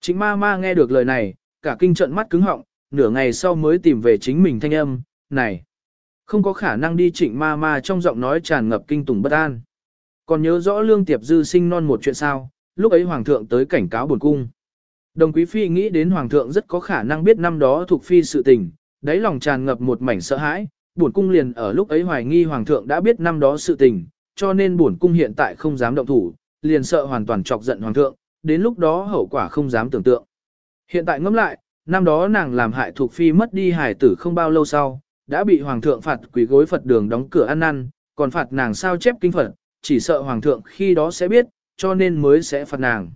S1: Trịnh mama nghe được lời này, cả kinh trận mắt cứng họng, nửa ngày sau mới tìm về chính mình thanh âm, này. Không có khả năng đi trịnh ma ma trong giọng nói tràn ngập kinh tủng bất an. Còn nhớ rõ lương tiệp dư sinh non một chuyện sao, lúc ấy hoàng thượng tới cảnh cáo buồn cung. Đồng quý phi nghĩ đến hoàng thượng rất có khả năng biết năm đó thuộc phi sự tình, đáy lòng tràn ngập một mảnh sợ hãi, buồn cung liền ở lúc ấy hoài nghi hoàng thượng đã biết năm đó sự tình, cho nên buồn cung hiện tại không dám động thủ, liền sợ hoàn toàn chọc giận hoàng thượng, đến lúc đó hậu quả không dám tưởng tượng. Hiện tại ngẫm lại, năm đó nàng làm hại thuộc phi mất đi hải tử không bao lâu sau, đã bị hoàng thượng phạt quỷ gối Phật đường đóng cửa ăn năn, còn phạt nàng sao chép kinh Phật, chỉ sợ hoàng thượng khi đó sẽ biết, cho nên mới sẽ phạt nàng.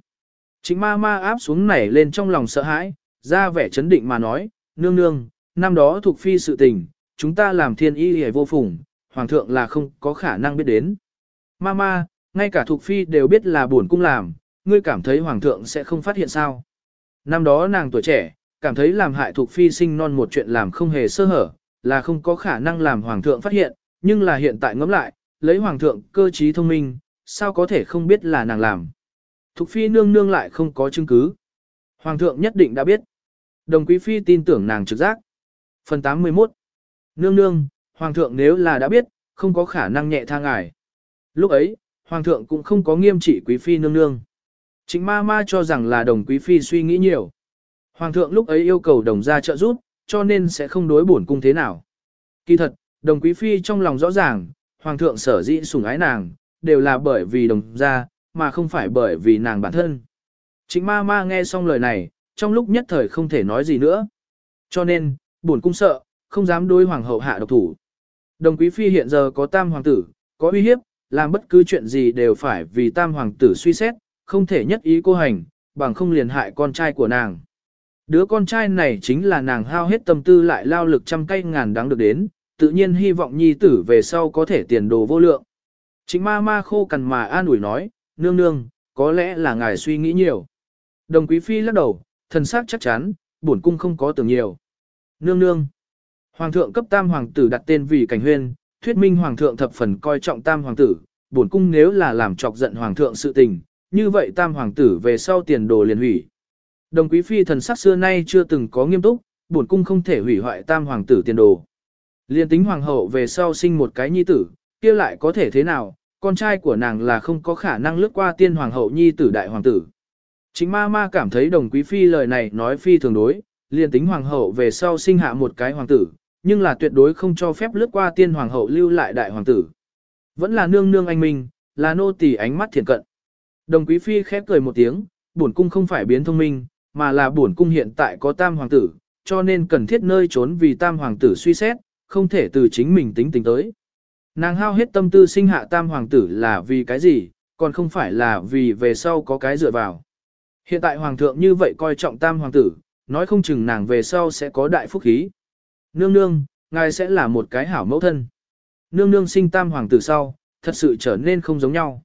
S1: Chính ma ma áp xuống nảy lên trong lòng sợ hãi, ra vẻ chấn định mà nói, nương nương, năm đó thuộc phi sự tình, chúng ta làm thiên y hề vô phùng, hoàng thượng là không có khả năng biết đến. Ma ma, ngay cả thuộc phi đều biết là buồn cung làm, ngươi cảm thấy hoàng thượng sẽ không phát hiện sao. Năm đó nàng tuổi trẻ, cảm thấy làm hại thuộc phi sinh non một chuyện làm không hề sơ hở, là không có khả năng làm hoàng thượng phát hiện, nhưng là hiện tại ngẫm lại, lấy hoàng thượng cơ trí thông minh, sao có thể không biết là nàng làm. Thục phi nương nương lại không có chứng cứ. Hoàng thượng nhất định đã biết. Đồng quý phi tin tưởng nàng trực giác. Phần 81 Nương nương, hoàng thượng nếu là đã biết, không có khả năng nhẹ tha ngài. Lúc ấy, hoàng thượng cũng không có nghiêm trị quý phi nương nương. Chính ma ma cho rằng là đồng quý phi suy nghĩ nhiều. Hoàng thượng lúc ấy yêu cầu đồng gia trợ giúp, cho nên sẽ không đối bổn cung thế nào. Kỳ thật, đồng quý phi trong lòng rõ ràng, hoàng thượng sở dĩ sủng ái nàng, đều là bởi vì đồng gia, mà không phải bởi vì nàng bản thân. Chính ma ma nghe xong lời này, trong lúc nhất thời không thể nói gì nữa. Cho nên, bổn cung sợ, không dám đối hoàng hậu hạ độc thủ. Đồng quý phi hiện giờ có tam hoàng tử, có uy hiếp, làm bất cứ chuyện gì đều phải vì tam hoàng tử suy xét, không thể nhất ý cô hành, bằng không liền hại con trai của nàng. Đứa con trai này chính là nàng hao hết tâm tư lại lao lực trăm cây ngàn đáng được đến, tự nhiên hy vọng nhi tử về sau có thể tiền đồ vô lượng. Chính ma ma khô cằn mà an ủi nói, nương nương, có lẽ là ngài suy nghĩ nhiều. Đồng quý phi lắc đầu, thần sắc chắc chắn, bổn cung không có tưởng nhiều. Nương nương. Hoàng thượng cấp tam hoàng tử đặt tên vì cảnh huyên, thuyết minh hoàng thượng thập phần coi trọng tam hoàng tử, bổn cung nếu là làm chọc giận hoàng thượng sự tình, như vậy tam hoàng tử về sau tiền đồ liền hủy. Đồng quý phi thần sắc xưa nay chưa từng có nghiêm túc, bổn cung không thể hủy hoại tam hoàng tử tiền đồ. Liên tính hoàng hậu về sau sinh một cái nhi tử, kia lại có thể thế nào, con trai của nàng là không có khả năng lướt qua tiên hoàng hậu nhi tử đại hoàng tử. Chính ma ma cảm thấy đồng quý phi lời này nói phi thường đối, liên tính hoàng hậu về sau sinh hạ một cái hoàng tử, nhưng là tuyệt đối không cho phép lướt qua tiên hoàng hậu lưu lại đại hoàng tử. Vẫn là nương nương anh minh, là nô tỳ ánh mắt thiện cận. Đồng quý phi khép cười một tiếng, bổn cung không phải biến thông minh, mà là bổn cung hiện tại có tam hoàng tử, cho nên cần thiết nơi trốn vì tam hoàng tử suy xét, không thể từ chính mình tính tính tới. Nàng hao hết tâm tư sinh hạ tam hoàng tử là vì cái gì, còn không phải là vì về sau có cái dựa vào. Hiện tại hoàng thượng như vậy coi trọng tam hoàng tử, nói không chừng nàng về sau sẽ có đại phúc khí. Nương nương, ngài sẽ là một cái hảo mẫu thân. Nương nương sinh tam hoàng tử sau, thật sự trở nên không giống nhau.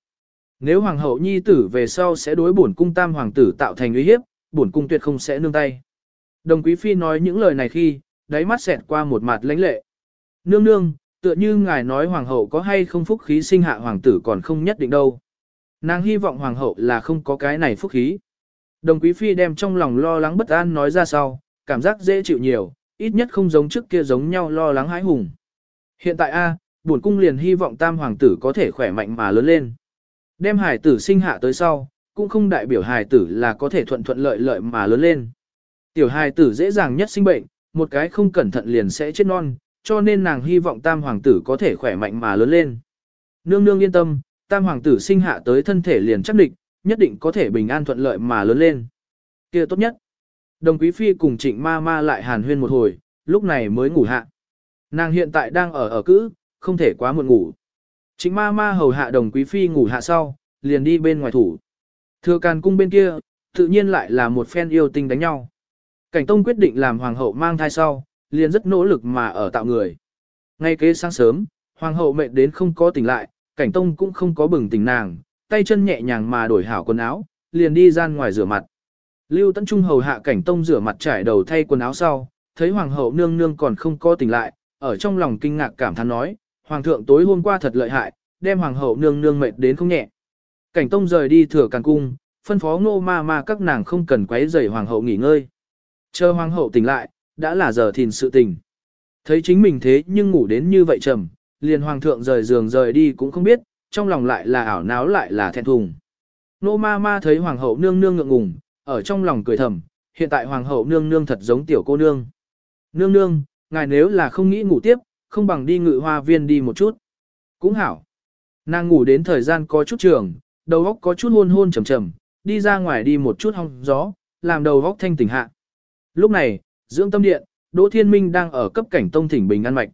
S1: Nếu hoàng hậu nhi tử về sau sẽ đối bổn cung tam hoàng tử tạo thành uy hiếp, bổn cung tuyệt không sẽ nương tay. Đồng quý phi nói những lời này khi, đáy mắt xẹt qua một mặt lãnh lệ. Nương nương, tựa như ngài nói hoàng hậu có hay không phúc khí sinh hạ hoàng tử còn không nhất định đâu. Nàng hy vọng hoàng hậu là không có cái này phúc khí. Đồng quý phi đem trong lòng lo lắng bất an nói ra sau, cảm giác dễ chịu nhiều, ít nhất không giống trước kia giống nhau lo lắng hãi hùng. Hiện tại A, bổn cung liền hy vọng tam hoàng tử có thể khỏe mạnh mà lớn lên. Đem hải tử sinh hạ tới sau, cũng không đại biểu hài tử là có thể thuận thuận lợi lợi mà lớn lên. Tiểu hài tử dễ dàng nhất sinh bệnh, một cái không cẩn thận liền sẽ chết non, cho nên nàng hy vọng tam hoàng tử có thể khỏe mạnh mà lớn lên. Nương nương yên tâm, tam hoàng tử sinh hạ tới thân thể liền chắc định, nhất định có thể bình an thuận lợi mà lớn lên. kia tốt nhất. Đồng quý phi cùng trịnh ma ma lại hàn huyên một hồi, lúc này mới ngủ hạ. Nàng hiện tại đang ở ở cữ, không thể quá muộn ngủ. Trịnh ma ma hầu hạ đồng quý phi ngủ hạ sau, liền đi bên ngoài thủ. Thừa càn cung bên kia, tự nhiên lại là một phen yêu tinh đánh nhau. Cảnh tông quyết định làm hoàng hậu mang thai sau, liền rất nỗ lực mà ở tạo người. Ngay kế sáng sớm, hoàng hậu mệt đến không có tỉnh lại, cảnh tông cũng không có bừng tỉnh nàng, tay chân nhẹ nhàng mà đổi hảo quần áo, liền đi ra ngoài rửa mặt. Lưu Tấn Trung hầu hạ cảnh tông rửa mặt trải đầu thay quần áo sau, thấy hoàng hậu nương nương còn không có tỉnh lại, ở trong lòng kinh ngạc cảm thán nói, hoàng thượng tối hôm qua thật lợi hại, đem hoàng hậu nương nương mệt đến không nhẹ. Cảnh tông rời đi thừa càng cung, phân phó ngô ma ma các nàng không cần quấy rầy hoàng hậu nghỉ ngơi. Chờ hoàng hậu tỉnh lại, đã là giờ thìn sự tình. Thấy chính mình thế nhưng ngủ đến như vậy trầm, liền hoàng thượng rời giường rời đi cũng không biết, trong lòng lại là ảo náo lại là thẹn thùng. Nô ma ma thấy hoàng hậu nương nương ngượng ngùng, ở trong lòng cười thầm, hiện tại hoàng hậu nương nương thật giống tiểu cô nương. Nương nương, ngài nếu là không nghĩ ngủ tiếp, không bằng đi ngự hoa viên đi một chút. Cũng hảo. Nàng ngủ đến thời gian có chút trường, đầu óc có chút hôn hôn trầm trầm, đi ra ngoài đi một chút hong gió, làm đầu óc thanh tỉnh hạ. Lúc này, dưỡng tâm điện, Đỗ Thiên Minh đang ở cấp cảnh tông thỉnh bình an mạch.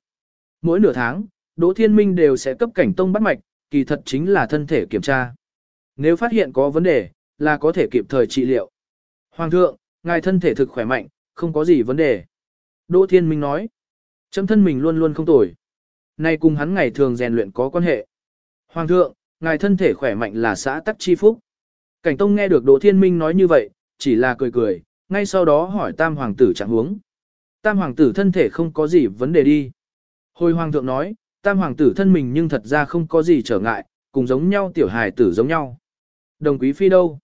S1: Mỗi nửa tháng, Đỗ Thiên Minh đều sẽ cấp cảnh tông bắt mạch, kỳ thật chính là thân thể kiểm tra. Nếu phát hiện có vấn đề, là có thể kịp thời trị liệu. Hoàng thượng, ngài thân thể thực khỏe mạnh, không có gì vấn đề. Đỗ Thiên Minh nói, chấm thân mình luôn luôn không tồi. Nay cùng hắn ngày thường rèn luyện có quan hệ. Hoàng thượng, ngài thân thể khỏe mạnh là xã tắc chi phúc. Cảnh Tông nghe được Đỗ Thiên Minh nói như vậy, chỉ là cười cười, ngay sau đó hỏi Tam Hoàng tử trạng huống. Tam Hoàng tử thân thể không có gì vấn đề đi. Hồi Hoàng thượng nói, Tam Hoàng tử thân mình nhưng thật ra không có gì trở ngại, cùng giống nhau tiểu hài tử giống nhau. Đồng Quý Phi đâu?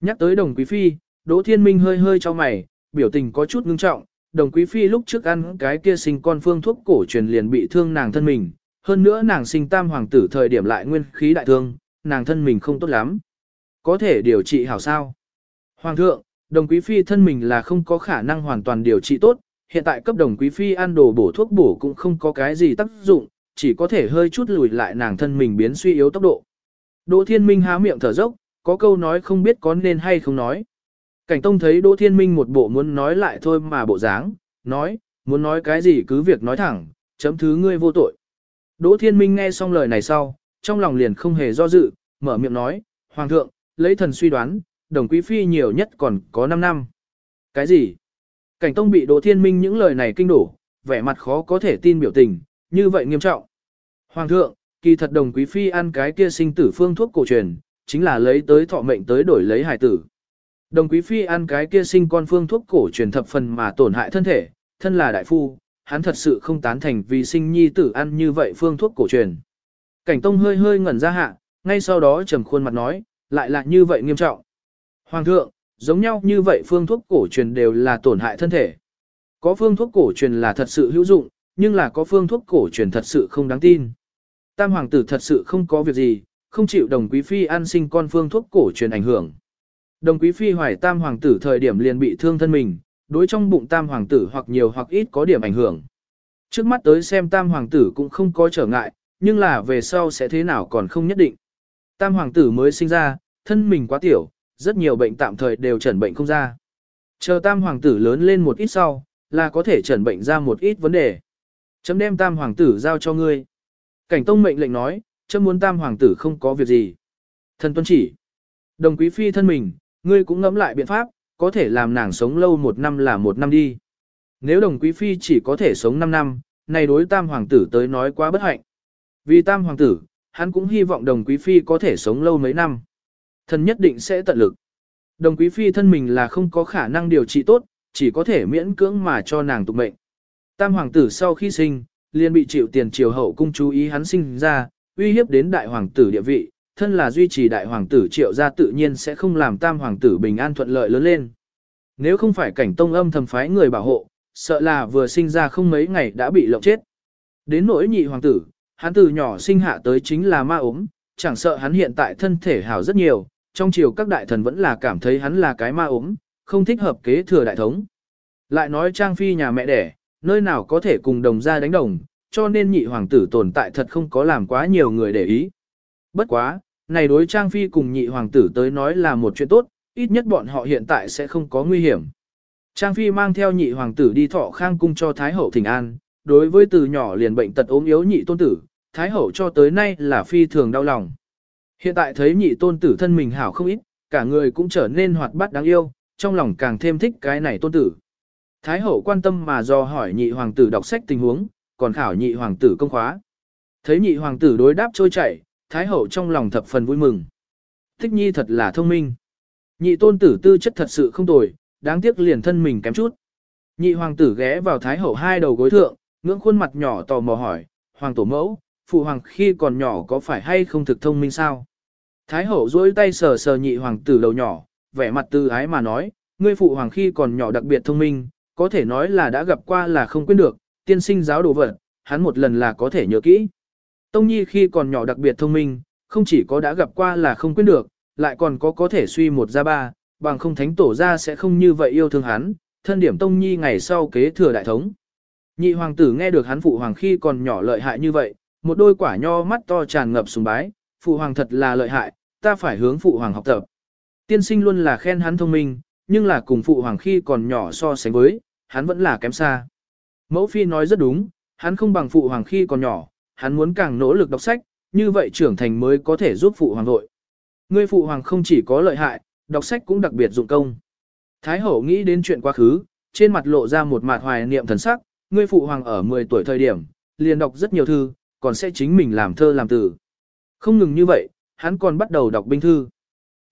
S1: Nhắc tới Đồng Quý Phi, Đỗ Thiên Minh hơi hơi cho mày, biểu tình có chút ngưng trọng. Đồng Quý Phi lúc trước ăn cái kia sinh con phương thuốc cổ truyền liền bị thương nàng thân mình, hơn nữa nàng sinh tam hoàng tử thời điểm lại nguyên khí đại thương, nàng thân mình không tốt lắm. Có thể điều trị hảo sao? Hoàng thượng, đồng quý phi thân mình là không có khả năng hoàn toàn điều trị tốt, hiện tại cấp đồng quý phi ăn đồ bổ thuốc bổ cũng không có cái gì tác dụng, chỉ có thể hơi chút lùi lại nàng thân mình biến suy yếu tốc độ. Đỗ Thiên Minh há miệng thở dốc, có câu nói không biết có nên hay không nói. Cảnh Tông thấy Đỗ Thiên Minh một bộ muốn nói lại thôi mà bộ dáng, nói, muốn nói cái gì cứ việc nói thẳng, chấm thứ ngươi vô tội. Đỗ Thiên Minh nghe xong lời này sau, trong lòng liền không hề do dự, mở miệng nói, Hoàng thượng, lấy thần suy đoán, đồng quý phi nhiều nhất còn có 5 năm. Cái gì? Cảnh Tông bị Đỗ Thiên Minh những lời này kinh đổ, vẻ mặt khó có thể tin biểu tình, như vậy nghiêm trọng. Hoàng thượng, kỳ thật đồng quý phi ăn cái kia sinh tử phương thuốc cổ truyền, chính là lấy tới thọ mệnh tới đổi lấy hải tử. Đồng quý phi ăn cái kia sinh con phương thuốc cổ truyền thập phần mà tổn hại thân thể, thân là đại phu, hắn thật sự không tán thành vì sinh nhi tử ăn như vậy phương thuốc cổ truyền. Cảnh Tông hơi hơi ngẩn ra hạ, ngay sau đó trầm khuôn mặt nói, lại là như vậy nghiêm trọng. Hoàng thượng, giống nhau như vậy phương thuốc cổ truyền đều là tổn hại thân thể. Có phương thuốc cổ truyền là thật sự hữu dụng, nhưng là có phương thuốc cổ truyền thật sự không đáng tin. Tam hoàng tử thật sự không có việc gì, không chịu đồng quý phi ăn sinh con phương thuốc cổ truyền ảnh hưởng. Đồng quý phi hoài tam hoàng tử thời điểm liền bị thương thân mình, đối trong bụng tam hoàng tử hoặc nhiều hoặc ít có điểm ảnh hưởng. Trước mắt tới xem tam hoàng tử cũng không có trở ngại, nhưng là về sau sẽ thế nào còn không nhất định. Tam hoàng tử mới sinh ra, thân mình quá tiểu, rất nhiều bệnh tạm thời đều chẩn bệnh không ra. Chờ tam hoàng tử lớn lên một ít sau, là có thể chẩn bệnh ra một ít vấn đề. Chấm đem tam hoàng tử giao cho ngươi. Cảnh tông mệnh lệnh nói, chấm muốn tam hoàng tử không có việc gì. Thần tuân chỉ. Đồng quý phi thân mình, ngươi cũng ngẫm lại biện pháp, có thể làm nàng sống lâu một năm là một năm đi. Nếu đồng quý phi chỉ có thể sống 5 năm, này đối tam hoàng tử tới nói quá bất hạnh. Vì tam hoàng tử, hắn cũng hy vọng đồng quý phi có thể sống lâu mấy năm. Thần nhất định sẽ tận lực. Đồng quý phi thân mình là không có khả năng điều trị tốt, chỉ có thể miễn cưỡng mà cho nàng tục mệnh. Tam hoàng tử sau khi sinh, liền bị chịu tiền triều hậu cung chú ý hắn sinh ra, uy hiếp đến đại hoàng tử địa vị, thân là duy trì đại hoàng tử triệu gia tự nhiên sẽ không làm tam hoàng tử bình an thuận lợi lớn lên. Nếu không phải cảnh tông âm thầm phái người bảo hộ, sợ là vừa sinh ra không mấy ngày đã bị lộng chết. Đến nỗi nhị hoàng tử, hắn từ nhỏ sinh hạ tới chính là ma ốm, chẳng sợ hắn hiện tại thân thể hảo rất nhiều, trong chiều các đại thần vẫn là cảm thấy hắn là cái ma ốm, không thích hợp kế thừa đại thống. Lại nói Trang Phi nhà mẹ đẻ, nơi nào có thể cùng đồng gia đánh đồng, cho nên nhị hoàng tử tồn tại thật không có làm quá nhiều người để ý. Bất quá, này đối Trang Phi cùng nhị hoàng tử tới nói là một chuyện tốt, ít nhất bọn họ hiện tại sẽ không có nguy hiểm. Trang Phi mang theo nhị hoàng tử đi thọ khang cung cho Thái Hậu thỉnh an, đối với từ nhỏ liền bệnh tật ốm yếu nhị tôn tử, Thái Hậu cho tới nay là phi thường đau lòng. Hiện tại thấy nhị tôn tử thân mình hảo không ít, cả người cũng trở nên hoạt bát đáng yêu, trong lòng càng thêm thích cái này tôn tử. Thái Hậu quan tâm mà do hỏi nhị hoàng tử đọc sách tình huống, còn khảo nhị hoàng tử công khóa. Thấy nhị hoàng tử đối đáp trôi chảy, Thái Hậu trong lòng thập phần vui mừng. Thích nhi thật là thông minh. Nhị tôn tử tư chất thật sự không tồi, đáng tiếc liền thân mình kém chút. Nhị hoàng tử ghé vào thái hậu hai đầu gối thượng, ngưỡng khuôn mặt nhỏ tò mò hỏi, hoàng tổ mẫu, phụ hoàng khi còn nhỏ có phải hay không thực thông minh sao? Thái hậu duỗi tay sờ sờ nhị hoàng tử đầu nhỏ, vẻ mặt tư ái mà nói, ngươi phụ hoàng khi còn nhỏ đặc biệt thông minh, có thể nói là đã gặp qua là không quên được, tiên sinh giáo đồ vật, hắn một lần là có thể nhớ kỹ. Tông nhi khi còn nhỏ đặc biệt thông minh, không chỉ có đã gặp qua là không quên được, lại còn có có thể suy một ra ba, bằng không thánh tổ ra sẽ không như vậy yêu thương hắn, thân điểm tông nhi ngày sau kế thừa đại thống. Nhị hoàng tử nghe được hắn phụ hoàng khi còn nhỏ lợi hại như vậy, một đôi quả nho mắt to tràn ngập sùng bái, phụ hoàng thật là lợi hại, ta phải hướng phụ hoàng học tập. Tiên sinh luôn là khen hắn thông minh, nhưng là cùng phụ hoàng khi còn nhỏ so sánh với, hắn vẫn là kém xa. Mẫu phi nói rất đúng, hắn không bằng phụ hoàng khi còn nhỏ, hắn muốn càng nỗ lực đọc sách, như vậy trưởng thành mới có thể giúp phụ hoàng vội. Ngươi phụ hoàng không chỉ có lợi hại, đọc sách cũng đặc biệt dụng công. Thái hậu nghĩ đến chuyện quá khứ, trên mặt lộ ra một mặt hoài niệm thần sắc, ngươi phụ hoàng ở 10 tuổi thời điểm, liền đọc rất nhiều thư, còn sẽ chính mình làm thơ làm từ. Không ngừng như vậy, hắn còn bắt đầu đọc binh thư.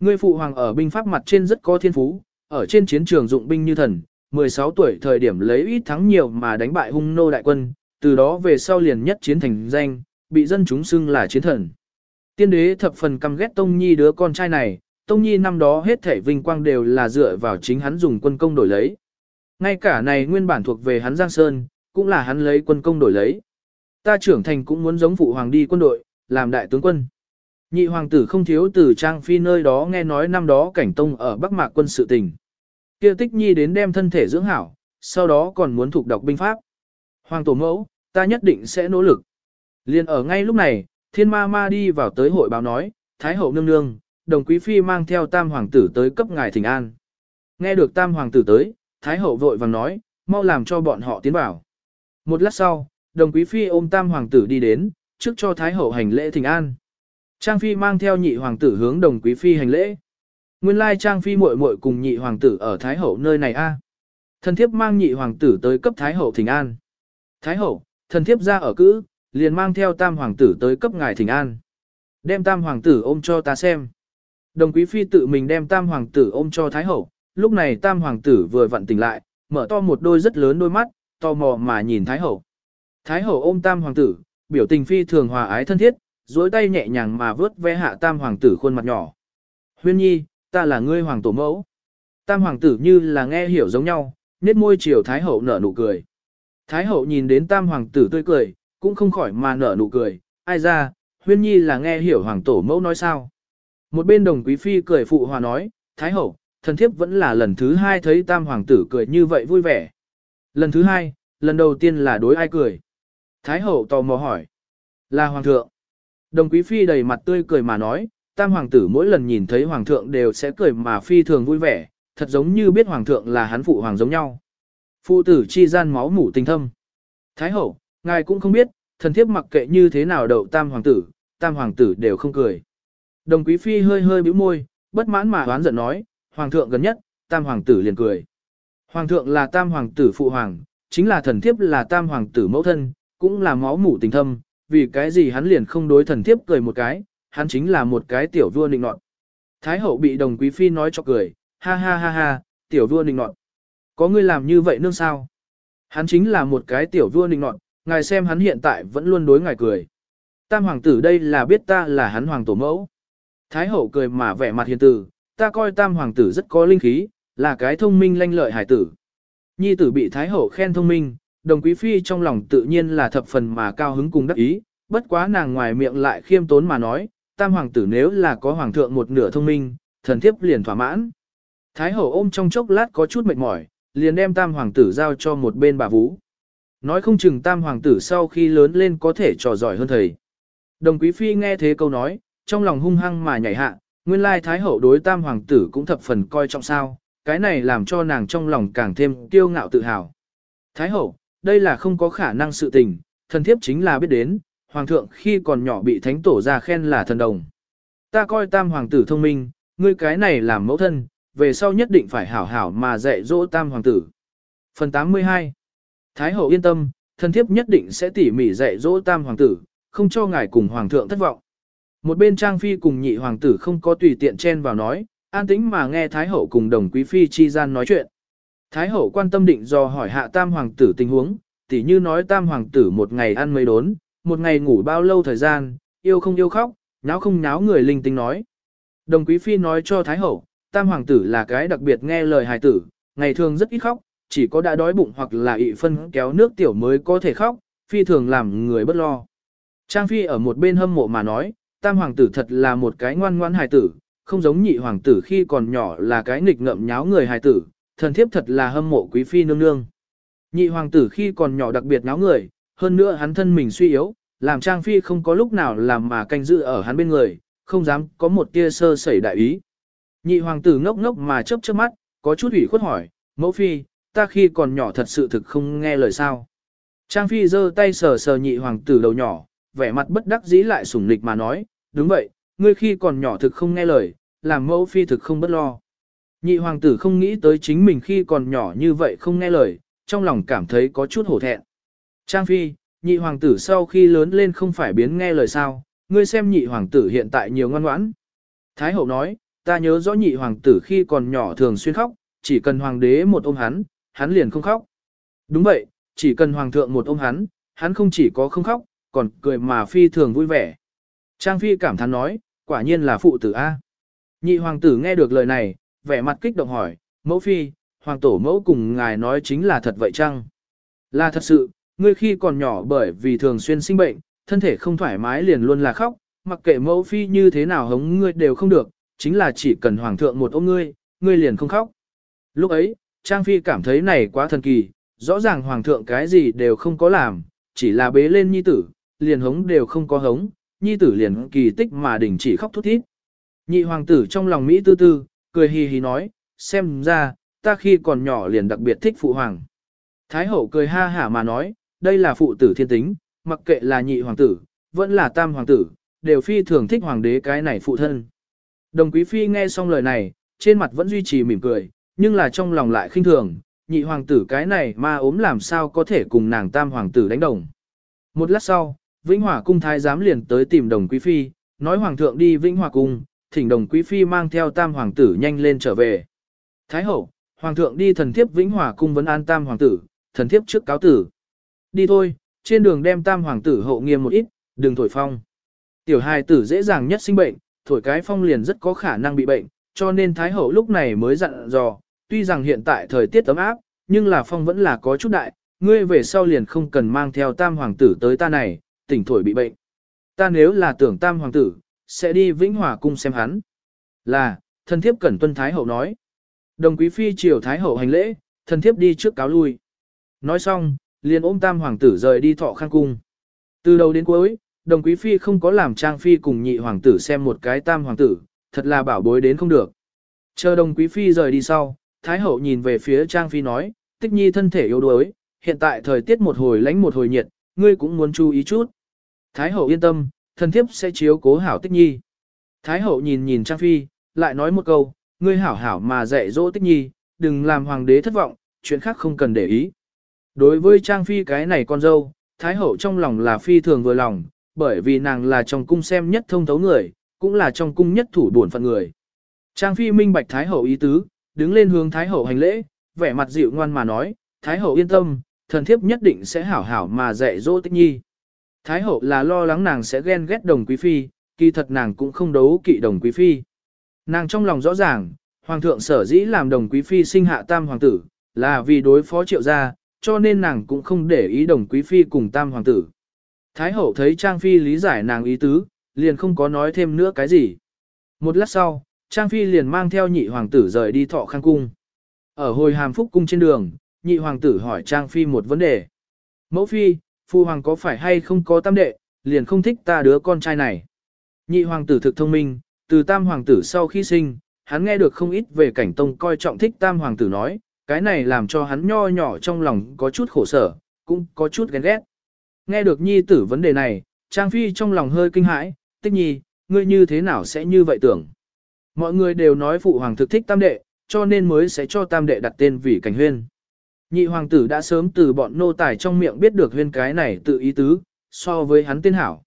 S1: Ngươi phụ hoàng ở binh pháp mặt trên rất có thiên phú, ở trên chiến trường dụng binh như thần, 16 tuổi thời điểm lấy ít thắng nhiều mà đánh bại hung nô đại quân, từ đó về sau liền nhất chiến thành danh, bị dân chúng xưng là chiến thần. Tiên đế thập phần căm ghét Tông Nhi đứa con trai này, Tông Nhi năm đó hết thể vinh quang đều là dựa vào chính hắn dùng quân công đổi lấy. Ngay cả này nguyên bản thuộc về hắn Giang Sơn, cũng là hắn lấy quân công đổi lấy. Ta trưởng thành cũng muốn giống phụ hoàng đi quân đội, làm đại tướng quân. Nhị hoàng tử không thiếu từ Trang Phi nơi đó nghe nói năm đó cảnh tông ở Bắc Mạc quân sự tình. Kia tích nhi đến đem thân thể dưỡng hảo, sau đó còn muốn thuộc đọc binh pháp. Hoàng tổ mẫu, ta nhất định sẽ nỗ lực. Liên ở ngay lúc này, thiên ma ma đi vào tới hội báo nói, Thái hậu nương nương, đồng quý phi mang theo tam hoàng tử tới cấp ngài thỉnh an. Nghe được tam hoàng tử tới, Thái hậu vội vàng nói, mau làm cho bọn họ tiến vào. Một lát sau, đồng quý phi ôm tam hoàng tử đi đến, trước cho Thái hậu hành lễ thỉnh an. Trang phi mang theo nhị hoàng tử hướng đồng quý phi hành lễ. Nguyên lai Trang phi muội muội cùng nhị hoàng tử ở Thái hậu nơi này a. Thần thiếp mang nhị hoàng tử tới cấp Thái hậu thỉnh an. Thái hậu, thần thiếp ra ở cữ, liền mang theo tam hoàng tử tới cấp ngài thỉnh an. Đem tam hoàng tử ôm cho ta xem. Đồng quý phi tự mình đem tam hoàng tử ôm cho Thái hậu, lúc này tam hoàng tử vừa vặn tỉnh lại, mở to một đôi rất lớn đôi mắt, tò mò mà nhìn Thái hậu. Thái hậu ôm tam hoàng tử, biểu tình phi thường hòa ái thân thiết, duỗi tay nhẹ nhàng mà vớt ve hạ tam hoàng tử khuôn mặt nhỏ. Huyên nhi, ta là ngươi hoàng tổ mẫu. Tam hoàng tử như là nghe hiểu giống nhau, nét môi chiều Thái hậu nở nụ cười. Thái hậu nhìn đến tam hoàng tử tươi cười, cũng không khỏi mà nở nụ cười, ai ra, huyên nhi là nghe hiểu hoàng tổ mẫu nói sao. Một bên đồng quý phi cười phụ hòa nói, Thái hậu, thần thiếp vẫn là lần thứ hai thấy tam hoàng tử cười như vậy vui vẻ. Lần thứ hai, lần đầu tiên là đối ai cười. Thái hậu tò mò hỏi, là hoàng thượng. Đồng quý phi đầy mặt tươi cười mà nói, tam hoàng tử mỗi lần nhìn thấy hoàng thượng đều sẽ cười mà phi thường vui vẻ, thật giống như biết hoàng thượng là hắn phụ hoàng giống nhau. Phụ tử chi gian máu mủ tình thâm. Thái hậu, ngài cũng không biết, thần thiếp mặc kệ như thế nào đậu tam hoàng tử, tam hoàng tử đều không cười. Đồng quý phi hơi hơi bĩu môi, bất mãn mà đoán giận nói, hoàng thượng gần nhất, tam hoàng tử liền cười. Hoàng thượng là tam hoàng tử phụ hoàng, chính là thần thiếp là tam hoàng tử mẫu thân, cũng là máu mủ tình thâm, vì cái gì hắn liền không đối thần thiếp cười một cái, hắn chính là một cái tiểu vua nịnh nọt. Thái hậu bị đồng quý phi nói cho cười, ha ha ha ha, tiểu vua nịnh nọt. Có ngươi làm như vậy nương sao? Hắn chính là một cái tiểu vua nịnh nọt, ngài xem hắn hiện tại vẫn luôn đối ngài cười. Tam hoàng tử đây là biết ta là hắn hoàng tổ mẫu. Thái hậu cười mà vẻ mặt hiền tử, ta coi tam hoàng tử rất có linh khí, là cái thông minh lanh lợi hải tử. Nhi tử bị thái hậu khen thông minh, đồng quý phi trong lòng tự nhiên là thập phần mà cao hứng cùng đắc ý, bất quá nàng ngoài miệng lại khiêm tốn mà nói, tam hoàng tử nếu là có hoàng thượng một nửa thông minh, thần thiếp liền thỏa mãn. Thái hậu ôm trong chốc lát có chút mệt mỏi, liền đem tam hoàng tử giao cho một bên bà vũ. Nói không chừng tam hoàng tử sau khi lớn lên có thể trò giỏi hơn thầy. Đồng quý phi nghe thế câu nói, trong lòng hung hăng mà nhảy hạ, nguyên lai thái hậu đối tam hoàng tử cũng thập phần coi trọng sao, cái này làm cho nàng trong lòng càng thêm kiêu ngạo tự hào. Thái hậu, đây là không có khả năng sự tình, thần thiếp chính là biết đến, hoàng thượng khi còn nhỏ bị thánh tổ ra khen là thần đồng. Ta coi tam hoàng tử thông minh, ngươi cái này làm mẫu thân, về sau nhất định phải hảo hảo mà dạy dỗ tam hoàng tử. Phần 82 Thái hậu yên tâm, thân thiếp nhất định sẽ tỉ mỉ dạy dỗ tam hoàng tử, không cho ngài cùng hoàng thượng thất vọng. Một bên trang phi cùng nhị hoàng tử không có tùy tiện chen vào nói, an tĩnh mà nghe Thái hậu cùng đồng quý phi chi gian nói chuyện. Thái hậu quan tâm định do hỏi hạ tam hoàng tử tình huống, tỉ như nói tam hoàng tử một ngày ăn mấy đốn, một ngày ngủ bao lâu thời gian, yêu không yêu khóc, nháo không nháo người linh tinh nói. Đồng quý phi nói cho Thái hậu, tam hoàng tử là cái đặc biệt nghe lời hài tử, ngày thường rất ít khóc, chỉ có đã đói bụng hoặc là ị phân kéo nước tiểu mới có thể khóc, phi thường làm người bất lo. Trang phi ở một bên hâm mộ mà nói, tam hoàng tử thật là một cái ngoan ngoan hài tử, không giống nhị hoàng tử khi còn nhỏ là cái nghịch ngợm nháo người hài tử, thần thiếp thật là hâm mộ quý phi nương nương. Nhị hoàng tử khi còn nhỏ đặc biệt nháo người, hơn nữa hắn thân mình suy yếu, làm trang phi không có lúc nào làm mà canh giữ ở hắn bên người, không dám có một tia sơ sẩy đại ý. Nhị hoàng tử ngốc ngốc mà chớp chớp mắt, có chút ủy khuất hỏi, mẫu phi, ta khi còn nhỏ thật sự thực không nghe lời sao. Trang phi giơ tay sờ sờ nhị hoàng tử đầu nhỏ, vẻ mặt bất đắc dĩ lại sủng nịch mà nói, đúng vậy, ngươi khi còn nhỏ thực không nghe lời, làm mẫu phi thực không bất lo. Nhị hoàng tử không nghĩ tới chính mình khi còn nhỏ như vậy không nghe lời, trong lòng cảm thấy có chút hổ thẹn. Trang phi, nhị hoàng tử sau khi lớn lên không phải biến nghe lời sao, ngươi xem nhị hoàng tử hiện tại nhiều ngoan ngoãn. Thái hậu nói, ta nhớ rõ nhị hoàng tử khi còn nhỏ thường xuyên khóc, chỉ cần hoàng đế một ôm hắn, hắn liền không khóc. Đúng vậy, chỉ cần hoàng thượng một ôm hắn, hắn không chỉ có không khóc, còn cười mà phi thường vui vẻ. Trang phi cảm thán nói, quả nhiên là phụ tử A. Nhị hoàng tử nghe được lời này, vẻ mặt kích động hỏi, mẫu phi, hoàng tổ mẫu cùng ngài nói chính là thật vậy chăng? Là thật sự, ngươi khi còn nhỏ bởi vì thường xuyên sinh bệnh, thân thể không thoải mái liền luôn là khóc, mặc kệ mẫu phi như thế nào hống ngươi đều không được, chính là chỉ cần hoàng thượng một ôm ngươi, ngươi liền không khóc. Lúc ấy, Trang Phi cảm thấy này quá thần kỳ, rõ ràng hoàng thượng cái gì đều không có làm, chỉ là bế lên nhi tử, liền hống đều không có hống, nhi tử liền kỳ tích mà đình chỉ khóc thút thít. Nhị hoàng tử trong lòng Mỹ tư tư, cười hì hì nói, xem ra, ta khi còn nhỏ liền đặc biệt thích phụ hoàng. Thái hậu cười ha hả mà nói, đây là phụ tử thiên tính, mặc kệ là nhị hoàng tử, vẫn là tam hoàng tử, đều phi thường thích hoàng đế cái này phụ thân. Đồng quý phi nghe xong lời này, trên mặt vẫn duy trì mỉm cười, nhưng là trong lòng lại khinh thường, nhị hoàng tử cái này ma ốm làm sao có thể cùng nàng tam hoàng tử đánh đồng. Một lát sau, Vĩnh Hòa cung thái giám liền tới tìm đồng quý phi, nói hoàng thượng đi Vĩnh Hòa cung, thỉnh đồng quý phi mang theo tam hoàng tử nhanh lên trở về. Thái hậu, hoàng thượng đi thần thiếp Vĩnh Hòa cung vấn an tam hoàng tử, thần thiếp trước cáo tử. Đi thôi, trên đường đem tam hoàng tử hậu nghiêm một ít, đừng thổi phong. Tiểu hài tử dễ dàng nhất sinh bệnh, thổi cái phong liền rất có khả năng bị bệnh, cho nên Thái hậu lúc này mới dặn dò, tuy rằng hiện tại thời tiết ấm áp, nhưng là phong vẫn là có chút đại, ngươi về sau liền không cần mang theo tam hoàng tử tới ta này, tỉnh thổi bị bệnh. Ta nếu là tưởng tam hoàng tử, sẽ đi Vĩnh Hòa cung xem hắn. Là, thân thiếp cẩn tuân Thái hậu nói. Đồng quý phi triều Thái hậu hành lễ, thân thiếp đi trước cáo lui. Nói xong, liền ôm tam hoàng tử rời đi thọ khang cung. Từ đầu đến cuối, đồng quý phi không có làm trang phi cùng nhị hoàng tử xem một cái tam hoàng tử, thật là bảo bối đến không được. Chờ đồng quý phi rời đi sau, thái hậu nhìn về phía trang phi nói, tích nhi thân thể yếu đuối, hiện tại thời tiết một hồi lánh một hồi nhiệt, ngươi cũng muốn chú ý chút. Thái hậu yên tâm, thân thiếp sẽ chiếu cố hảo tích nhi. Thái hậu nhìn nhìn trang phi, lại nói một câu, ngươi hảo hảo mà dạy dỗ tích nhi, đừng làm hoàng đế thất vọng, chuyện khác không cần để ý. Đối với Trang Phi cái này con dâu, Thái Hậu trong lòng là phi thường vừa lòng, bởi vì nàng là trong cung xem nhất thông thấu người, cũng là trong cung nhất thủ bổn phận người. Trang Phi minh bạch Thái Hậu ý tứ, đứng lên hướng Thái Hậu hành lễ, vẻ mặt dịu ngoan mà nói, Thái Hậu yên tâm, thần thiếp nhất định sẽ hảo hảo mà dạy dỗ tích nhi. Thái Hậu là lo lắng nàng sẽ ghen ghét đồng quý phi, kỳ thật nàng cũng không đấu kỵ đồng quý phi. Nàng trong lòng rõ ràng, Hoàng thượng sở dĩ làm đồng quý phi sinh hạ tam hoàng tử, là vì đối phó triệu gia, cho nên nàng cũng không để ý đồng quý phi cùng tam hoàng tử. Thái hậu thấy Trang Phi lý giải nàng ý tứ, liền không có nói thêm nữa cái gì. Một lát sau, Trang Phi liền mang theo nhị hoàng tử rời đi thọ khang cung. Ở hồi hàm phúc cung trên đường, nhị hoàng tử hỏi Trang Phi một vấn đề. Mẫu Phi, phu hoàng có phải hay không có tam đệ, liền không thích ta đứa con trai này. Nhị hoàng tử thực thông minh, từ tam hoàng tử sau khi sinh, hắn nghe được không ít về cảnh tông coi trọng thích tam hoàng tử nói, cái này làm cho hắn nho nhỏ trong lòng có chút khổ sở, cũng có chút ghen ghét. Nghe được nhi tử vấn đề này, Trang Phi trong lòng hơi kinh hãi, tích nhi, ngươi như thế nào sẽ như vậy tưởng. Mọi người đều nói phụ hoàng thực thích tam đệ, cho nên mới sẽ cho tam đệ đặt tên vì cảnh huyên. Nhị hoàng tử đã sớm từ bọn nô tài trong miệng biết được huyên cái này tự ý tứ, so với hắn tên hảo.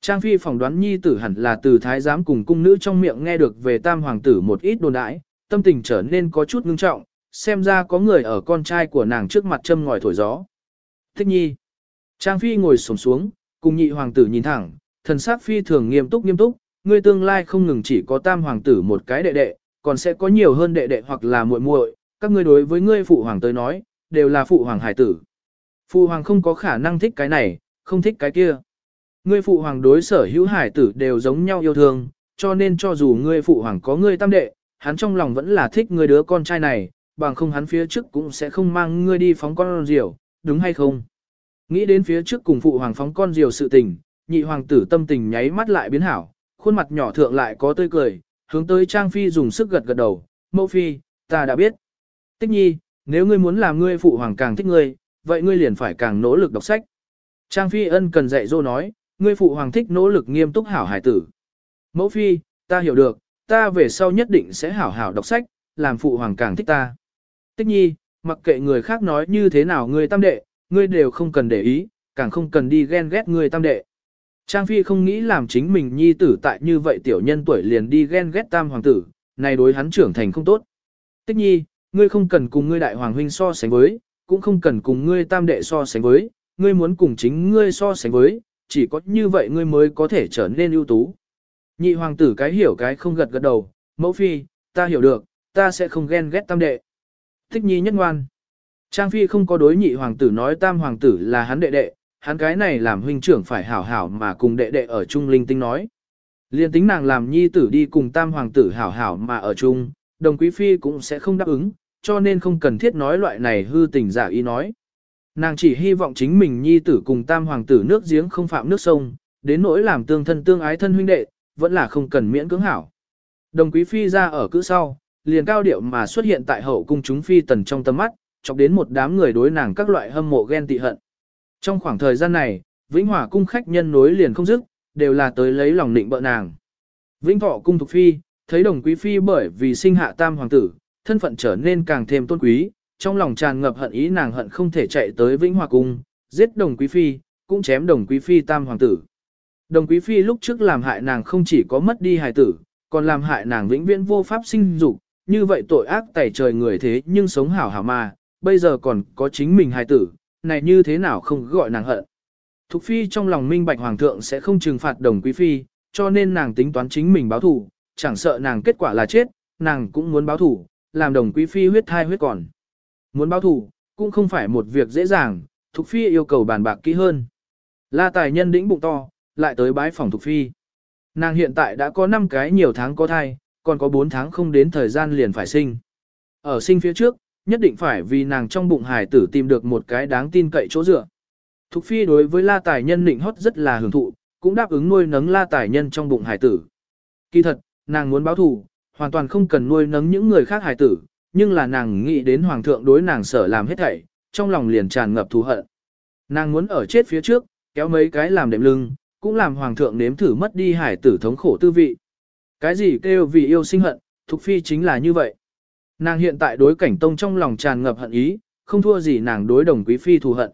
S1: Trang Phi phỏng đoán nhi tử hẳn là từ thái giám cùng cung nữ trong miệng nghe được về tam hoàng tử một ít đồn đãi, tâm tình trở nên có chút ngưng trọng, xem ra có người ở con trai của nàng trước mặt châm ngòi thổi gió. Thích nhi. Trang Phi ngồi xổm xuống, cùng nhị hoàng tử nhìn thẳng, thần sắc Phi thường nghiêm túc nghiêm túc, ngươi tương lai không ngừng chỉ có tam hoàng tử một cái đệ đệ, còn sẽ có nhiều hơn đệ đệ hoặc là muội muội, các ngươi đối với ngươi phụ hoàng tới nói, đều là phụ hoàng hải tử. Phụ hoàng không có khả năng thích cái này, không thích cái kia. Ngươi phụ hoàng đối sở hữu hải tử đều giống nhau yêu thương, cho nên cho dù ngươi phụ hoàng có ngươi tam đệ, hắn trong lòng vẫn là thích ngươi đứa con trai này, bằng không hắn phía trước cũng sẽ không mang ngươi đi phóng con diều, đúng hay không? Nghĩ đến phía trước cùng phụ hoàng phóng con diều sự tình, nhị hoàng tử tâm tình nháy mắt lại biến hảo, khuôn mặt nhỏ thượng lại có tươi cười, hướng tới Trang Phi dùng sức gật gật đầu, mẫu phi, ta đã biết. Tích nhi, nếu ngươi muốn làm ngươi phụ hoàng càng thích ngươi, vậy ngươi liền phải càng nỗ lực đọc sách. Trang Phi ân cần dạy dỗ nói, ngươi phụ hoàng thích nỗ lực nghiêm túc hảo hải tử. Mẫu phi, ta hiểu được, ta về sau nhất định sẽ hảo hảo đọc sách, làm phụ hoàng càng thích ta. Tích nhi, mặc kệ người khác nói như thế nào ngươi tam đệ, ngươi đều không cần để ý, càng không cần đi ghen ghét ngươi tam đệ. Trang Phi không nghĩ làm chính mình nhi tử tại như vậy tiểu nhân tuổi liền đi ghen ghét tam hoàng tử, này đối hắn trưởng thành không tốt. Tích nhi, ngươi không cần cùng ngươi đại hoàng huynh so sánh với, cũng không cần cùng ngươi tam đệ so sánh với, ngươi muốn cùng chính ngươi so sánh với, chỉ có như vậy ngươi mới có thể trở nên ưu tú. Nhị hoàng tử cái hiểu cái không gật gật đầu, mẫu phi, ta hiểu được, ta sẽ không ghen ghét tam đệ. Tích nhi nhất ngoan. Trang Phi không có đối nhị hoàng tử nói tam hoàng tử là hắn đệ đệ, hắn cái này làm huynh trưởng phải hảo hảo mà cùng đệ đệ ở chung linh tinh nói. Liên tính nàng làm nhi tử đi cùng tam hoàng tử hảo hảo mà ở chung, đồng quý phi cũng sẽ không đáp ứng, cho nên không cần thiết nói loại này hư tình giả ý nói. Nàng chỉ hy vọng chính mình nhi tử cùng tam hoàng tử nước giếng không phạm nước sông, đến nỗi làm tương thân tương ái thân huynh đệ, vẫn là không cần miễn cưỡng hảo. Đồng quý phi ra ở cữ sau, liền cao điệu mà xuất hiện tại hậu cung chúng phi tần trong tâm mắt, chọc đến một đám người đối nàng các loại hâm mộ ghen tị hận. Trong khoảng thời gian này, Vĩnh Hòa cung khách nhân nối liền không dứt, đều là tới lấy lòng định bợ nàng. Vĩnh Thọ cung thuộc phi, thấy đồng quý phi bởi vì sinh hạ tam hoàng tử, thân phận trở nên càng thêm tôn quý, trong lòng tràn ngập hận ý nàng hận không thể chạy tới Vĩnh Hòa cung, giết đồng quý phi, cũng chém đồng quý phi tam hoàng tử. Đồng quý phi lúc trước làm hại nàng không chỉ có mất đi hài tử, còn làm hại nàng vĩnh viễn vô pháp sinh dục, như vậy tội ác tẩy trời người thế nhưng sống hảo hảo mà, bây giờ còn có chính mình hài tử, này như thế nào không gọi nàng hận. Thục phi trong lòng minh bạch hoàng thượng sẽ không trừng phạt đồng quý phi, cho nên nàng tính toán chính mình báo thủ, chẳng sợ nàng kết quả là chết, nàng cũng muốn báo thủ, làm đồng quý phi huyết thai huyết còn. Muốn báo thủ, cũng không phải một việc dễ dàng, Thục phi yêu cầu bàn bạc kỹ hơn. La tài nhân đĩnh bụng to, lại tới bái phòng Thục phi. Nàng hiện tại đã có 5 cái nhiều tháng có thai, còn có 4 tháng không đến thời gian liền phải sinh. Ở sinh phía trước, nhất định phải vì nàng trong bụng Hải tử tìm được một cái đáng tin cậy chỗ dựa. Thục phi đối với la tài nhân định hót rất là hưởng thụ, cũng đáp ứng nuôi nấng la tài nhân trong bụng Hải tử. Kỳ thật, nàng muốn báo thù, hoàn toàn không cần nuôi nấng những người khác Hải tử, nhưng là nàng nghĩ đến hoàng thượng đối nàng sở làm hết thảy, trong lòng liền tràn ngập thù hận. Nàng muốn ở chết phía trước, kéo mấy cái làm đệm lưng, cũng làm hoàng thượng nếm thử mất đi hải tử thống khổ tư vị. Cái gì kêu vì yêu sinh hận, Thục Phi chính là như vậy. Nàng hiện tại đối cảnh tông trong lòng tràn ngập hận ý, không thua gì nàng đối đồng quý phi thù hận.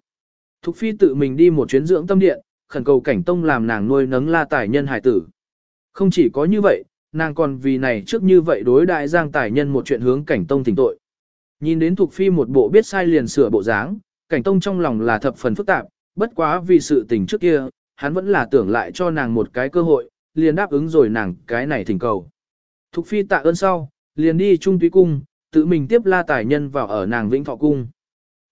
S1: Thục phi tự mình đi một chuyến dưỡng tâm điện, khẩn cầu cảnh tông làm nàng nuôi nấng la tài nhân hải tử. Không chỉ có như vậy, nàng còn vì này trước như vậy đối đại giang tài nhân một chuyện hướng cảnh tông thỉnh tội. Nhìn đến Thục phi một bộ biết sai liền sửa bộ dáng, cảnh tông trong lòng là thập phần phức tạp, bất quá vì sự tình trước kia, hắn vẫn là tưởng lại cho nàng một cái cơ hội, liền đáp ứng rồi nàng cái này thỉnh cầu. Thục phi tạ ơn sau, liền đi trung túy cung, tự mình tiếp la tài nhân vào ở nàng vĩnh thọ cung.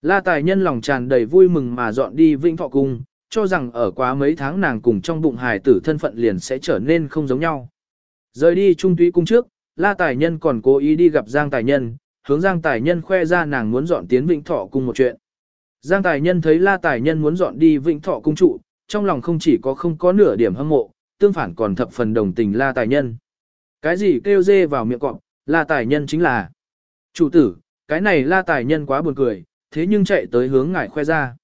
S1: La tài nhân lòng tràn đầy vui mừng mà dọn đi vĩnh thọ cung, cho rằng ở quá mấy tháng nàng cùng trong bụng hài tử thân phận liền sẽ trở nên không giống nhau. Rời đi trung túy cung trước, la tài nhân còn cố ý đi gặp Giang tài nhân, hướng Giang tài nhân khoe ra nàng muốn dọn tiến vĩnh thọ cung một chuyện. Giang tài nhân thấy la tài nhân muốn dọn đi vĩnh thọ cung trụ, trong lòng không chỉ có không có nửa điểm hâm mộ, tương phản còn thập phần đồng tình la tài nhân. Cái gì kêu dê vào miệng cọp, la tài nhân chính là Chủ tử, cái này la tài nhân quá buồn cười, thế nhưng chạy tới hướng ngài khoe ra.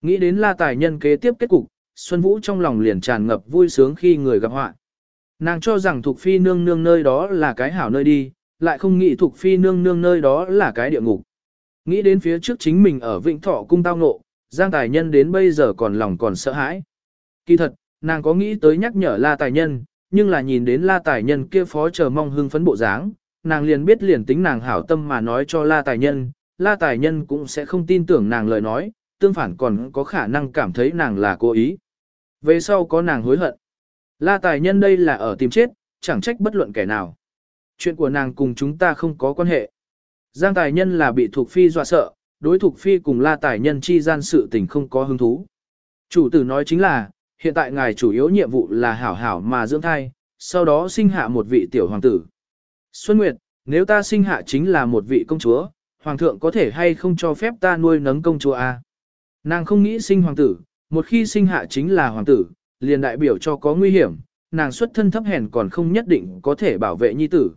S1: Nghĩ đến la tài nhân kế tiếp kết cục, Xuân Vũ trong lòng liền tràn ngập vui sướng khi người gặp họa. Nàng cho rằng Thục Phi nương nương nơi đó là cái hảo nơi đi, lại không nghĩ Thục Phi nương nương nơi đó là cái địa ngục. Nghĩ đến phía trước chính mình ở vịnh Thọ cung tao ngộ, Giang Tài Nhân đến bây giờ còn lòng còn sợ hãi. Kỳ thật, nàng có nghĩ tới nhắc nhở La Tài Nhân, nhưng là nhìn đến La Tài Nhân kia phó chờ mong hưng phấn bộ dáng, nàng liền biết liền tính nàng hảo tâm mà nói cho la tài nhân, la tài nhân cũng sẽ không tin tưởng nàng lời nói, tương phản còn có khả năng cảm thấy nàng là cố ý. Về sau có nàng hối hận. La tài nhân đây là ở tìm chết, chẳng trách bất luận kẻ nào. Chuyện của nàng cùng chúng ta không có quan hệ. Giang tài nhân là bị thuộc phi dọa sợ, đối thuộc phi cùng la tài nhân chi gian sự tình không có hứng thú. Chủ tử nói chính là, hiện tại ngài chủ yếu nhiệm vụ là hảo hảo mà dưỡng thai, sau đó sinh hạ một vị tiểu hoàng tử. Xuân Nguyệt, nếu ta sinh hạ chính là một vị công chúa, hoàng thượng có thể hay không cho phép ta nuôi nấng công chúa a? Nàng không nghĩ sinh hoàng tử, một khi sinh hạ chính là hoàng tử, liền đại biểu cho có nguy hiểm, nàng xuất thân thấp hèn còn không nhất định có thể bảo vệ nhi tử.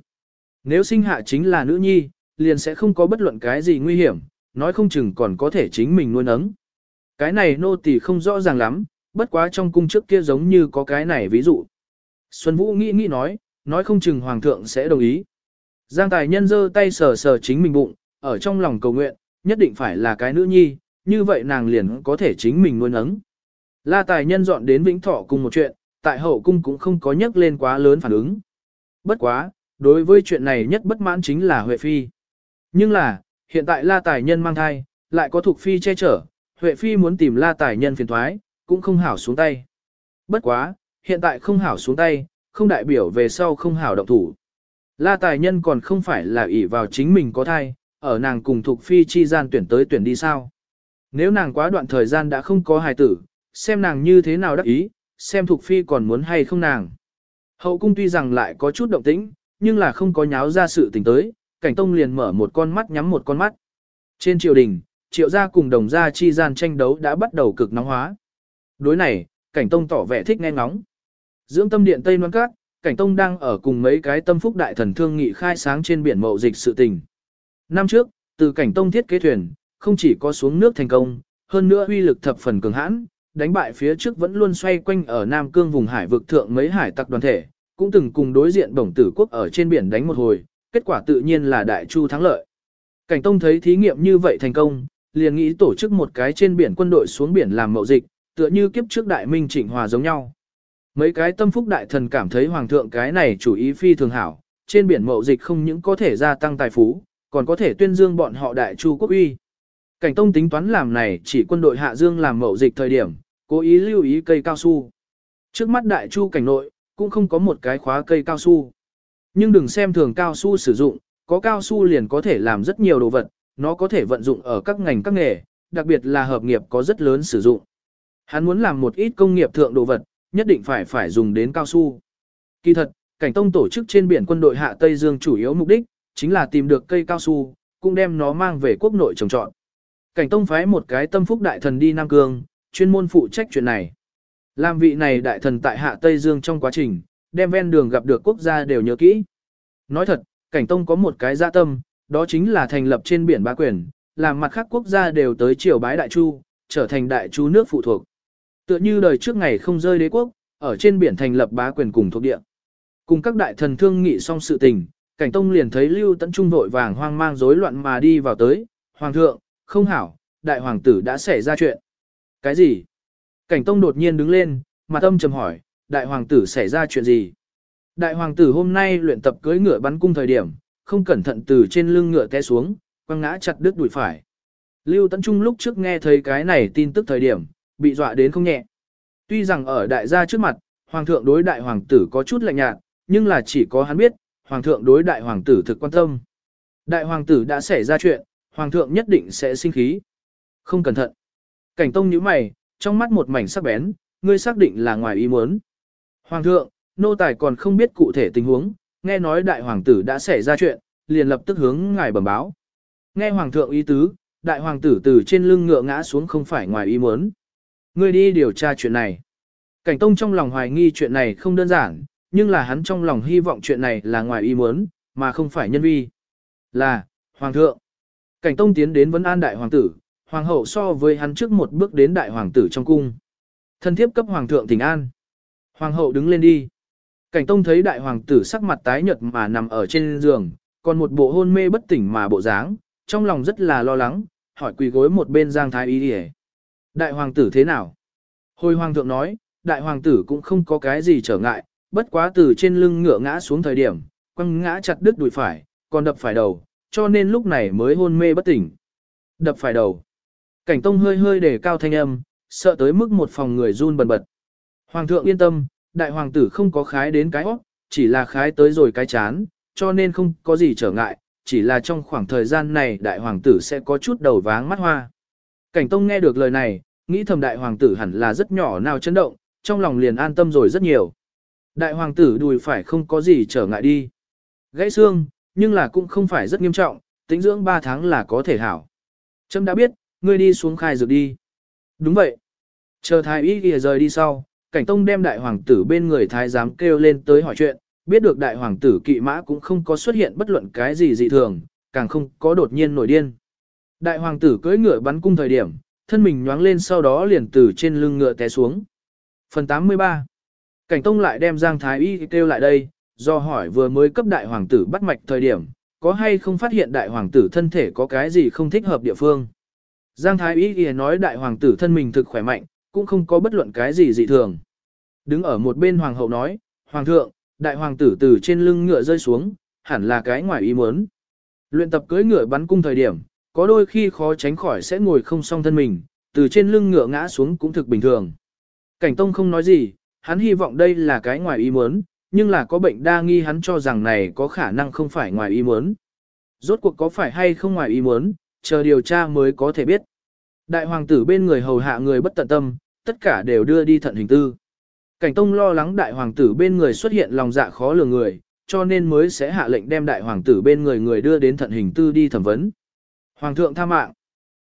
S1: Nếu sinh hạ chính là nữ nhi, liền sẽ không có bất luận cái gì nguy hiểm, nói không chừng còn có thể chính mình nuôi nấng. Cái này nô tỳ không rõ ràng lắm, bất quá trong cung trước kia giống như có cái này ví dụ. Xuân Vũ nghĩ nghĩ nói, nói không chừng hoàng thượng sẽ đồng ý. Giang tài nhân giơ tay sờ sờ chính mình bụng, ở trong lòng cầu nguyện, nhất định phải là cái nữ nhi, như vậy nàng liền có thể chính mình nuôi nấng. La tài nhân dọn đến Vĩnh Thọ cùng một chuyện, tại hậu cung cũng không có nhắc lên quá lớn phản ứng. Bất quá, đối với chuyện này nhất bất mãn chính là Huệ Phi. Nhưng là, hiện tại La tài nhân mang thai, lại có thuộc Phi che chở, Huệ Phi muốn tìm La tài nhân phiền thoái, cũng không hảo xuống tay. Bất quá, hiện tại không hảo xuống tay, không đại biểu về sau không hảo động thủ. La tài nhân còn không phải là ỷ vào chính mình có thai, ở nàng cùng thuộc phi chi gian tuyển tới tuyển đi sao. Nếu nàng quá đoạn thời gian đã không có hài tử, xem nàng như thế nào đắc ý, xem thuộc phi còn muốn hay không nàng. Hậu cung tuy rằng lại có chút động tĩnh, nhưng là không có nháo ra sự tình tới, cảnh tông liền mở một con mắt nhắm một con mắt. Trên triều đình, triệu gia cùng đồng gia chi gian tranh đấu đã bắt đầu cực nóng hóa. Đối này, cảnh tông tỏ vẻ thích nghe ngóng. Dưỡng tâm điện Tây Loan Cát, cảnh tông đang ở cùng mấy cái tâm phúc đại thần thương nghị khai sáng trên biển mậu dịch sự tình. Năm trước, từ cảnh tông thiết kế thuyền, không chỉ có xuống nước thành công, hơn nữa uy lực thập phần cường hãn, đánh bại phía trước vẫn luôn xoay quanh ở Nam Cương vùng hải vực thượng mấy hải tặc đoàn thể, cũng từng cùng đối diện bổng tử quốc ở trên biển đánh một hồi, kết quả tự nhiên là đại chu thắng lợi. Cảnh Tông thấy thí nghiệm như vậy thành công, liền nghĩ tổ chức một cái trên biển quân đội xuống biển làm mậu dịch, tựa như kiếp trước đại minh trịnh hòa giống nhau. Mấy cái tâm phúc đại thần cảm thấy hoàng thượng cái này chủ ý phi thường hảo, trên biển mậu dịch không những có thể gia tăng tài phú, còn có thể tuyên dương bọn họ đại chu quốc uy. Cảnh Tông tính toán làm này chỉ quân đội hạ dương làm mậu dịch thời điểm, cố ý lưu ý cây cao su. Trước mắt đại chu cảnh nội, cũng không có một cái khóa cây cao su. Nhưng đừng xem thường cao su sử dụng, có cao su liền có thể làm rất nhiều đồ vật, nó có thể vận dụng ở các ngành các nghề, đặc biệt là hợp nghiệp có rất lớn sử dụng. Hắn muốn làm một ít công nghiệp thượng đồ vật, nhất định phải phải dùng đến cao su. Kỳ thật, cảnh tông tổ chức trên biển quân đội hạ Tây Dương chủ yếu mục đích, chính là tìm được cây cao su, cũng đem nó mang về quốc nội trồng trọt. Cảnh tông phái một cái tâm phúc đại thần đi Nam Cương, chuyên môn phụ trách chuyện này. Làm vị này đại thần tại hạ Tây Dương trong quá trình, đem ven đường gặp được quốc gia đều nhớ kỹ. Nói thật, cảnh tông có một cái dạ tâm, đó chính là thành lập trên biển bá quyền, làm mặt khác quốc gia đều tới triều bái đại chu, trở thành đại chu nước phụ thuộc. Tựa như đời trước ngày không rơi đế quốc, ở trên biển thành lập bá quyền cùng thuộc địa. Cùng các đại thần thương nghị xong sự tình, cảnh tông liền thấy lưu tấn trung vội vàng hoang mang rối loạn mà đi vào tới, hoàng thượng, không hảo, đại hoàng tử đã xảy ra chuyện. Cái gì? Cảnh tông đột nhiên đứng lên, mặt âm trầm hỏi, đại hoàng tử xảy ra chuyện gì? Đại hoàng tử hôm nay luyện tập cưỡi ngựa bắn cung thời điểm, không cẩn thận từ trên lưng ngựa té xuống, quăng ngã chặt đứt đùi phải. Lưu Tấn Trung lúc trước nghe thấy cái này tin tức thời điểm, bị dọa đến không nhẹ. Tuy rằng ở đại gia trước mặt, hoàng thượng đối đại hoàng tử có chút lạnh nhạt, nhưng là chỉ có hắn biết, hoàng thượng đối đại hoàng tử thực quan tâm. Đại hoàng tử đã xảy ra chuyện, hoàng thượng nhất định sẽ sinh khí. Không cẩn thận. Cảnh tông nhíu mày, trong mắt một mảnh sắc bén, ngươi xác định là ngoài ý muốn. Hoàng thượng, nô tài còn không biết cụ thể tình huống, nghe nói đại hoàng tử đã xảy ra chuyện, liền lập tức hướng ngài bẩm báo. Nghe hoàng thượng ý tứ, đại hoàng tử từ trên lưng ngựa ngã xuống không phải ngoài ý muốn. Ngươi đi điều tra chuyện này. Cảnh tông trong lòng hoài nghi chuyện này không đơn giản, nhưng là hắn trong lòng hy vọng chuyện này là ngoài ý muốn, mà không phải nhân vi. Là, hoàng thượng. Cảnh tông tiến đến vấn an đại hoàng tử, hoàng hậu so với hắn trước một bước đến đại hoàng tử trong cung. Thân thiếp cấp hoàng thượng thỉnh an. Hoàng hậu đứng lên đi. Cảnh tông thấy đại hoàng tử sắc mặt tái nhợt mà nằm ở trên giường, còn một bộ hôn mê bất tỉnh mà bộ dáng, trong lòng rất là lo lắng, hỏi quỳ gối một bên giang thái y Điề. Đại hoàng tử thế nào? Hồi hoàng thượng nói, đại hoàng tử cũng không có cái gì trở ngại, bất quá từ trên lưng ngựa ngã xuống thời điểm, quăng ngã chặt đứt đùi phải, còn đập phải đầu, cho nên lúc này mới hôn mê bất tỉnh. Đập phải đầu. Cảnh tông hơi hơi để cao thanh âm, sợ tới mức một phòng người run bần bật. Hoàng thượng yên tâm, đại hoàng tử không có khái đến cái óc, chỉ là khái tới rồi cái chán, cho nên không có gì trở ngại, chỉ là trong khoảng thời gian này đại hoàng tử sẽ có chút đầu váng mắt hoa. Cảnh tông nghe được lời này, nghĩ thầm đại hoàng tử hẳn là rất nhỏ nào chấn động, trong lòng liền an tâm rồi rất nhiều. Đại hoàng tử đùi phải không có gì trở ngại đi. Gãy xương, nhưng là cũng không phải rất nghiêm trọng, tính dưỡng 3 tháng là có thể hảo. Trâm đã biết, ngươi đi xuống khai dược đi. Đúng vậy. Chờ thái y kìa rời đi sau, cảnh tông đem đại hoàng tử bên người thái giám kêu lên tới hỏi chuyện, biết được đại hoàng tử kỵ mã cũng không có xuất hiện bất luận cái gì dị thường, càng không có đột nhiên nổi điên. Đại hoàng tử cưỡi ngựa bắn cung thời điểm, thân mình nhoáng lên sau đó liền từ trên lưng ngựa té xuống. Phần 83 Cảnh tông lại đem Giang Thái Y kêu lại đây, do hỏi vừa mới cấp đại hoàng tử bắt mạch thời điểm, có hay không phát hiện đại hoàng tử thân thể có cái gì không thích hợp địa phương. Giang Thái Y nói đại hoàng tử thân mình thực khỏe mạnh, cũng không có bất luận cái gì dị thường. Đứng ở một bên hoàng hậu nói, hoàng thượng, đại hoàng tử từ trên lưng ngựa rơi xuống, hẳn là cái ngoài ý muốn. Luyện tập cưỡi ngựa bắn cung thời điểm, có đôi khi khó tránh khỏi sẽ ngồi không song thân mình, từ trên lưng ngựa ngã xuống cũng thực bình thường. Cảnh Tông không nói gì, hắn hy vọng đây là cái ngoài ý muốn, nhưng là có bệnh đa nghi hắn cho rằng này có khả năng không phải ngoài ý muốn. Rốt cuộc có phải hay không ngoài ý muốn, chờ điều tra mới có thể biết. Đại hoàng tử bên người hầu hạ người bất tận tâm, tất cả đều đưa đi thận hình tư. Cảnh Tông lo lắng đại hoàng tử bên người xuất hiện lòng dạ khó lường người, cho nên mới sẽ hạ lệnh đem đại hoàng tử bên người người đưa đến thận hình tư đi thẩm vấn. Hoàng thượng tha mạng.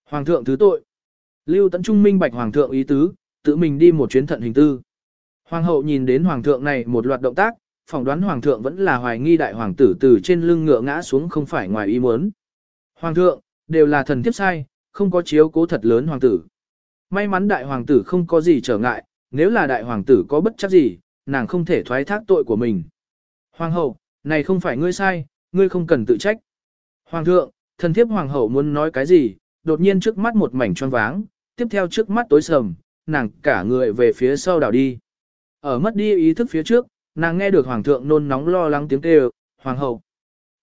S1: Hoàng thượng thứ tội. Lưu Tấn Trung minh bạch hoàng thượng ý tứ, tự mình đi một chuyến thận hình tư. Hoàng hậu nhìn đến hoàng thượng này một loạt động tác, phỏng đoán hoàng thượng vẫn là hoài nghi đại hoàng tử từ trên lưng ngựa ngã xuống không phải ngoài ý muốn. Hoàng thượng, đều là thần tiếp sai, không có chiếu cố thật lớn hoàng tử. May mắn đại hoàng tử không có gì trở ngại, nếu là đại hoàng tử có bất chấp gì, nàng không thể thoái thác tội của mình. Hoàng hậu, này không phải ngươi sai, ngươi không cần tự trách. Hoàng thượng, thần thiếp hoàng hậu muốn nói cái gì, đột nhiên trước mắt một mảnh tròn váng, tiếp theo trước mắt tối sầm, nàng cả người về phía sau đảo đi. Ở mất đi ý thức phía trước, nàng nghe được hoàng thượng nôn nóng lo lắng tiếng kêu, hoàng hậu.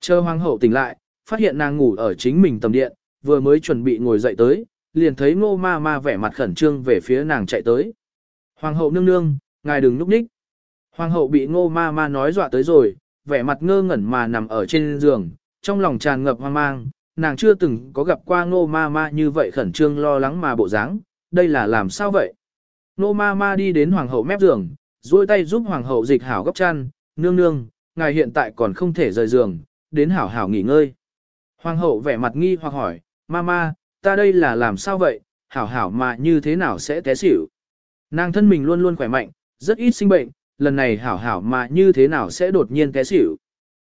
S1: Chờ hoàng hậu tỉnh lại, phát hiện nàng ngủ ở chính mình tầm điện, vừa mới chuẩn bị ngồi dậy tới, liền thấy ngô ma ma vẻ mặt khẩn trương về phía nàng chạy tới. Hoàng hậu nương nương, ngài đừng núp ních. Hoàng hậu bị ngô ma ma nói dọa tới rồi, vẻ mặt ngơ ngẩn mà nằm ở trên giường, trong lòng tràn ngập hoang mang, nàng chưa từng có gặp qua ngô ma ma như vậy khẩn trương lo lắng mà bộ dáng, đây là làm sao vậy? Ngô ma ma đi đến hoàng hậu mép giường, duỗi tay giúp hoàng hậu dịch hảo gấp chăn, nương nương, ngài hiện tại còn không thể rời giường, đến hảo hảo nghỉ ngơi. Hoàng hậu vẻ mặt nghi hoặc hỏi, ma ma, ta đây là làm sao vậy, hảo hảo mà như thế nào sẽ té xỉu. Nàng thân mình luôn luôn khỏe mạnh, rất ít sinh bệnh, lần này hảo hảo mà như thế nào sẽ đột nhiên té xỉu.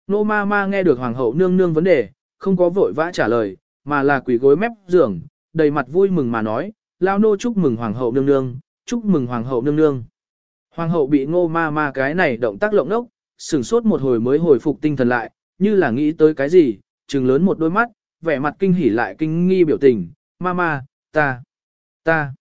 S1: Nô ma ma nghe được hoàng hậu nương nương vấn đề, không có vội vã trả lời, mà là quỳ gối mép giường, đầy mặt vui mừng mà nói, lao nô chúc mừng hoàng hậu nương nương, chúc mừng hoàng hậu nương nương. Hoàng hậu bị ngô ma ma cái này động tác lộng lốc, sửng sốt một hồi mới hồi phục tinh thần lại, như là nghĩ tới cái gì, trừng lớn một đôi mắt, vẻ mặt kinh hỉ lại kinh nghi biểu tình, ma ma, ta, ta,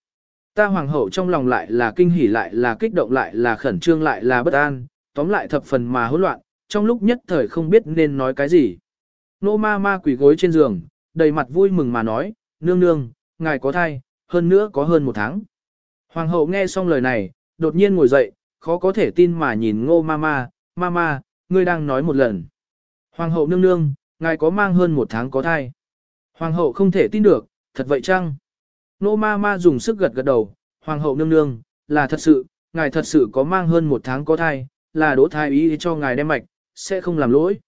S1: ta hoàng hậu trong lòng lại là kinh hỉ lại là kích động lại là khẩn trương lại là bất an, tóm lại thập phần mà hỗn loạn, trong lúc nhất thời không biết nên nói cái gì. Nô ma ma quỳ gối trên giường, đầy mặt vui mừng mà nói, nương nương, ngài có thai, hơn nữa có hơn một tháng. Hoàng hậu nghe xong lời này, đột nhiên ngồi dậy, khó có thể tin mà nhìn ngô ma ma, ma ma, ngươi đang nói một lần. Hoàng hậu nương nương, ngài có mang hơn một tháng có thai. Hoàng hậu không thể tin được, thật vậy chăng? Nô ma ma dùng sức gật gật đầu, hoàng hậu nương nương, là thật sự, ngài thật sự có mang hơn một tháng có thai, là đỗ thai ý cho ngài đem mạch, sẽ không làm lỗi.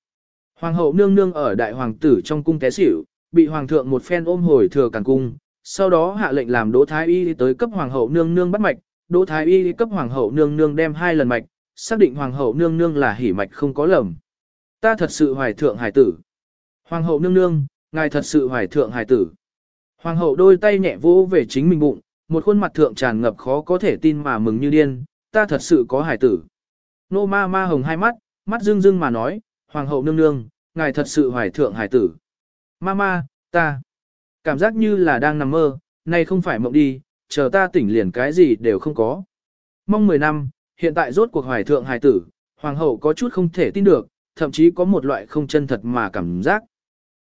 S1: Hoàng hậu nương nương ở đại hoàng tử trong cung té xỉu, bị hoàng thượng một phen ôm hồi thừa càng cung, sau đó hạ lệnh làm đỗ thái y tới cấp hoàng hậu nương nương bắt mạch, đỗ thái y cấp hoàng hậu nương nương đem hai lần mạch, xác định hoàng hậu nương nương là hỉ mạch không có lầm. Ta thật sự hoài thượng hải tử. Hoàng hậu nương nương, ngài thật sự hoài thượng hải tử. Hoàng hậu đôi tay nhẹ vỗ về chính mình bụng, một khuôn mặt thượng tràn ngập khó có thể tin mà mừng như điên, ta thật sự có hải tử. Nô ma ma hồng hai mắt, mắt rưng rưng mà nói, Hoàng hậu nương nương, ngài thật sự hoài thượng hải tử. mama ta, cảm giác như là đang nằm mơ, nay không phải mộng đi, chờ ta tỉnh liền cái gì đều không có. Mong 10 năm, hiện tại rốt cuộc hoài thượng hải tử, Hoàng hậu có chút không thể tin được, thậm chí có một loại không chân thật mà cảm giác.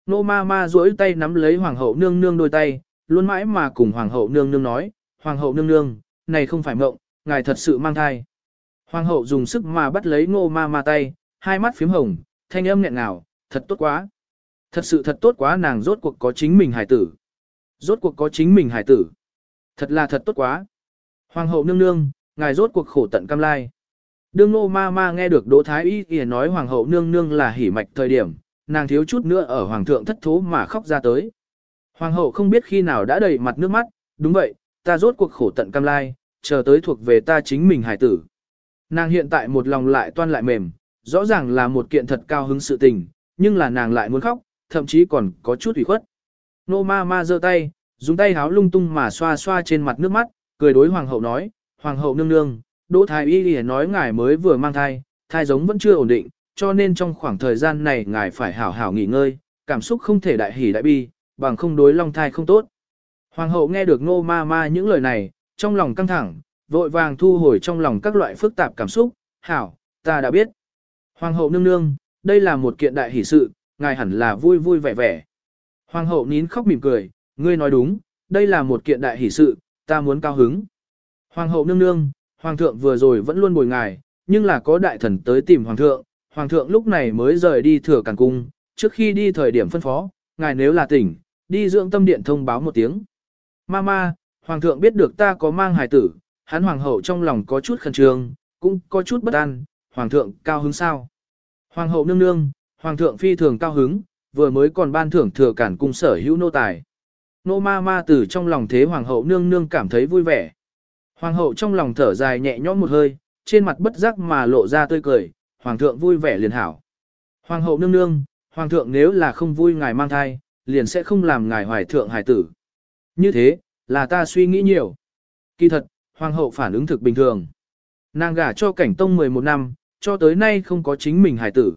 S1: Nô ma ma duỗi tay nắm lấy hoàng hậu nương nương đôi tay, luôn mãi mà cùng hoàng hậu nương nương nói, hoàng hậu nương nương, này không phải mộng, ngài thật sự mang thai. Hoàng hậu dùng sức mà bắt lấy ngô ma ma tay, hai mắt phím hồng, thanh âm nghẹn ngào, thật tốt quá. Thật sự thật tốt quá nàng rốt cuộc có chính mình hải tử. Rốt cuộc có chính mình hải tử. Thật là thật tốt quá. Hoàng hậu nương nương, ngài rốt cuộc khổ tận cam lai. Đương nô ma ma nghe được Đỗ Thái Y kìa nói hoàng hậu nương nương là hỉ mạch thời điểm, nàng thiếu chút nữa ở hoàng thượng thất thố mà khóc ra tới. Hoàng hậu không biết khi nào đã đầy mặt nước mắt, đúng vậy, ta rốt cuộc khổ tận cam lai, chờ tới thuộc về ta chính mình hải tử. Nàng hiện tại một lòng lại toan lại mềm, rõ ràng là một kiện thật cao hứng sự tình, nhưng là nàng lại muốn khóc, thậm chí còn có chút ủy khuất. Nô ma ma giơ tay, dùng tay háo lung tung mà xoa xoa trên mặt nước mắt, cười đối hoàng hậu nói, hoàng hậu nương nương, đỗ thái y lìa nói ngài mới vừa mang thai, thai giống vẫn chưa ổn định, cho nên trong khoảng thời gian này ngài phải hảo hảo nghỉ ngơi, cảm xúc không thể đại hỉ đại bi, bằng không đối long thai không tốt. Hoàng hậu nghe được nô ma ma những lời này, trong lòng căng thẳng, vội vàng thu hồi trong lòng các loại phức tạp cảm xúc, hảo, ta đã biết. Hoàng hậu nương nương, đây là một kiện đại hỷ sự, ngài hẳn là vui vui vẻ vẻ. Hoàng hậu nín khóc mỉm cười, ngươi nói đúng, đây là một kiện đại hỷ sự, ta muốn cao hứng. Hoàng hậu nương nương, hoàng thượng vừa rồi vẫn luôn bồi ngài, nhưng là có đại thần tới tìm hoàng thượng, hoàng thượng lúc này mới rời đi thừa càng cung, trước khi đi thời điểm phân phó, ngài nếu là tỉnh, đi dưỡng tâm điện thông báo một tiếng. Mama, hoàng thượng biết được ta có mang hài tử, hắn hoàng hậu trong lòng có chút khẩn trương, cũng có chút bất an, hoàng thượng cao hứng sao? Hoàng hậu nương nương, hoàng thượng phi thường cao hứng, vừa mới còn ban thưởng thừa cản cung sở hữu nô tài. Nô ma ma từ trong lòng thế hoàng hậu nương nương cảm thấy vui vẻ. Hoàng hậu trong lòng thở dài nhẹ nhõm một hơi, trên mặt bất giác mà lộ ra tươi cười, hoàng thượng vui vẻ liền hảo. Hoàng hậu nương nương, hoàng thượng nếu là không vui ngài mang thai, liền sẽ không làm ngài hoài thượng hài tử. Như thế, là ta suy nghĩ nhiều. Kỳ thật, hoàng hậu phản ứng thực bình thường. Nàng gả cho cảnh tông 11 năm, cho tới nay không có chính mình hài tử.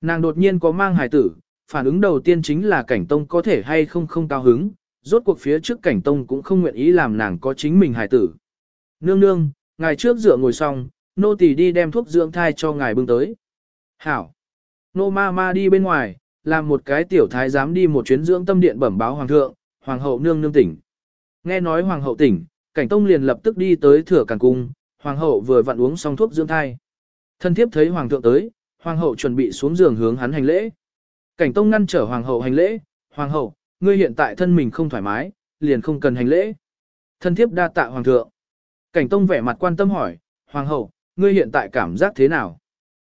S1: Nàng đột nhiên có mang hài tử, phản ứng đầu tiên chính là cảnh tông có thể hay không không cao hứng, rốt cuộc phía trước cảnh tông cũng không nguyện ý làm nàng có chính mình hài tử. Nương nương, ngài trước dựa ngồi xong, nô tỳ đi đem thuốc dưỡng thai cho ngài bưng tới. Hảo. Nô ma ma đi bên ngoài, làm một cái tiểu thái dám đi một chuyến dưỡng tâm điện bẩm báo hoàng thượng, hoàng hậu nương nương tỉnh. Nghe nói hoàng hậu tỉnh, cảnh tông liền lập tức đi tới thừa càng cung, hoàng hậu vừa vặn uống xong thuốc dưỡng thai. Thân thiếp thấy hoàng thượng tới, hoàng hậu chuẩn bị xuống giường hướng hắn hành lễ. Cảnh tông ngăn trở hoàng hậu hành lễ, hoàng hậu, ngươi hiện tại thân mình không thoải mái, liền không cần hành lễ. Thân thiếp đa tạ hoàng thượng. Cảnh tông vẻ mặt quan tâm hỏi, hoàng hậu, ngươi hiện tại cảm giác thế nào?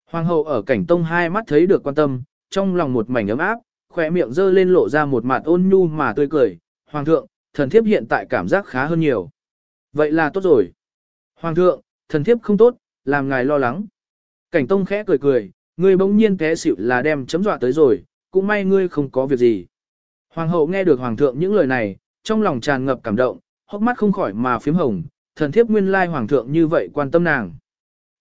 S1: Hoàng hậu ở cảnh tông hai mắt thấy được quan tâm, trong lòng một mảnh ấm áp, khỏe miệng dơ lên lộ ra một mặt ôn nhu mà tươi cười. Hoàng thượng, thần thiếp hiện tại cảm giác khá hơn nhiều. Vậy là tốt rồi. Hoàng thượng, thần thiếp không tốt, làm ngài lo lắng. Cảnh tông khẽ cười cười, ngươi bỗng nhiên té xỉu là đem chấm dọa tới rồi, cũng may ngươi không có việc gì. Hoàng hậu nghe được hoàng thượng những lời này, trong lòng tràn ngập cảm động, hốc mắt không khỏi mà phím hồng, thần thiếp nguyên lai hoàng thượng như vậy quan tâm nàng.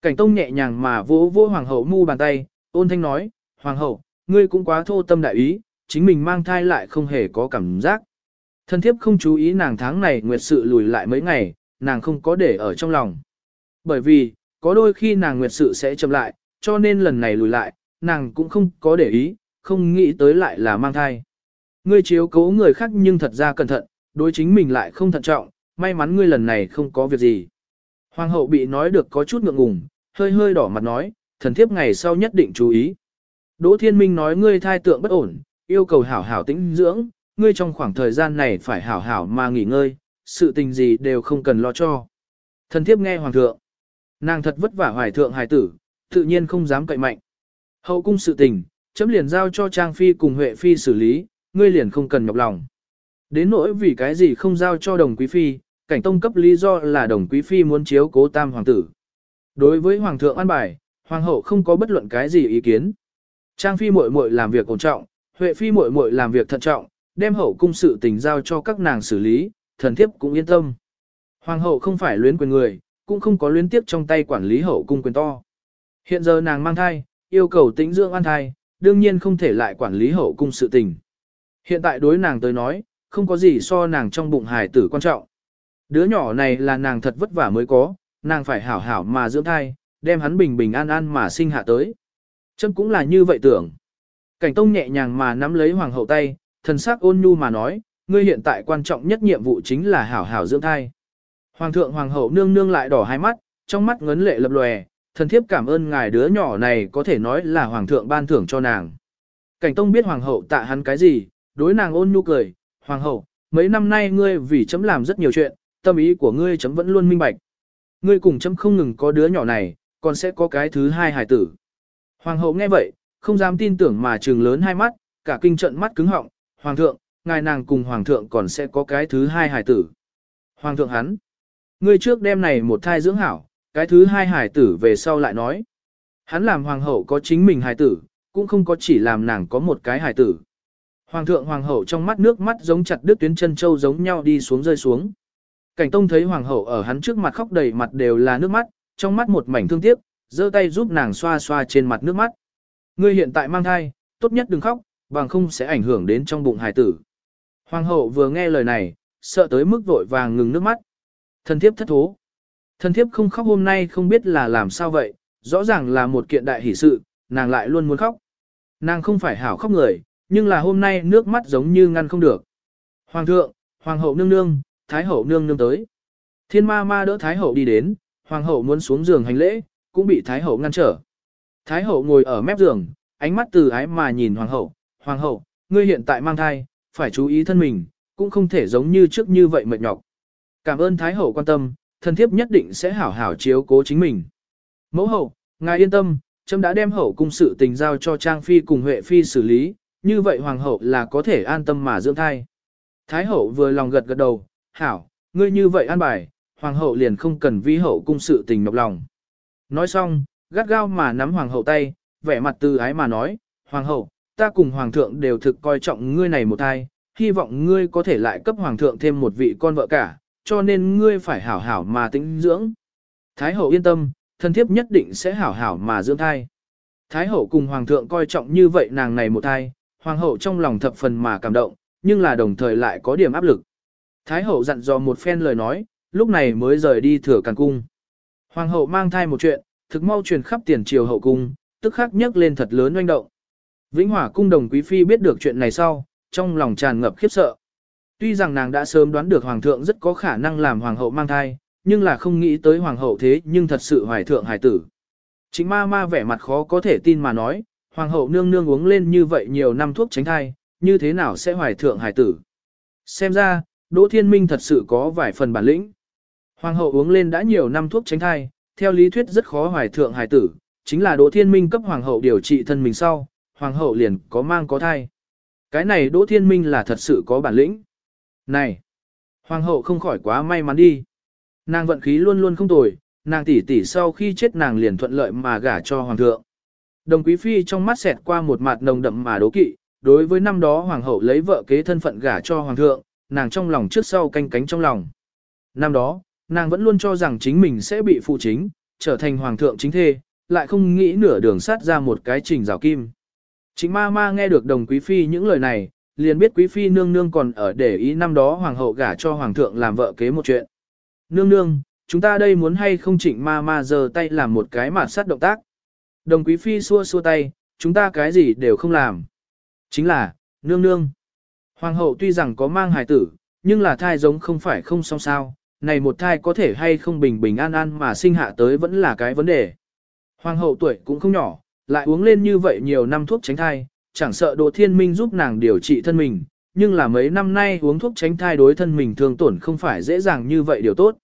S1: Cảnh tông nhẹ nhàng mà vỗ vỗ hoàng hậu mu bàn tay, ôn thanh nói, hoàng hậu, ngươi cũng quá thô tâm đại ý, chính mình mang thai lại không hề có cảm giác. Thần thiếp không chú ý nàng tháng này nguyệt sự lùi lại mấy ngày, nàng không có để ở trong lòng. Bởi vì, có đôi khi nàng nguyệt sự sẽ chậm lại, cho nên lần này lùi lại, nàng cũng không có để ý, không nghĩ tới lại là mang thai. Ngươi chiếu cố người khác nhưng thật ra cẩn thận, đối chính mình lại không thận trọng, may mắn ngươi lần này không có việc gì. Hoàng hậu bị nói được có chút ngượng ngùng, hơi hơi đỏ mặt nói, thần thiếp ngày sau nhất định chú ý. Đỗ Thiên Minh nói ngươi thai tượng bất ổn, yêu cầu hảo hảo tĩnh dưỡng, ngươi trong khoảng thời gian này phải hảo hảo mà nghỉ ngơi, sự tình gì đều không cần lo cho. Thần thiếp nghe hoàng thượng, nàng thật vất vả hoài thượng hài tử, tự nhiên không dám cậy mạnh. Hậu cung sự tình, chấm liền giao cho Trang Phi cùng Huệ Phi xử lý, ngươi liền không cần nhọc lòng. Đến nỗi vì cái gì không giao cho đồng quý phi, cảnh tông cấp lý do là đồng quý phi muốn chiếu cố tam hoàng tử. Đối với hoàng thượng an bài, hoàng hậu không có bất luận cái gì ý kiến. Trang phi muội muội làm việc ổn trọng, huệ phi muội muội làm việc thận trọng, đem hậu cung sự tình giao cho các nàng xử lý, thần thiếp cũng yên tâm. Hoàng hậu không phải luyến quyền người, cũng không có luyến tiếp trong tay quản lý hậu cung quyền to. Hiện giờ nàng mang thai, yêu cầu tĩnh dưỡng an thai, đương nhiên không thể lại quản lý hậu cung sự tình. Hiện tại đối nàng tới nói, không có gì so nàng trong bụng hài tử quan trọng. Đứa nhỏ này là nàng thật vất vả mới có, nàng phải hảo hảo mà dưỡng thai, đem hắn bình bình an an mà sinh hạ tới. Chân cũng là như vậy tưởng. Cảnh tông nhẹ nhàng mà nắm lấy hoàng hậu tay, thần sắc ôn nhu mà nói, ngươi hiện tại quan trọng nhất nhiệm vụ chính là hảo hảo dưỡng thai. Hoàng thượng hoàng hậu nương nương lại đỏ hai mắt, trong mắt ngấn lệ lập lòe, thần thiếp cảm ơn ngài đứa nhỏ này có thể nói là hoàng thượng ban thưởng cho nàng. Cảnh tông biết hoàng hậu tạ hắn cái gì, đối nàng ôn nhu cười, hoàng hậu, mấy năm nay ngươi vì chấm làm rất nhiều chuyện, tâm ý của ngươi chấm vẫn luôn minh bạch. Ngươi cùng chấm không ngừng có đứa nhỏ này, còn sẽ có cái thứ hai hài tử. Hoàng hậu nghe vậy, không dám tin tưởng mà trừng lớn hai mắt, cả kinh trận mắt cứng họng, hoàng thượng, ngài nàng cùng hoàng thượng còn sẽ có cái thứ hai hài tử. Hoàng thượng hắn, ngươi trước đêm này một thai dưỡng hảo, cái thứ hai hài tử về sau lại nói. Hắn làm hoàng hậu có chính mình hài tử, cũng không có chỉ làm nàng có một cái hài tử. Hoàng thượng hoàng hậu trong mắt nước mắt giống chặt đứt tuyến chân châu giống nhau đi xuống rơi xuống. Cảnh tông thấy hoàng hậu ở hắn trước mặt khóc đầy mặt đều là nước mắt, trong mắt một mảnh thương tiếc, giơ tay giúp nàng xoa xoa trên mặt nước mắt. Ngươi hiện tại mang thai, tốt nhất đừng khóc, bằng không sẽ ảnh hưởng đến trong bụng hài tử. Hoàng hậu vừa nghe lời này, sợ tới mức vội vàng ngừng nước mắt. Thần thiếp thất thố. Thần thiếp không khóc hôm nay không biết là làm sao vậy, rõ ràng là một kiện đại hỷ sự, nàng lại luôn muốn khóc. Nàng không phải hảo khóc người, nhưng là hôm nay nước mắt giống như ngăn không được. Hoàng thượng, hoàng hậu nương nương, thái hậu nương nương tới. Thiên ma ma đỡ thái hậu đi đến, hoàng hậu muốn xuống giường hành lễ, cũng bị thái hậu ngăn trở. Thái hậu ngồi ở mép giường, ánh mắt từ ái mà nhìn hoàng hậu, hoàng hậu, ngươi hiện tại mang thai, phải chú ý thân mình, cũng không thể giống như trước như vậy mệt nhọc. Cảm ơn Thái hậu quan tâm, thần thiếp nhất định sẽ hảo hảo chiếu cố chính mình. Mẫu hậu, ngài yên tâm, trâm đã đem hậu cung sự tình giao cho Trang Phi cùng Huệ Phi xử lý, như vậy hoàng hậu là có thể an tâm mà dưỡng thai. Thái hậu vừa lòng gật gật đầu, hảo, ngươi như vậy an bài, hoàng hậu liền không cần vi hậu cung sự tình nhọc lòng. Nói xong, gắt gao mà nắm hoàng hậu tay, vẻ mặt từ ái mà nói, hoàng hậu, ta cùng hoàng thượng đều thực coi trọng ngươi này một thai, hy vọng ngươi có thể lại cấp hoàng thượng thêm một vị con vợ cả, cho nên ngươi phải hảo hảo mà tĩnh dưỡng. Thái hậu yên tâm, thân thiếp nhất định sẽ hảo hảo mà dưỡng thai. Thái hậu cùng hoàng thượng coi trọng như vậy nàng này một thai, hoàng hậu trong lòng thập phần mà cảm động, nhưng là đồng thời lại có điểm áp lực. Thái hậu dặn dò một phen lời nói, lúc này mới rời đi thừa càng cung. Hoàng hậu mang thai một chuyện, thực mau truyền khắp tiền triều hậu cung, tức khắc nhấc lên thật lớn oanh động. Vĩnh Hỏa cung đồng quý phi biết được chuyện này sau, trong lòng tràn ngập khiếp sợ. Tuy rằng nàng đã sớm đoán được hoàng thượng rất có khả năng làm hoàng hậu mang thai, nhưng là không nghĩ tới hoàng hậu thế nhưng thật sự hoài thượng hải tử. Chính ma ma vẻ mặt khó có thể tin mà nói, hoàng hậu nương nương uống lên như vậy nhiều năm thuốc tránh thai, như thế nào sẽ hoài thượng hải tử. Xem ra, Đỗ Thiên Minh thật sự có vài phần bản lĩnh. Hoàng hậu uống lên đã nhiều năm thuốc tránh thai, theo lý thuyết rất khó hoài thượng hải tử, chính là Đỗ Thiên Minh cấp hoàng hậu điều trị thân mình sau, hoàng hậu liền có mang có thai. Cái này Đỗ Thiên Minh là thật sự có bản lĩnh. Này, hoàng hậu không khỏi quá may mắn đi. Nàng vận khí luôn luôn không tồi, nàng tỷ tỷ sau khi chết nàng liền thuận lợi mà gả cho hoàng thượng. Đồng quý phi trong mắt xẹt qua một mặt nồng đậm mà đố kỵ, đối với năm đó hoàng hậu lấy vợ kế thân phận gả cho hoàng thượng, nàng trong lòng trước sau canh cánh trong lòng. Năm đó, nàng vẫn luôn cho rằng chính mình sẽ bị phụ chính, trở thành hoàng thượng chính thê, lại không nghĩ nửa đường sát ra một cái trình rào kim. Chính ma ma nghe được đồng quý phi những lời này, liền biết quý phi nương nương còn ở để ý năm đó hoàng hậu gả cho hoàng thượng làm vợ kế một chuyện. Nương nương, chúng ta đây muốn hay không chỉnh ma ma giờ tay làm một cái mạt sát động tác. Đồng quý phi xua xua tay, chúng ta cái gì đều không làm. Chính là, nương nương. Hoàng hậu tuy rằng có mang hài tử, nhưng là thai giống không phải không song sao, này một thai có thể hay không bình bình an an mà sinh hạ tới vẫn là cái vấn đề. Hoàng hậu tuổi cũng không nhỏ, lại uống lên như vậy nhiều năm thuốc tránh thai, chẳng sợ Đỗ Thiên Minh giúp nàng điều trị thân mình, nhưng là mấy năm nay uống thuốc tránh thai đối thân mình thường tổn không phải dễ dàng như vậy điều tốt.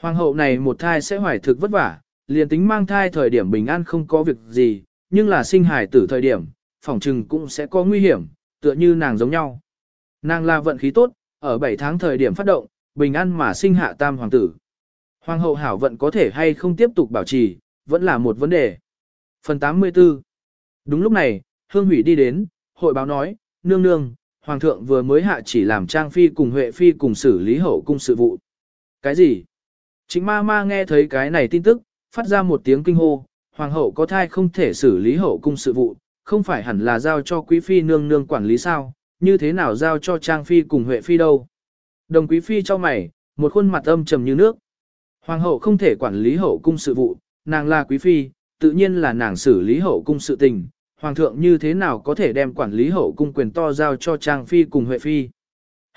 S1: Hoàng hậu này một thai sẽ hoài thực vất vả, liền tính mang thai thời điểm bình an không có việc gì, nhưng là sinh hài tử thời điểm, phòng trừng cũng sẽ có nguy hiểm, tựa như nàng giống nhau. Nàng là vận khí tốt, ở 7 tháng thời điểm phát động, bình an mà sinh hạ tam hoàng tử. Hoàng hậu hảo vận có thể hay không tiếp tục bảo trì, vẫn là một vấn đề. Phần 84 Đúng lúc này, Hương Hủy đi đến, hội báo nói, nương nương, Hoàng thượng vừa mới hạ chỉ làm Trang Phi cùng Huệ Phi cùng xử lý hậu cung sự vụ. Cái gì? Chính ma ma nghe thấy cái này tin tức, phát ra một tiếng kinh hô, Hoàng hậu có thai không thể xử lý hậu cung sự vụ, không phải hẳn là giao cho Quý Phi nương nương quản lý sao, như thế nào giao cho Trang Phi cùng Huệ Phi đâu. Đồng Quý Phi cho mày, một khuôn mặt âm trầm như nước. Hoàng hậu không thể quản lý hậu cung sự vụ, nàng là Quý Phi, tự nhiên là nàng xử lý hậu cung sự tình, hoàng thượng như thế nào có thể đem quản lý hậu cung quyền to giao cho Trang Phi cùng Huệ Phi.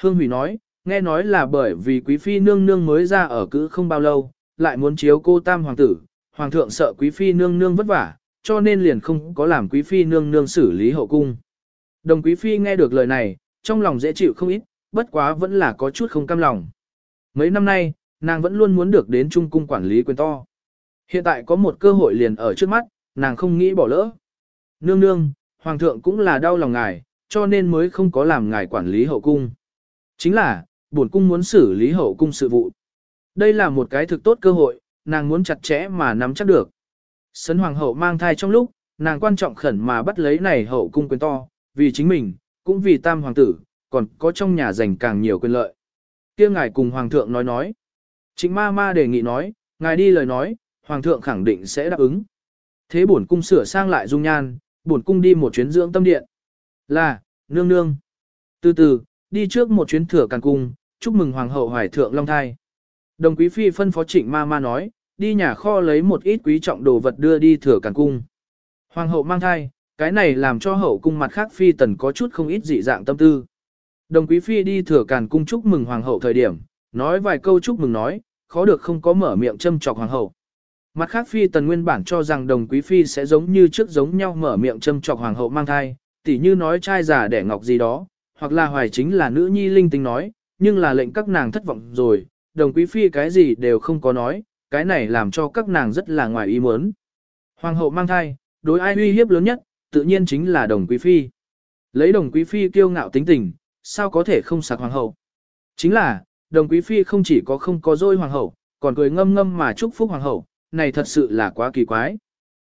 S1: Hương Hủy nói, nghe nói là bởi vì Quý Phi nương nương mới ra ở cữ không bao lâu, lại muốn chiếu cô tam hoàng tử, hoàng thượng sợ Quý Phi nương nương vất vả, cho nên liền không có làm Quý Phi nương nương xử lý hậu cung. Đồng Quý Phi nghe được lời này, trong lòng dễ chịu không ít, bất quá vẫn là có chút không cam lòng. Mấy năm nay, nàng vẫn luôn muốn được đến trung cung quản lý quyền to. Hiện tại có một cơ hội liền ở trước mắt, nàng không nghĩ bỏ lỡ. Nương nương, hoàng thượng cũng là đau lòng ngài, cho nên mới không có làm ngài quản lý hậu cung. Chính là, bổn cung muốn xử lý hậu cung sự vụ. Đây là một cái thực tốt cơ hội, nàng muốn chặt chẽ mà nắm chắc được. Sấn hoàng hậu mang thai trong lúc, nàng quan trọng khẩn mà bắt lấy này hậu cung quyền to, vì chính mình, cũng vì tam hoàng tử, còn có trong nhà dành càng nhiều quyền lợi. kia ngài cùng hoàng thượng nói nói. Chính ma ma đề nghị nói, ngài đi lời nói, hoàng thượng khẳng định sẽ đáp ứng. Thế bổn cung sửa sang lại dung nhan, bổn cung đi một chuyến dưỡng tâm điện. Là, nương nương. Từ từ, đi trước một chuyến thừa càn cung, chúc mừng hoàng hậu hoài thượng long thai. Đồng quý phi phân phó trịnh ma ma nói, đi nhà kho lấy một ít quý trọng đồ vật đưa đi thừa càn cung. Hoàng hậu mang thai, cái này làm cho hậu cung mặt khác phi tần có chút không ít dị dạng tâm tư. Đồng quý phi đi thừa càn cung chúc mừng hoàng hậu thời điểm, nói vài câu chúc mừng nói, khó được không có mở miệng châm chọc hoàng hậu. Mặt khác phi tần nguyên bản cho rằng đồng quý phi sẽ giống như trước giống nhau mở miệng châm chọc hoàng hậu mang thai, Tỷ như nói trai già đẻ ngọc gì đó, hoặc là hoài chính là nữ nhi linh tinh nói, nhưng là lệnh các nàng thất vọng rồi, đồng quý phi cái gì đều không có nói, cái này làm cho các nàng rất là ngoài ý muốn. Hoàng hậu mang thai, đối ai uy hiếp lớn nhất, tự nhiên chính là đồng quý phi. Lấy đồng quý phi kiêu ngạo tính tình, sao có thể không sạc hoàng hậu. Chính là, đồng quý phi không chỉ có không có dôi hoàng hậu, còn cười ngâm ngâm mà chúc phúc hoàng hậu, này thật sự là quá kỳ quái.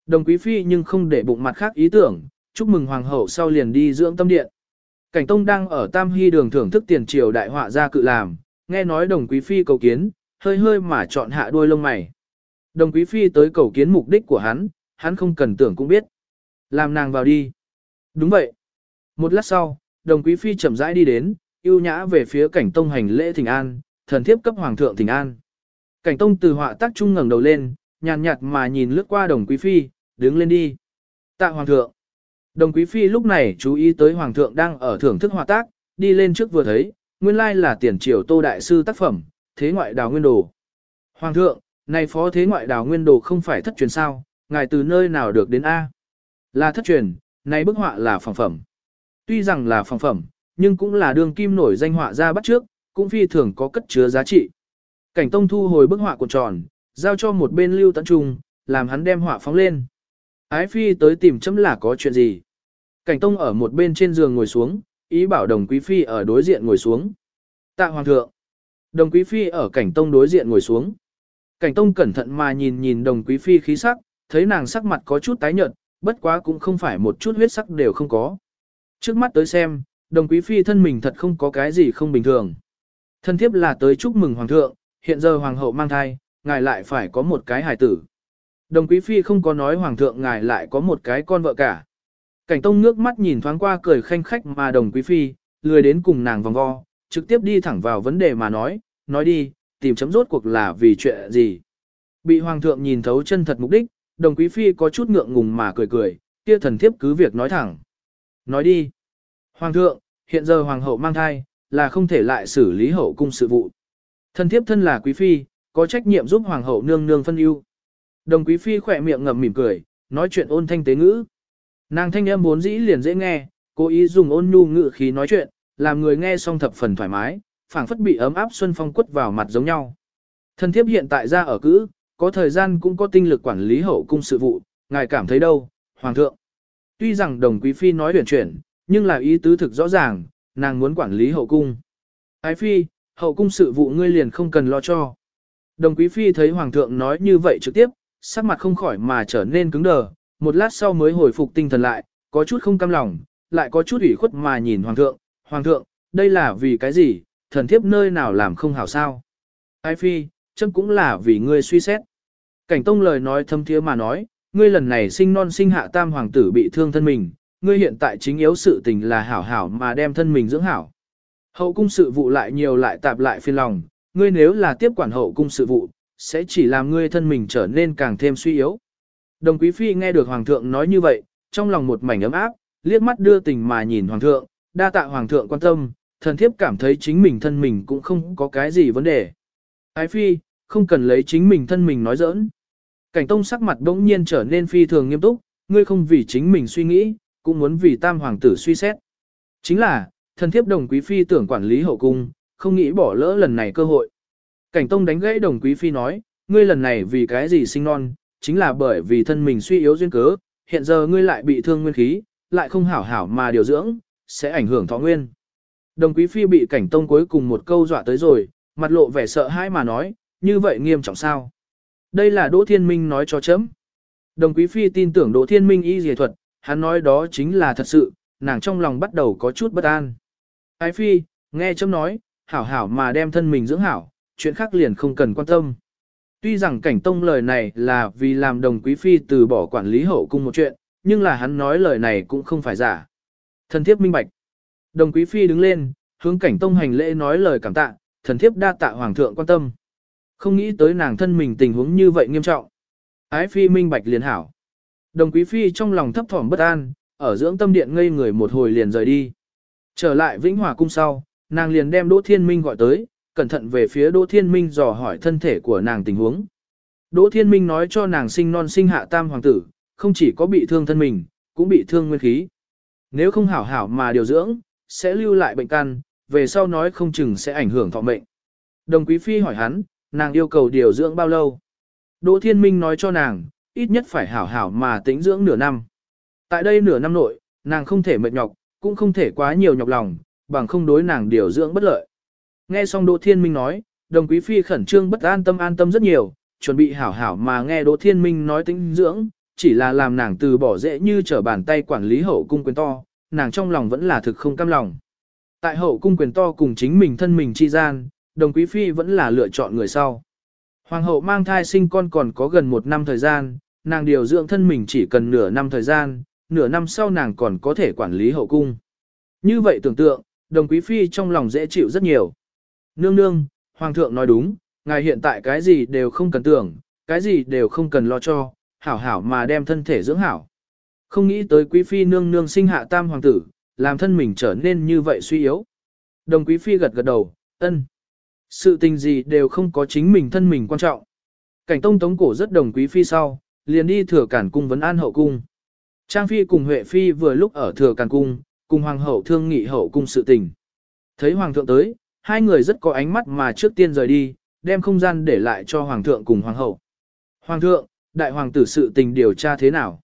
S1: Đồng quý phi nhưng không để bụng mặt khác ý tưởng, chúc mừng hoàng hậu sau liền đi dưỡng tâm điện. Cảnh Tông đang ở Tam Hy đường thưởng thức tiền triều đại họa gia cự làm, nghe nói đồng quý phi cầu kiến, hơi hơi mà chọn hạ đuôi lông mày. Đồng quý phi tới cầu kiến mục đích của hắn, hắn không cần tưởng cũng biết. Làm nàng vào đi. Đúng vậy. Một lát sau, đồng quý phi chậm rãi đi đến, yêu nhã về phía cảnh tông hành lễ thỉnh an, thần thiếp cấp hoàng thượng thỉnh an. Cảnh tông từ họa tác trung ngẩng đầu lên, nhàn nhạt mà nhìn lướt qua đồng quý phi, đứng lên đi. Tạ hoàng thượng. Đồng quý phi lúc này chú ý tới hoàng thượng đang ở thưởng thức hòa tác, đi lên trước vừa thấy, nguyên lai là tiền triều tô đại sư tác phẩm, thế ngoại đào nguyên đồ. Hoàng thượng, này phó thế ngoại đào nguyên đồ không phải thất truyền sao, ngài từ nơi nào được đến A? Là thất truyền, này bức họa là phẳng phẩm. Tuy rằng là phẳng phẩm, nhưng cũng là đường kim nổi danh họa ra bắt trước, cũng phi thường có cất chứa giá trị. Cảnh tông thu hồi bức họa cuộn tròn, giao cho một bên lưu tận trung, làm hắn đem họa phóng lên. Ái phi tới tìm chấm là có chuyện gì? Cảnh tông ở một bên trên giường ngồi xuống, ý bảo đồng quý phi ở đối diện ngồi xuống. Tạ hoàng thượng. Đồng quý phi ở cảnh tông đối diện ngồi xuống. Cảnh tông cẩn thận mà nhìn nhìn đồng quý phi khí sắc, thấy nàng sắc mặt có chút tái nhợt, bất quá cũng không phải một chút huyết sắc đều không có. Trước mắt tới xem, đồng quý phi thân mình thật không có cái gì không bình thường. Thân thiếp là tới chúc mừng hoàng thượng, hiện giờ hoàng hậu mang thai, ngài lại phải có một cái hài tử. Đồng quý phi không có nói hoàng thượng ngài lại có một cái con vợ cả. Cảnh tông nước mắt nhìn thoáng qua cười khanh khách mà đồng quý phi, lười đến cùng nàng vòng vo, trực tiếp đi thẳng vào vấn đề mà nói, nói đi, tìm chấm rốt cuộc là vì chuyện gì. Bị hoàng thượng nhìn thấu chân thật mục đích, đồng quý phi có chút ngượng ngùng mà cười cười, kia thần thiếp cứ việc nói thẳng. Nói đi. Hoàng thượng, hiện giờ hoàng hậu mang thai, là không thể lại xử lý hậu cung sự vụ. Thần thiếp thân là quý phi, có trách nhiệm giúp hoàng hậu nương nương phân ưu. Đồng quý phi khỏe miệng ngậm mỉm cười, nói chuyện ôn thanh tế ngữ. Nàng thanh âm vốn dĩ liền dễ nghe, cố ý dùng ôn nhu ngữ khí nói chuyện, làm người nghe xong thập phần thoải mái, phảng phất bị ấm áp xuân phong quất vào mặt giống nhau. thân thiếp hiện tại ra ở cữ, có thời gian cũng có tinh lực quản lý hậu cung sự vụ, ngài cảm thấy đâu, hoàng thượng. Tuy rằng đồng quý phi nói huyền chuyển, nhưng là ý tứ thực rõ ràng, nàng muốn quản lý hậu cung. Ái phi, hậu cung sự vụ ngươi liền không cần lo cho. Đồng quý phi thấy hoàng thượng nói như vậy trực tiếp, sắc mặt không khỏi mà trở nên cứng đờ, một lát sau mới hồi phục tinh thần lại, có chút không cam lòng, lại có chút ủy khuất mà nhìn hoàng thượng, hoàng thượng, đây là vì cái gì, thần thiếp nơi nào làm không hảo sao. Ai phi, chấm cũng là vì ngươi suy xét. Cảnh tông lời nói thâm thiế mà nói, ngươi lần này sinh non sinh hạ tam hoàng tử bị thương thân mình, ngươi hiện tại chính yếu sự tình là hảo hảo mà đem thân mình dưỡng hảo. Hậu cung sự vụ lại nhiều lại tạp lại phiền lòng, ngươi nếu là tiếp quản hậu cung sự vụ, sẽ chỉ làm ngươi thân mình trở nên càng thêm suy yếu. Đồng quý phi nghe được hoàng thượng nói như vậy, trong lòng một mảnh ấm áp, liếc mắt đưa tình mà nhìn hoàng thượng, đa tạ hoàng thượng quan tâm, thần thiếp cảm thấy chính mình thân mình cũng không có cái gì vấn đề. Ái phi, không cần lấy chính mình thân mình nói giỡn. Cảnh tông sắc mặt bỗng nhiên trở nên phi thường nghiêm túc, ngươi không vì chính mình suy nghĩ, cũng muốn vì tam hoàng tử suy xét. Chính là, thần thiếp đồng quý phi tưởng quản lý hậu cung, không nghĩ bỏ lỡ lần này cơ hội. Cảnh tông đánh gãy đồng quý phi nói, ngươi lần này vì cái gì sinh non, chính là bởi vì thân mình suy yếu duyên cớ, hiện giờ ngươi lại bị thương nguyên khí, lại không hảo hảo mà điều dưỡng, sẽ ảnh hưởng thọ nguyên. Đồng quý phi bị cảnh tông cuối cùng một câu dọa tới rồi, mặt lộ vẻ sợ hãi mà nói, như vậy nghiêm trọng sao? Đây là Đỗ Thiên Minh nói cho chấm. Đồng quý phi tin tưởng Đỗ Thiên Minh y dề thuật, hắn nói đó chính là thật sự, nàng trong lòng bắt đầu có chút bất an. Ái phi, nghe chấm nói, hảo hảo mà đem thân mình dưỡng hảo, chuyện khác liền không cần quan tâm. Tuy rằng cảnh tông lời này là vì làm đồng quý phi từ bỏ quản lý hậu cung một chuyện, nhưng là hắn nói lời này cũng không phải giả. Thần thiếp minh bạch. Đồng quý phi đứng lên, hướng cảnh tông hành lễ nói lời cảm tạ, thần thiếp đa tạ hoàng thượng quan tâm. Không nghĩ tới nàng thân mình tình huống như vậy nghiêm trọng. Ái phi minh bạch liền hảo. Đồng quý phi trong lòng thấp thỏm bất an, ở dưỡng tâm điện ngây người một hồi liền rời đi. Trở lại Vĩnh Hòa cung sau, nàng liền đem Đỗ Thiên Minh gọi tới, cẩn thận về phía Đỗ Thiên Minh dò hỏi thân thể của nàng tình huống. Đỗ Thiên Minh nói cho nàng sinh non sinh hạ tam hoàng tử, không chỉ có bị thương thân mình, cũng bị thương nguyên khí. Nếu không hảo hảo mà điều dưỡng, sẽ lưu lại bệnh căn, về sau nói không chừng sẽ ảnh hưởng thọ mệnh. Đồng Quý Phi hỏi hắn, nàng yêu cầu điều dưỡng bao lâu? Đỗ Thiên Minh nói cho nàng, ít nhất phải hảo hảo mà tĩnh dưỡng nửa năm. Tại đây nửa năm nội, nàng không thể mệt nhọc, cũng không thể quá nhiều nhọc lòng, bằng không đối nàng điều dưỡng bất lợi. Nghe xong Đỗ Thiên Minh nói, đồng quý phi khẩn trương bất an tâm an tâm rất nhiều, chuẩn bị hảo hảo mà nghe Đỗ Thiên Minh nói tĩnh dưỡng, chỉ là làm nàng từ bỏ dễ như trở bàn tay quản lý hậu cung quyền to, nàng trong lòng vẫn là thực không cam lòng. Tại hậu cung quyền to cùng chính mình thân mình chi gian, đồng quý phi vẫn là lựa chọn người sau. Hoàng hậu mang thai sinh con còn có gần một năm thời gian, nàng điều dưỡng thân mình chỉ cần nửa năm thời gian, nửa năm sau nàng còn có thể quản lý hậu cung. Như vậy tưởng tượng, đồng quý phi trong lòng dễ chịu rất nhiều. Nương nương, hoàng thượng nói đúng, ngài hiện tại cái gì đều không cần tưởng, cái gì đều không cần lo cho, hảo hảo mà đem thân thể dưỡng hảo. Không nghĩ tới quý phi nương nương sinh hạ tam hoàng tử, làm thân mình trở nên như vậy suy yếu. Đồng quý phi gật gật đầu, ân. Sự tình gì đều không có chính mình thân mình quan trọng. Cảnh tông tống cổ rất đồng quý phi sau, liền đi thừa cản cung vấn an hậu cung. Trang phi cùng Huệ phi vừa lúc ở thừa cản cung, cùng hoàng hậu thương nghị hậu cung sự tình. Thấy hoàng thượng tới, hai người rất có ánh mắt mà trước tiên rời đi, đem không gian để lại cho hoàng thượng cùng hoàng hậu. Hoàng thượng, đại hoàng tử sự tình điều tra thế nào?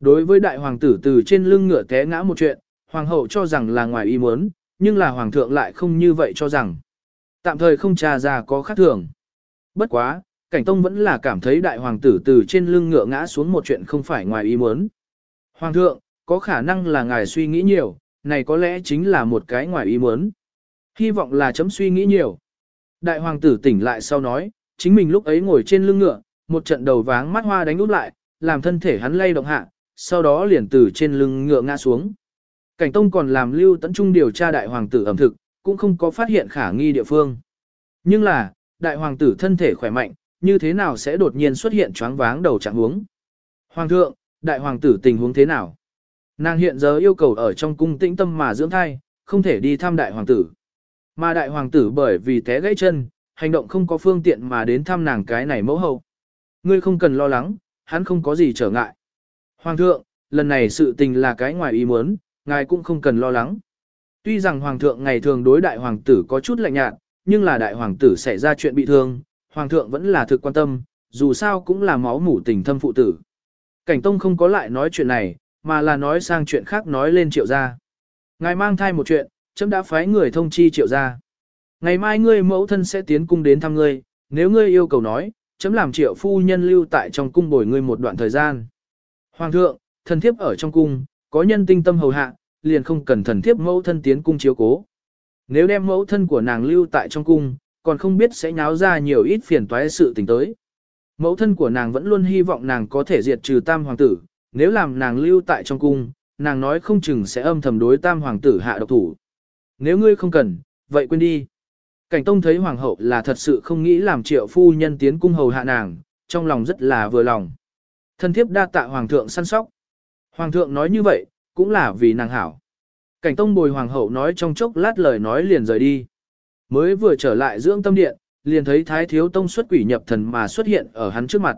S1: Đối với đại hoàng tử từ trên lưng ngựa té ngã một chuyện, hoàng hậu cho rằng là ngoài ý muốn, nhưng là hoàng thượng lại không như vậy cho rằng. Tạm thời không tra ra có khác thường. Bất quá, cảnh tông vẫn là cảm thấy đại hoàng tử từ trên lưng ngựa ngã xuống một chuyện không phải ngoài ý muốn. Hoàng thượng, có khả năng là ngài suy nghĩ nhiều, này có lẽ chính là một cái ngoài ý muốn. Hy vọng là chấm suy nghĩ nhiều. Đại hoàng tử tỉnh lại sau nói, chính mình lúc ấy ngồi trên lưng ngựa, một trận đầu váng mắt hoa đánh út lại, làm thân thể hắn lay động hạ, sau đó liền từ trên lưng ngựa ngã xuống. Cảnh Tông còn làm lưu tấn trung điều tra đại hoàng tử ẩm thực, cũng không có phát hiện khả nghi địa phương. Nhưng là, đại hoàng tử thân thể khỏe mạnh, như thế nào sẽ đột nhiên xuất hiện choáng váng đầu trạng huống. Hoàng thượng, đại hoàng tử tình huống thế nào? Nàng hiện giờ yêu cầu ở trong cung tĩnh tâm mà dưỡng thai, không thể đi thăm đại hoàng tử. Mà đại hoàng tử bởi vì té gãy chân, hành động không có phương tiện mà đến thăm nàng cái này mẫu hậu. Ngươi không cần lo lắng, hắn không có gì trở ngại. Hoàng thượng, lần này sự tình là cái ngoài ý muốn, ngài cũng không cần lo lắng. Tuy rằng hoàng thượng ngày thường đối đại hoàng tử có chút lạnh nhạt, nhưng là đại hoàng tử xảy ra chuyện bị thương, hoàng thượng vẫn là thực quan tâm, dù sao cũng là máu mủ tình thâm phụ tử. Cảnh Tông không có lại nói chuyện này, mà là nói sang chuyện khác nói lên triệu gia. Ngài mang thai một chuyện, chấm đã phái người thông chi triệu gia. Ngày mai ngươi mẫu thân sẽ tiến cung đến thăm ngươi, nếu ngươi yêu cầu nói, chấm làm triệu phu nhân lưu tại trong cung bồi ngươi một đoạn thời gian. Hoàng thượng, thần thiếp ở trong cung, có nhân tinh tâm hầu hạ, liền không cần thần thiếp mẫu thân tiến cung chiếu cố. Nếu đem mẫu thân của nàng lưu tại trong cung, còn không biết sẽ nháo ra nhiều ít phiền toái sự tình tới. Mẫu thân của nàng vẫn luôn hy vọng nàng có thể diệt trừ tam hoàng tử, nếu làm nàng lưu tại trong cung, nàng nói không chừng sẽ âm thầm đối tam hoàng tử hạ độc thủ. Nếu ngươi không cần, vậy quên đi. Cảnh Tông thấy hoàng hậu là thật sự không nghĩ làm triệu phu nhân tiến cung hầu hạ nàng, trong lòng rất là vừa lòng. Thân thiếp đa tạ hoàng thượng săn sóc. Hoàng thượng nói như vậy, cũng là vì nàng hảo. Cảnh Tông bồi hoàng hậu nói trong chốc lát lời nói liền rời đi. Mới vừa trở lại dưỡng tâm điện, liền thấy Thái Thiếu Tông xuất quỷ nhập thần mà xuất hiện ở hắn trước mặt.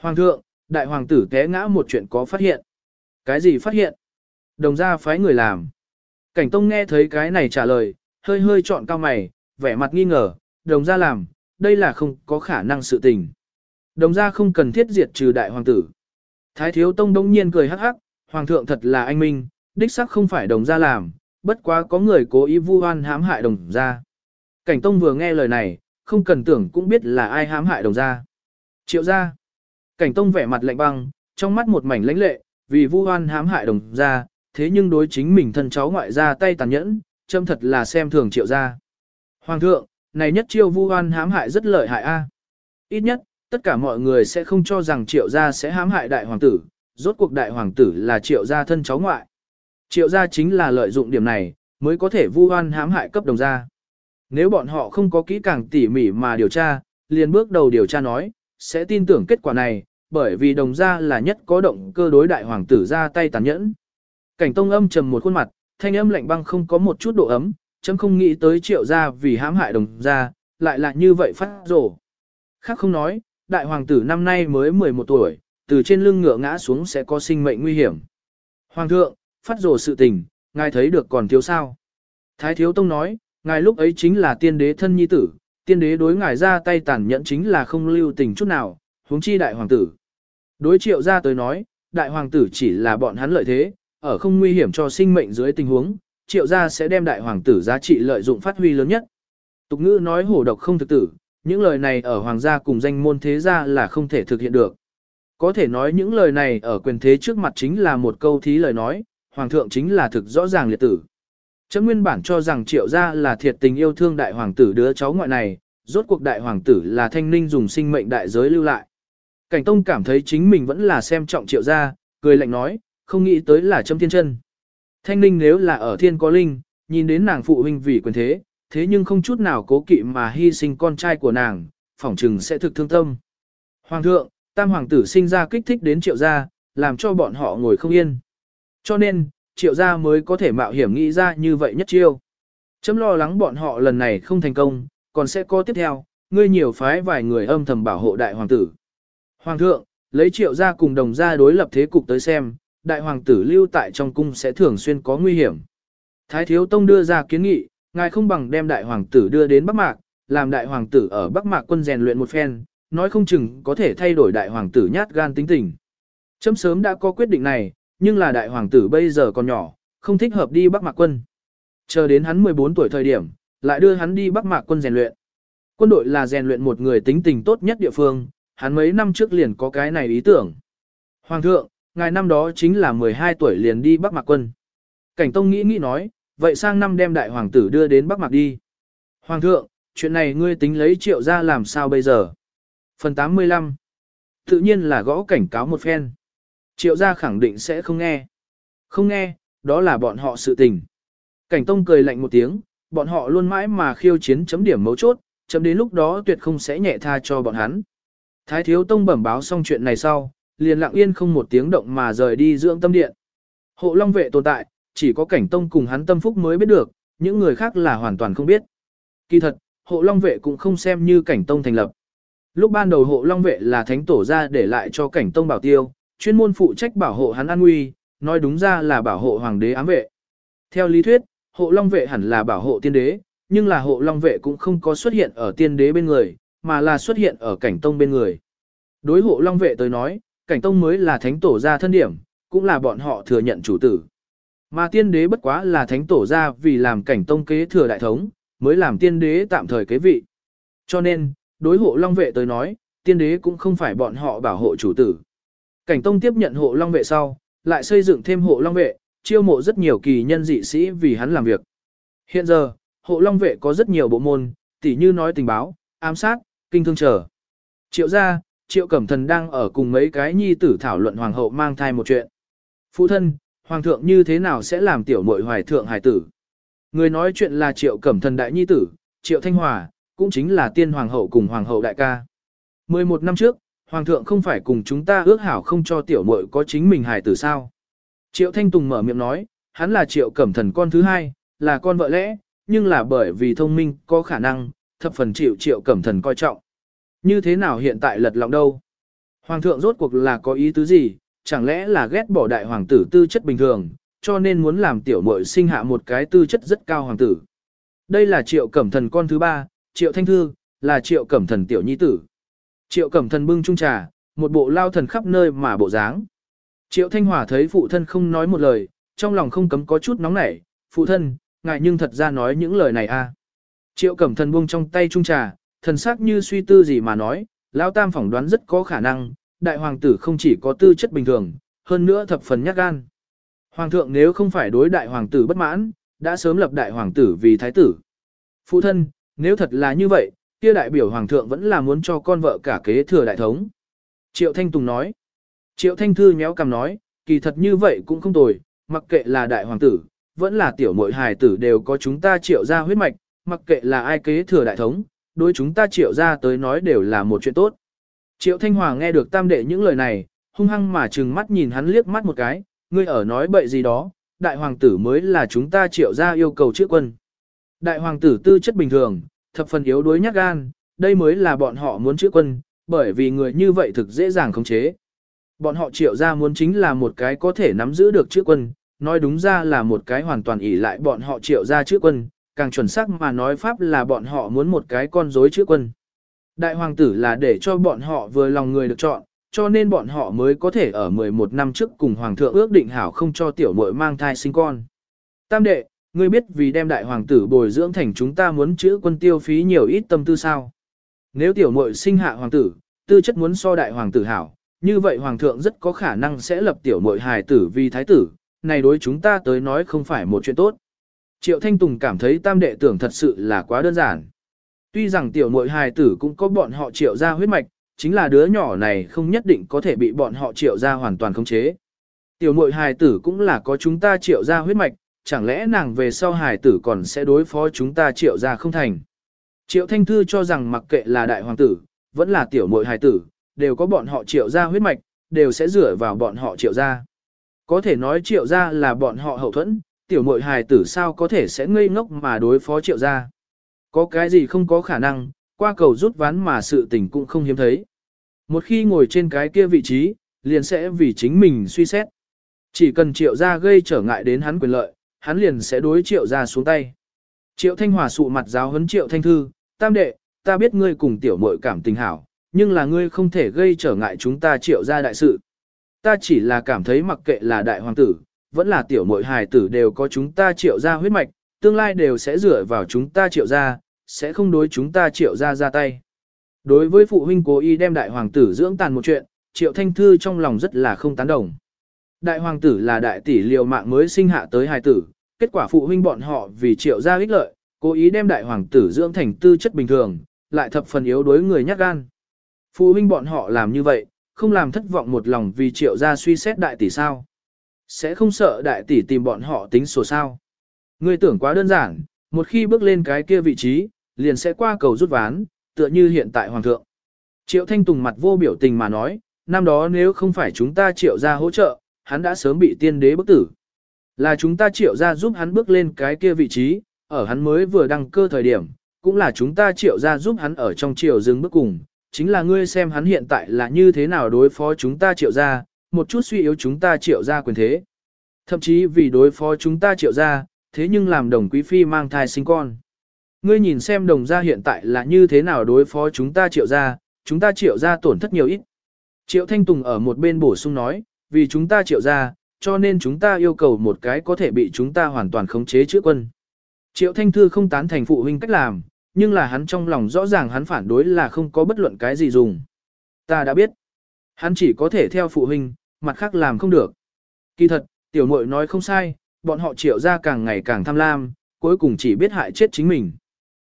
S1: Hoàng thượng, đại hoàng tử té ngã một chuyện có phát hiện. Cái gì phát hiện? Đồng gia phái người làm. Cảnh Tông nghe thấy cái này trả lời, hơi hơi chọn cao mày, vẻ mặt nghi ngờ, đồng gia làm, đây là không có khả năng sự tình. Đồng gia không cần thiết diệt trừ đại hoàng tử. Thái Thiếu Tông đông nhiên cười hắc hắc, hoàng thượng thật là anh minh, đích xác không phải đồng gia làm, bất quá có người cố ý vu oan hãm hại đồng gia. Cảnh Tông vừa nghe lời này, không cần tưởng cũng biết là ai hãm hại đồng gia. Triệu gia. Cảnh Tông vẻ mặt lạnh băng, trong mắt một mảnh lãnh lệ, vì vu oan hãm hại đồng Gia. thế nhưng đối chính mình thân cháu ngoại ra tay tàn nhẫn, châm thật là xem thường triệu Gia. Hoàng thượng, này nhất chiêu vu oan hãm hại rất lợi hại a. Ít nhất, tất cả mọi người sẽ không cho rằng triệu gia sẽ hãm hại đại hoàng tử, rốt cuộc đại hoàng tử là triệu gia thân cháu ngoại. Triệu gia chính là lợi dụng điểm này, mới có thể vu oan hãm hại cấp đồng gia. Nếu bọn họ không có kỹ càng tỉ mỉ mà điều tra, liền bước đầu điều tra nói, sẽ tin tưởng kết quả này, bởi vì đồng gia là nhất có động cơ đối đại hoàng tử ra tay tàn nhẫn. Cảnh tông âm trầm một khuôn mặt, thanh âm lạnh băng không có một chút độ ấm, chấm không nghĩ tới triệu gia vì hãm hại đồng gia, lại là như vậy phát rổ. Khác không nói, đại hoàng tử năm nay mới 11 tuổi, từ trên lưng ngựa ngã xuống sẽ có sinh mệnh nguy hiểm. Hoàng thượng, phát rổ sự tình, ngài thấy được còn thiếu sao. Thái Thiếu Tông nói, ngài lúc ấy chính là tiên đế thân nhi tử, tiên đế đối ngài ra tay tàn nhẫn chính là không lưu tình chút nào, huống chi đại hoàng tử. Đối triệu ra tới nói, đại hoàng tử chỉ là bọn hắn lợi thế, ở không nguy hiểm cho sinh mệnh dưới tình huống, triệu gia sẽ đem đại hoàng tử giá trị lợi dụng phát huy lớn nhất. Tục ngữ nói hổ độc không thực tử, những lời này ở hoàng gia cùng danh môn thế gia là không thể thực hiện được. Có thể nói những lời này ở quyền thế trước mặt chính là một câu thí lời nói, hoàng thượng chính là thực rõ ràng liệt tử. Chấm nguyên bản cho rằng triệu gia là thiệt tình yêu thương đại hoàng tử đứa cháu ngoại này, rốt cuộc đại hoàng tử là thanh ninh dùng sinh mệnh đại giới lưu lại. Cảnh Tông cảm thấy chính mình vẫn là xem trọng triệu gia, cười lạnh nói, không nghĩ tới là châm thiên chân. Thanh ninh nếu là ở thiên có linh, nhìn đến nàng phụ huynh vì quyền thế, thế nhưng không chút nào cố kỵ mà hy sinh con trai của nàng, phỏng trừng sẽ thực thương tâm. Hoàng thượng, tam hoàng tử sinh ra kích thích đến triệu gia, làm cho bọn họ ngồi không yên. Cho nên, triệu gia mới có thể mạo hiểm nghĩ ra như vậy nhất chiêu. Chấm lo lắng bọn họ lần này không thành công, còn sẽ có tiếp theo, ngươi nhiều phái vài người âm thầm bảo hộ đại hoàng tử. Hoàng thượng, lấy triệu gia cùng đồng gia đối lập thế cục tới xem, đại hoàng tử lưu tại trong cung sẽ thường xuyên có nguy hiểm. Thái thiếu tông đưa ra kiến nghị, ngài không bằng đem đại hoàng tử đưa đến Bắc Mạc, làm đại hoàng tử ở Bắc Mạc quân rèn luyện một phen, nói không chừng có thể thay đổi đại hoàng tử nhát gan tính tình. Chấm sớm đã có quyết định này, nhưng là đại hoàng tử bây giờ còn nhỏ, không thích hợp đi Bắc Mạc quân. Chờ đến hắn 14 tuổi thời điểm, lại đưa hắn đi Bắc Mạc quân rèn luyện. Quân đội là rèn luyện một người tính tình tốt nhất địa phương, hắn mấy năm trước liền có cái này ý tưởng. Hoàng thượng, ngài năm đó chính là 12 tuổi liền đi Bắc Mạc quân. Cảnh Tông nghĩ nghĩ nói, vậy sang năm đem đại hoàng tử đưa đến Bắc Mạc đi. Hoàng thượng, chuyện này ngươi tính lấy triệu ra làm sao bây giờ? Phần 85 Tự nhiên là gõ cảnh cáo một phen. Triệu gia khẳng định sẽ không nghe. Không nghe, đó là bọn họ sự tình. Cảnh Tông cười lạnh một tiếng, bọn họ luôn mãi mà khiêu chiến chấm điểm mấu chốt, chấm đến lúc đó tuyệt không sẽ nhẹ tha cho bọn hắn. Thái Thiếu Tông bẩm báo xong chuyện này sau, liền lặng yên không một tiếng động mà rời đi dưỡng tâm điện. Hộ Long vệ tồn tại, chỉ có Cảnh Tông cùng hắn tâm phúc mới biết được, những người khác là hoàn toàn không biết. Kỳ thật, Hộ Long vệ cũng không xem như Cảnh Tông thành lập. Lúc ban đầu Hộ Long vệ là thánh tổ ra để lại cho Cảnh Tông bảo tiêu, chuyên môn phụ trách bảo hộ hắn an nguy, nói đúng ra là bảo hộ hoàng đế ám vệ. Theo lý thuyết, hộ long vệ hẳn là bảo hộ tiên đế, nhưng là hộ long vệ cũng không có xuất hiện ở tiên đế bên người, mà là xuất hiện ở cảnh tông bên người. Đối hộ long vệ tới nói, cảnh tông mới là thánh tổ gia thân điểm, cũng là bọn họ thừa nhận chủ tử. Mà tiên đế bất quá là thánh tổ gia vì làm cảnh tông kế thừa đại thống, mới làm tiên đế tạm thời kế vị. Cho nên, đối hộ long vệ tới nói, tiên đế cũng không phải bọn họ bảo hộ chủ tử. Cảnh Tông tiếp nhận hộ long vệ sau, lại xây dựng thêm hộ long vệ, chiêu mộ rất nhiều kỳ nhân dị sĩ vì hắn làm việc. Hiện giờ, hộ long vệ có rất nhiều bộ môn, tỉ như nói tình báo, ám sát, kinh thương trở. Triệu gia, Triệu Cẩm Thần đang ở cùng mấy cái nhi tử thảo luận hoàng hậu mang thai một chuyện. Phụ thân, hoàng thượng như thế nào sẽ làm tiểu muội hoài thượng hải tử? Người nói chuyện là Triệu Cẩm Thần đại nhi tử, Triệu Thanh Hòa, cũng chính là tiên hoàng hậu cùng hoàng hậu đại ca. 11 năm trước, Hoàng thượng không phải cùng chúng ta ước hảo không cho tiểu muội có chính mình hài tử sao. Triệu Thanh Tùng mở miệng nói, hắn là triệu cẩm thần con thứ hai, là con vợ lẽ, nhưng là bởi vì thông minh, có khả năng, thập phần Triệu triệu cẩm thần coi trọng. Như thế nào hiện tại lật lọng đâu? Hoàng thượng rốt cuộc là có ý tứ gì, chẳng lẽ là ghét bỏ đại hoàng tử tư chất bình thường, cho nên muốn làm tiểu muội sinh hạ một cái tư chất rất cao hoàng tử. Đây là triệu cẩm thần con thứ ba, triệu thanh thư, là triệu cẩm thần tiểu nhi tử. Triệu cẩm thần bưng chung trà, một bộ lao thần khắp nơi mà bộ dáng. Triệu Thanh Hòa thấy phụ thân không nói một lời, trong lòng không cấm có chút nóng nảy, phụ thân, ngài nhưng thật ra nói những lời này a. À. Triệu cẩm thần buông trong tay chung trà, thần sắc như suy tư gì mà nói, lão tam phỏng đoán rất có khả năng, đại hoàng tử không chỉ có tư chất bình thường, hơn nữa thập phần nhát gan. Hoàng thượng nếu không phải đối đại hoàng tử bất mãn, đã sớm lập đại hoàng tử vì thái tử. Phụ thân, nếu thật là như vậy, kia đại biểu hoàng thượng vẫn là muốn cho con vợ cả kế thừa đại thống. Triệu Thanh Tùng nói. Triệu Thanh Thư méo cằm nói, kỳ thật như vậy cũng không tồi, mặc kệ là đại hoàng tử, vẫn là tiểu muội hài tử đều có chúng ta triệu ra huyết mạch, mặc kệ là ai kế thừa đại thống, đối chúng ta triệu ra tới nói đều là một chuyện tốt. Triệu Thanh Hoàng nghe được tam đệ những lời này, hung hăng mà trừng mắt nhìn hắn liếc mắt một cái, ngươi ở nói bậy gì đó, đại hoàng tử mới là chúng ta triệu ra yêu cầu trước quân. Đại hoàng tử tư chất bình thường, thập phần yếu đuối nhát gan, đây mới là bọn họ muốn chữa quân, bởi vì người như vậy thực dễ dàng khống chế. Bọn họ triệu ra muốn chính là một cái có thể nắm giữ được chữa quân, nói đúng ra là một cái hoàn toàn ỷ lại bọn họ triệu ra chữa quân, càng chuẩn xác mà nói pháp là bọn họ muốn một cái con rối chữa quân. Đại hoàng tử là để cho bọn họ vừa lòng người được chọn, cho nên bọn họ mới có thể ở 11 năm trước cùng hoàng thượng ước định hảo không cho tiểu muội mang thai sinh con. Tam đệ, ngươi biết vì đem đại hoàng tử bồi dưỡng thành chúng ta muốn chữ quân tiêu phí nhiều ít tâm tư sao? Nếu tiểu muội sinh hạ hoàng tử, tư chất muốn so đại hoàng tử hảo, như vậy hoàng thượng rất có khả năng sẽ lập tiểu muội hài tử vì thái tử, này đối chúng ta tới nói không phải một chuyện tốt. Triệu Thanh Tùng cảm thấy tam đệ tưởng thật sự là quá đơn giản. Tuy rằng tiểu muội hài tử cũng có bọn họ triệu ra huyết mạch, chính là đứa nhỏ này không nhất định có thể bị bọn họ triệu ra hoàn toàn khống chế. Tiểu muội hài tử cũng là có chúng ta triệu ra huyết mạch, chẳng lẽ nàng về sau hài tử còn sẽ đối phó chúng ta triệu ra không thành. Triệu Thanh Thư cho rằng mặc kệ là đại hoàng tử, vẫn là tiểu muội hài tử, đều có bọn họ triệu ra huyết mạch, đều sẽ dựa vào bọn họ triệu ra. Có thể nói triệu ra là bọn họ hậu thuẫn, tiểu muội hài tử sao có thể sẽ ngây ngốc mà đối phó triệu ra. Có cái gì không có khả năng, qua cầu rút ván mà sự tình cũng không hiếm thấy. Một khi ngồi trên cái kia vị trí, liền sẽ vì chính mình suy xét. Chỉ cần triệu ra gây trở ngại đến hắn quyền lợi, hắn liền sẽ đối triệu ra xuống tay. Triệu Thanh Hòa sụ mặt giáo hấn Triệu Thanh Thư, tam đệ, ta biết ngươi cùng tiểu muội cảm tình hảo, nhưng là ngươi không thể gây trở ngại chúng ta triệu ra đại sự. Ta chỉ là cảm thấy mặc kệ là đại hoàng tử, vẫn là tiểu muội hài tử đều có chúng ta triệu ra huyết mạch, tương lai đều sẽ dựa vào chúng ta triệu ra, sẽ không đối chúng ta triệu ra ra tay. Đối với phụ huynh cố ý đem đại hoàng tử dưỡng tàn một chuyện, triệu thanh thư trong lòng rất là không tán đồng. Đại hoàng tử là đại tỷ liều mạng mới sinh hạ tới hài tử, kết quả phụ huynh bọn họ vì triệu ra ích lợi, cố ý đem đại hoàng tử dưỡng thành tư chất bình thường, lại thập phần yếu đối người nhát gan. Phụ huynh bọn họ làm như vậy, không làm thất vọng một lòng vì triệu ra suy xét đại tỷ sao. Sẽ không sợ đại tỷ tìm bọn họ tính sổ sao. Ngươi tưởng quá đơn giản, một khi bước lên cái kia vị trí, liền sẽ qua cầu rút ván, tựa như hiện tại hoàng thượng. Triệu Thanh Tùng mặt vô biểu tình mà nói, năm đó nếu không phải chúng ta triệu ra hỗ trợ, hắn đã sớm bị tiên đế bức tử. Là chúng ta triệu ra giúp hắn bước lên cái kia vị trí, ở hắn mới vừa đăng cơ thời điểm, cũng là chúng ta triệu ra giúp hắn ở trong triều dừng bước cùng, chính là ngươi xem hắn hiện tại là như thế nào đối phó chúng ta triệu ra, một chút suy yếu chúng ta triệu ra quyền thế. Thậm chí vì đối phó chúng ta triệu ra, thế nhưng làm đồng quý phi mang thai sinh con. Ngươi nhìn xem đồng gia hiện tại là như thế nào đối phó chúng ta triệu ra, chúng ta triệu ra tổn thất nhiều ít. Triệu Thanh Tùng ở một bên bổ sung nói, vì chúng ta triệu ra, cho nên chúng ta yêu cầu một cái có thể bị chúng ta hoàn toàn khống chế chữa quân. Triệu Thanh Thư không tán thành phụ huynh cách làm, nhưng là hắn trong lòng rõ ràng hắn phản đối là không có bất luận cái gì dùng. Ta đã biết. Hắn chỉ có thể theo phụ huynh, mặt khác làm không được. Kỳ thật, tiểu muội nói không sai, bọn họ triệu ra càng ngày càng tham lam, cuối cùng chỉ biết hại chết chính mình.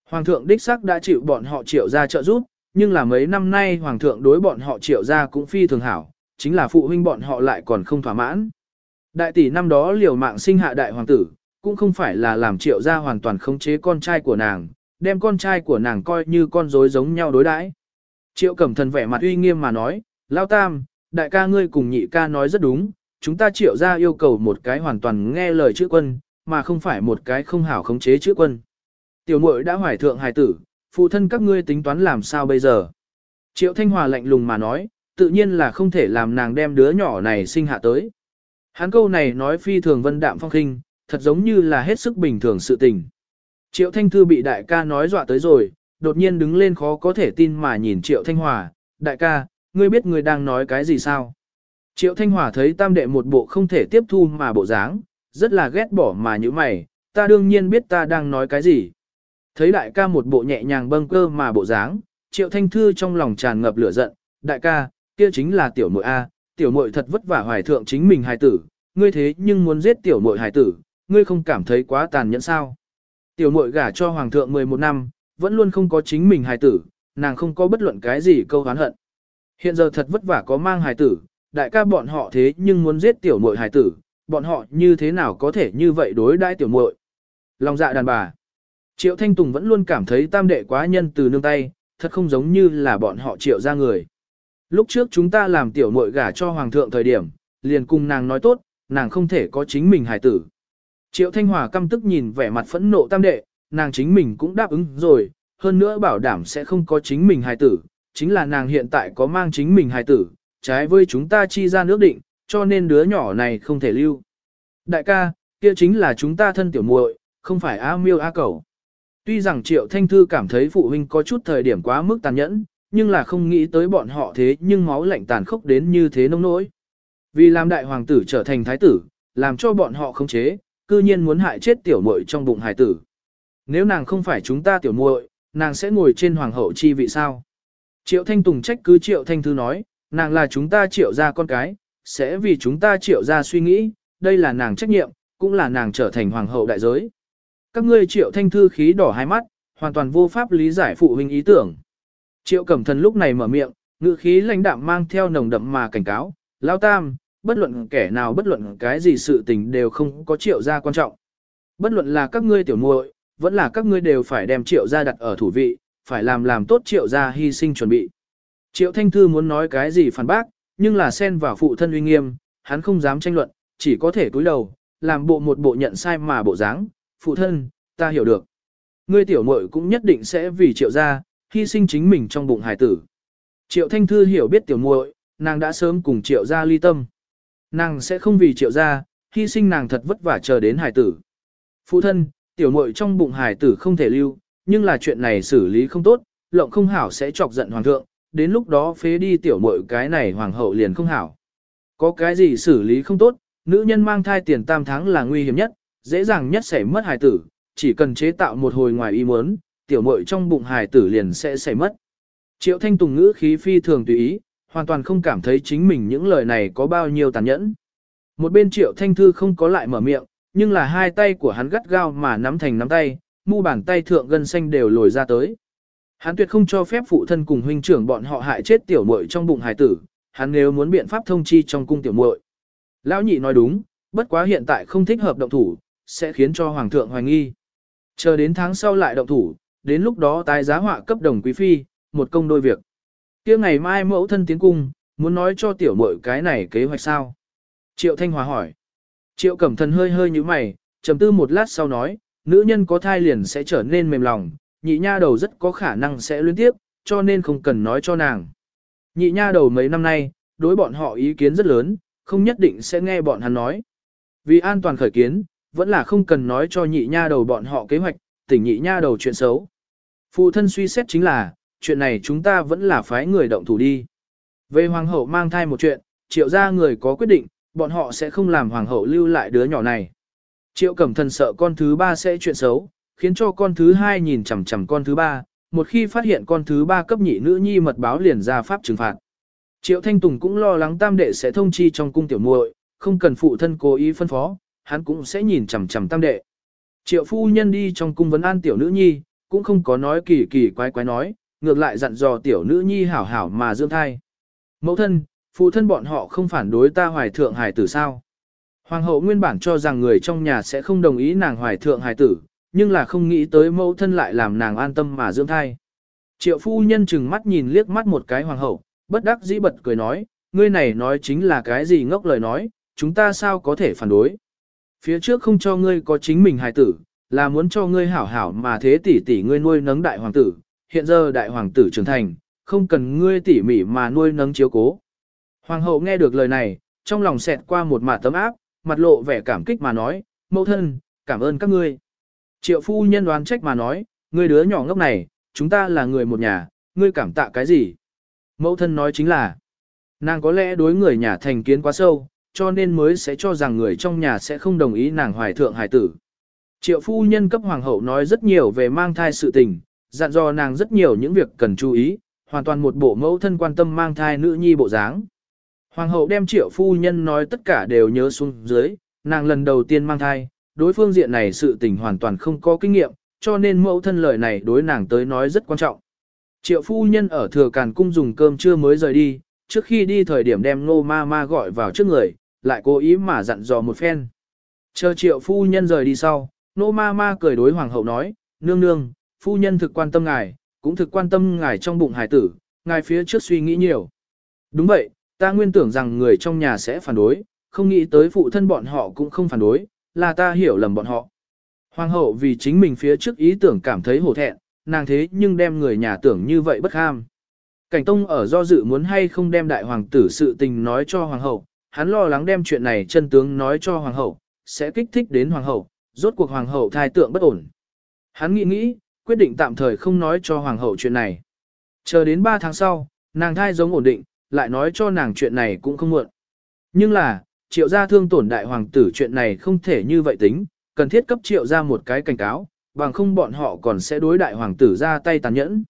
S1: Hoàng thượng đích sắc đã chịu bọn họ triệu ra trợ giúp, nhưng là mấy năm nay hoàng thượng đối bọn họ triệu ra cũng phi thường hảo, chính là phụ huynh bọn họ lại còn không thỏa mãn. Đại tỷ năm đó liều mạng sinh hạ đại hoàng tử, cũng không phải là làm triệu gia hoàn toàn khống chế con trai của nàng, đem con trai của nàng coi như con rối giống nhau đối đãi. Triệu cẩm thần vẻ mặt uy nghiêm mà nói, Lao Tam, đại ca ngươi cùng nhị ca nói rất đúng, chúng ta triệu gia yêu cầu một cái hoàn toàn nghe lời chữ quân, mà không phải một cái không hảo khống chế chữ quân. Tiểu muội đã hoài thượng hài tử, phụ thân các ngươi tính toán làm sao bây giờ? Triệu Thanh Hòa lạnh lùng mà nói, tự nhiên là không thể làm nàng đem đứa nhỏ này sinh hạ tới. Hắn câu này nói phi thường vân đạm phong khinh, thật giống như là hết sức bình thường sự tình. Triệu Thanh Thư bị đại ca nói dọa tới rồi, đột nhiên đứng lên khó có thể tin mà nhìn Triệu Thanh Hòa, đại ca, ngươi biết ngươi đang nói cái gì sao? Triệu Thanh Hòa thấy tam đệ một bộ không thể tiếp thu mà bộ dáng, rất là ghét bỏ mà như mày, ta đương nhiên biết ta đang nói cái gì. Thấy đại ca một bộ nhẹ nhàng bâng cơ mà bộ dáng, Triệu Thanh Thư trong lòng tràn ngập lửa giận, đại ca, kia chính là tiểu muội A, tiểu muội thật vất vả hoài thượng chính mình hài tử, ngươi thế nhưng muốn giết tiểu muội hài tử, ngươi không cảm thấy quá tàn nhẫn sao? Tiểu muội gả cho hoàng thượng 11 năm, vẫn luôn không có chính mình hài tử, nàng không có bất luận cái gì câu hán hận. Hiện giờ thật vất vả có mang hài tử, đại ca bọn họ thế nhưng muốn giết tiểu muội hài tử, bọn họ như thế nào có thể như vậy đối đãi tiểu muội? Lòng dạ đàn bà. Triệu Thanh Tùng vẫn luôn cảm thấy tam đệ quá nhân từ nương tay, thật không giống như là bọn họ triệu ra người. Lúc trước chúng ta làm tiểu muội gả cho hoàng thượng thời điểm, liền cùng nàng nói tốt, nàng không thể có chính mình hài tử. Triệu Thanh Hòa căm tức nhìn vẻ mặt phẫn nộ tam đệ, nàng chính mình cũng đáp ứng rồi, hơn nữa bảo đảm sẽ không có chính mình hài tử, chính là nàng hiện tại có mang chính mình hài tử, trái với chúng ta chi ra nước định, cho nên đứa nhỏ này không thể lưu. Đại ca, kia chính là chúng ta thân tiểu muội, không phải A miêu A cầu. Tuy rằng Triệu Thanh Thư cảm thấy phụ huynh có chút thời điểm quá mức tàn nhẫn, nhưng là không nghĩ tới bọn họ thế nhưng máu lạnh tàn khốc đến như thế nông nỗi. Vì làm đại hoàng tử trở thành thái tử, làm cho bọn họ không chế, cư nhiên muốn hại chết tiểu muội trong bụng hải tử. Nếu nàng không phải chúng ta tiểu muội, nàng sẽ ngồi trên hoàng hậu chi vị sao? Triệu Thanh Tùng trách cứ Triệu Thanh Thư nói, nàng là chúng ta triệu ra con cái, sẽ vì chúng ta triệu ra suy nghĩ, đây là nàng trách nhiệm, cũng là nàng trở thành hoàng hậu đại giới. Các ngươi triệu thanh thư khí đỏ hai mắt, hoàn toàn vô pháp lý giải phụ huynh ý tưởng. Triệu cẩm thần lúc này mở miệng, ngữ khí lãnh đạm mang theo nồng đậm mà cảnh cáo, lao tam, bất luận kẻ nào bất luận cái gì sự tình đều không có triệu gia quan trọng. Bất luận là các ngươi tiểu muội, vẫn là các ngươi đều phải đem triệu gia đặt ở thủ vị, phải làm làm tốt triệu gia hy sinh chuẩn bị. Triệu Thanh Thư muốn nói cái gì phản bác, nhưng là xen vào phụ thân uy nghiêm, hắn không dám tranh luận, chỉ có thể cúi đầu, làm bộ một bộ nhận sai mà bộ dáng. Phụ thân, ta hiểu được. Ngươi tiểu muội cũng nhất định sẽ vì triệu gia, hy sinh chính mình trong bụng hải tử. Triệu Thanh Thư hiểu biết tiểu muội, nàng đã sớm cùng triệu gia ly tâm. Nàng sẽ không vì triệu gia, hy sinh nàng thật vất vả chờ đến hải tử. Phụ thân, tiểu muội trong bụng hải tử không thể lưu, nhưng là chuyện này xử lý không tốt, lộng không hảo sẽ chọc giận hoàng thượng, đến lúc đó phế đi tiểu muội cái này hoàng hậu liền không hảo. Có cái gì xử lý không tốt, nữ nhân mang thai tiền tam tháng là nguy hiểm nhất, dễ dàng nhất sẽ mất hài tử, chỉ cần chế tạo một hồi ngoài ý muốn, tiểu muội trong bụng hài tử liền sẽ xảy mất. Triệu Thanh Tùng ngữ khí phi thường tùy ý, hoàn toàn không cảm thấy chính mình những lời này có bao nhiêu tàn nhẫn. Một bên Triệu Thanh Thư không có lại mở miệng, nhưng là hai tay của hắn gắt gao mà nắm thành nắm tay, mu bàn tay thượng gân xanh đều lồi ra tới. Hắn tuyệt không cho phép phụ thân cùng huynh trưởng bọn họ hại chết tiểu muội trong bụng hài tử, hắn nếu muốn biện pháp thông chi trong cung tiểu muội. Lão nhị nói đúng, bất quá hiện tại không thích hợp động thủ, sẽ khiến cho hoàng thượng hoài nghi. Chờ đến tháng sau lại động thủ, đến lúc đó tái giá họa cấp đồng quý phi, một công đôi việc. Kia ngày mai mẫu thân tiến cung, muốn nói cho tiểu muội cái này kế hoạch sao? Triệu Thanh Hòa hỏi. Triệu Cẩm Thần hơi hơi như mày, trầm tư một lát sau nói, nữ nhân có thai liền sẽ trở nên mềm lòng, nhị nha đầu rất có khả năng sẽ liên tiếp, cho nên không cần nói cho nàng. Nhị nha đầu mấy năm nay, đối bọn họ ý kiến rất lớn, không nhất định sẽ nghe bọn hắn nói. Vì an toàn khởi kiến, vẫn là không cần nói cho nhị nha đầu bọn họ kế hoạch, tỉnh nhị nha đầu chuyện xấu. Phụ thân suy xét chính là, chuyện này chúng ta vẫn là phái người động thủ đi. Về hoàng hậu mang thai một chuyện, triệu gia người có quyết định, bọn họ sẽ không làm hoàng hậu lưu lại đứa nhỏ này. Triệu cẩm thần sợ con thứ ba sẽ chuyện xấu, khiến cho con thứ hai nhìn chằm chằm con thứ ba, một khi phát hiện con thứ ba cấp nhị nữ nhi mật báo liền ra pháp trừng phạt. Triệu Thanh Tùng cũng lo lắng tam đệ sẽ thông chi trong cung tiểu muội, không cần phụ thân cố ý phân phó, hắn cũng sẽ nhìn chằm chằm tam đệ. Triệu phu nhân đi trong cung vấn an tiểu nữ nhi, cũng không có nói kỳ kỳ quái quái nói, ngược lại dặn dò tiểu nữ nhi hảo hảo mà dưỡng thai. Mẫu thân, phụ thân bọn họ không phản đối ta hoài thượng hài tử sao. Hoàng hậu nguyên bản cho rằng người trong nhà sẽ không đồng ý nàng hoài thượng hài tử, nhưng là không nghĩ tới mẫu thân lại làm nàng an tâm mà dưỡng thai. Triệu phu nhân chừng mắt nhìn liếc mắt một cái hoàng hậu, bất đắc dĩ bật cười nói, ngươi này nói chính là cái gì ngốc lời nói, chúng ta sao có thể phản đối. Phía trước không cho ngươi có chính mình hài tử, là muốn cho ngươi hảo hảo mà thế tỷ tỷ ngươi nuôi nấng đại hoàng tử, hiện giờ đại hoàng tử trưởng thành, không cần ngươi tỉ mỉ mà nuôi nấng chiếu cố. Hoàng hậu nghe được lời này, trong lòng xẹt qua một mạt tấm áp, mặt lộ vẻ cảm kích mà nói, mẫu thân, cảm ơn các ngươi. Triệu phu nhân đoán trách mà nói, ngươi đứa nhỏ ngốc này, chúng ta là người một nhà, ngươi cảm tạ cái gì? Mẫu thân nói chính là, nàng có lẽ đối người nhà thành kiến quá sâu, cho nên mới sẽ cho rằng người trong nhà sẽ không đồng ý nàng hoài thượng hải tử. Triệu phu nhân cấp hoàng hậu nói rất nhiều về mang thai sự tình, dặn dò nàng rất nhiều những việc cần chú ý, hoàn toàn một bộ mẫu thân quan tâm mang thai nữ nhi bộ dáng. Hoàng hậu đem triệu phu nhân nói tất cả đều nhớ xuống dưới, nàng lần đầu tiên mang thai, đối phương diện này sự tình hoàn toàn không có kinh nghiệm, cho nên mẫu thân lời này đối nàng tới nói rất quan trọng. Triệu phu nhân ở thừa càn cung dùng cơm trưa mới rời đi, trước khi đi thời điểm đem nô ma ma gọi vào trước người, lại cố ý mà dặn dò một phen. Chờ triệu phu nhân rời đi sau, nô ma ma cười đối hoàng hậu nói, nương nương, phu nhân thực quan tâm ngài, cũng thực quan tâm ngài trong bụng hải tử, ngài phía trước suy nghĩ nhiều. Đúng vậy, ta nguyên tưởng rằng người trong nhà sẽ phản đối, không nghĩ tới phụ thân bọn họ cũng không phản đối, là ta hiểu lầm bọn họ. Hoàng hậu vì chính mình phía trước ý tưởng cảm thấy hổ thẹn, nàng thế nhưng đem người nhà tưởng như vậy bất ham. Cảnh Tông ở do dự muốn hay không đem đại hoàng tử sự tình nói cho hoàng hậu, hắn lo lắng đem chuyện này chân tướng nói cho hoàng hậu, sẽ kích thích đến hoàng hậu, rốt cuộc hoàng hậu thai tượng bất ổn. Hắn nghĩ nghĩ, quyết định tạm thời không nói cho hoàng hậu chuyện này. Chờ đến 3 tháng sau, nàng thai giống ổn định, lại nói cho nàng chuyện này cũng không muộn. Nhưng là, triệu gia thương tổn đại hoàng tử chuyện này không thể như vậy tính, cần thiết cấp triệu gia một cái cảnh cáo, bằng không bọn họ còn sẽ đối đại hoàng tử ra tay tàn nhẫn.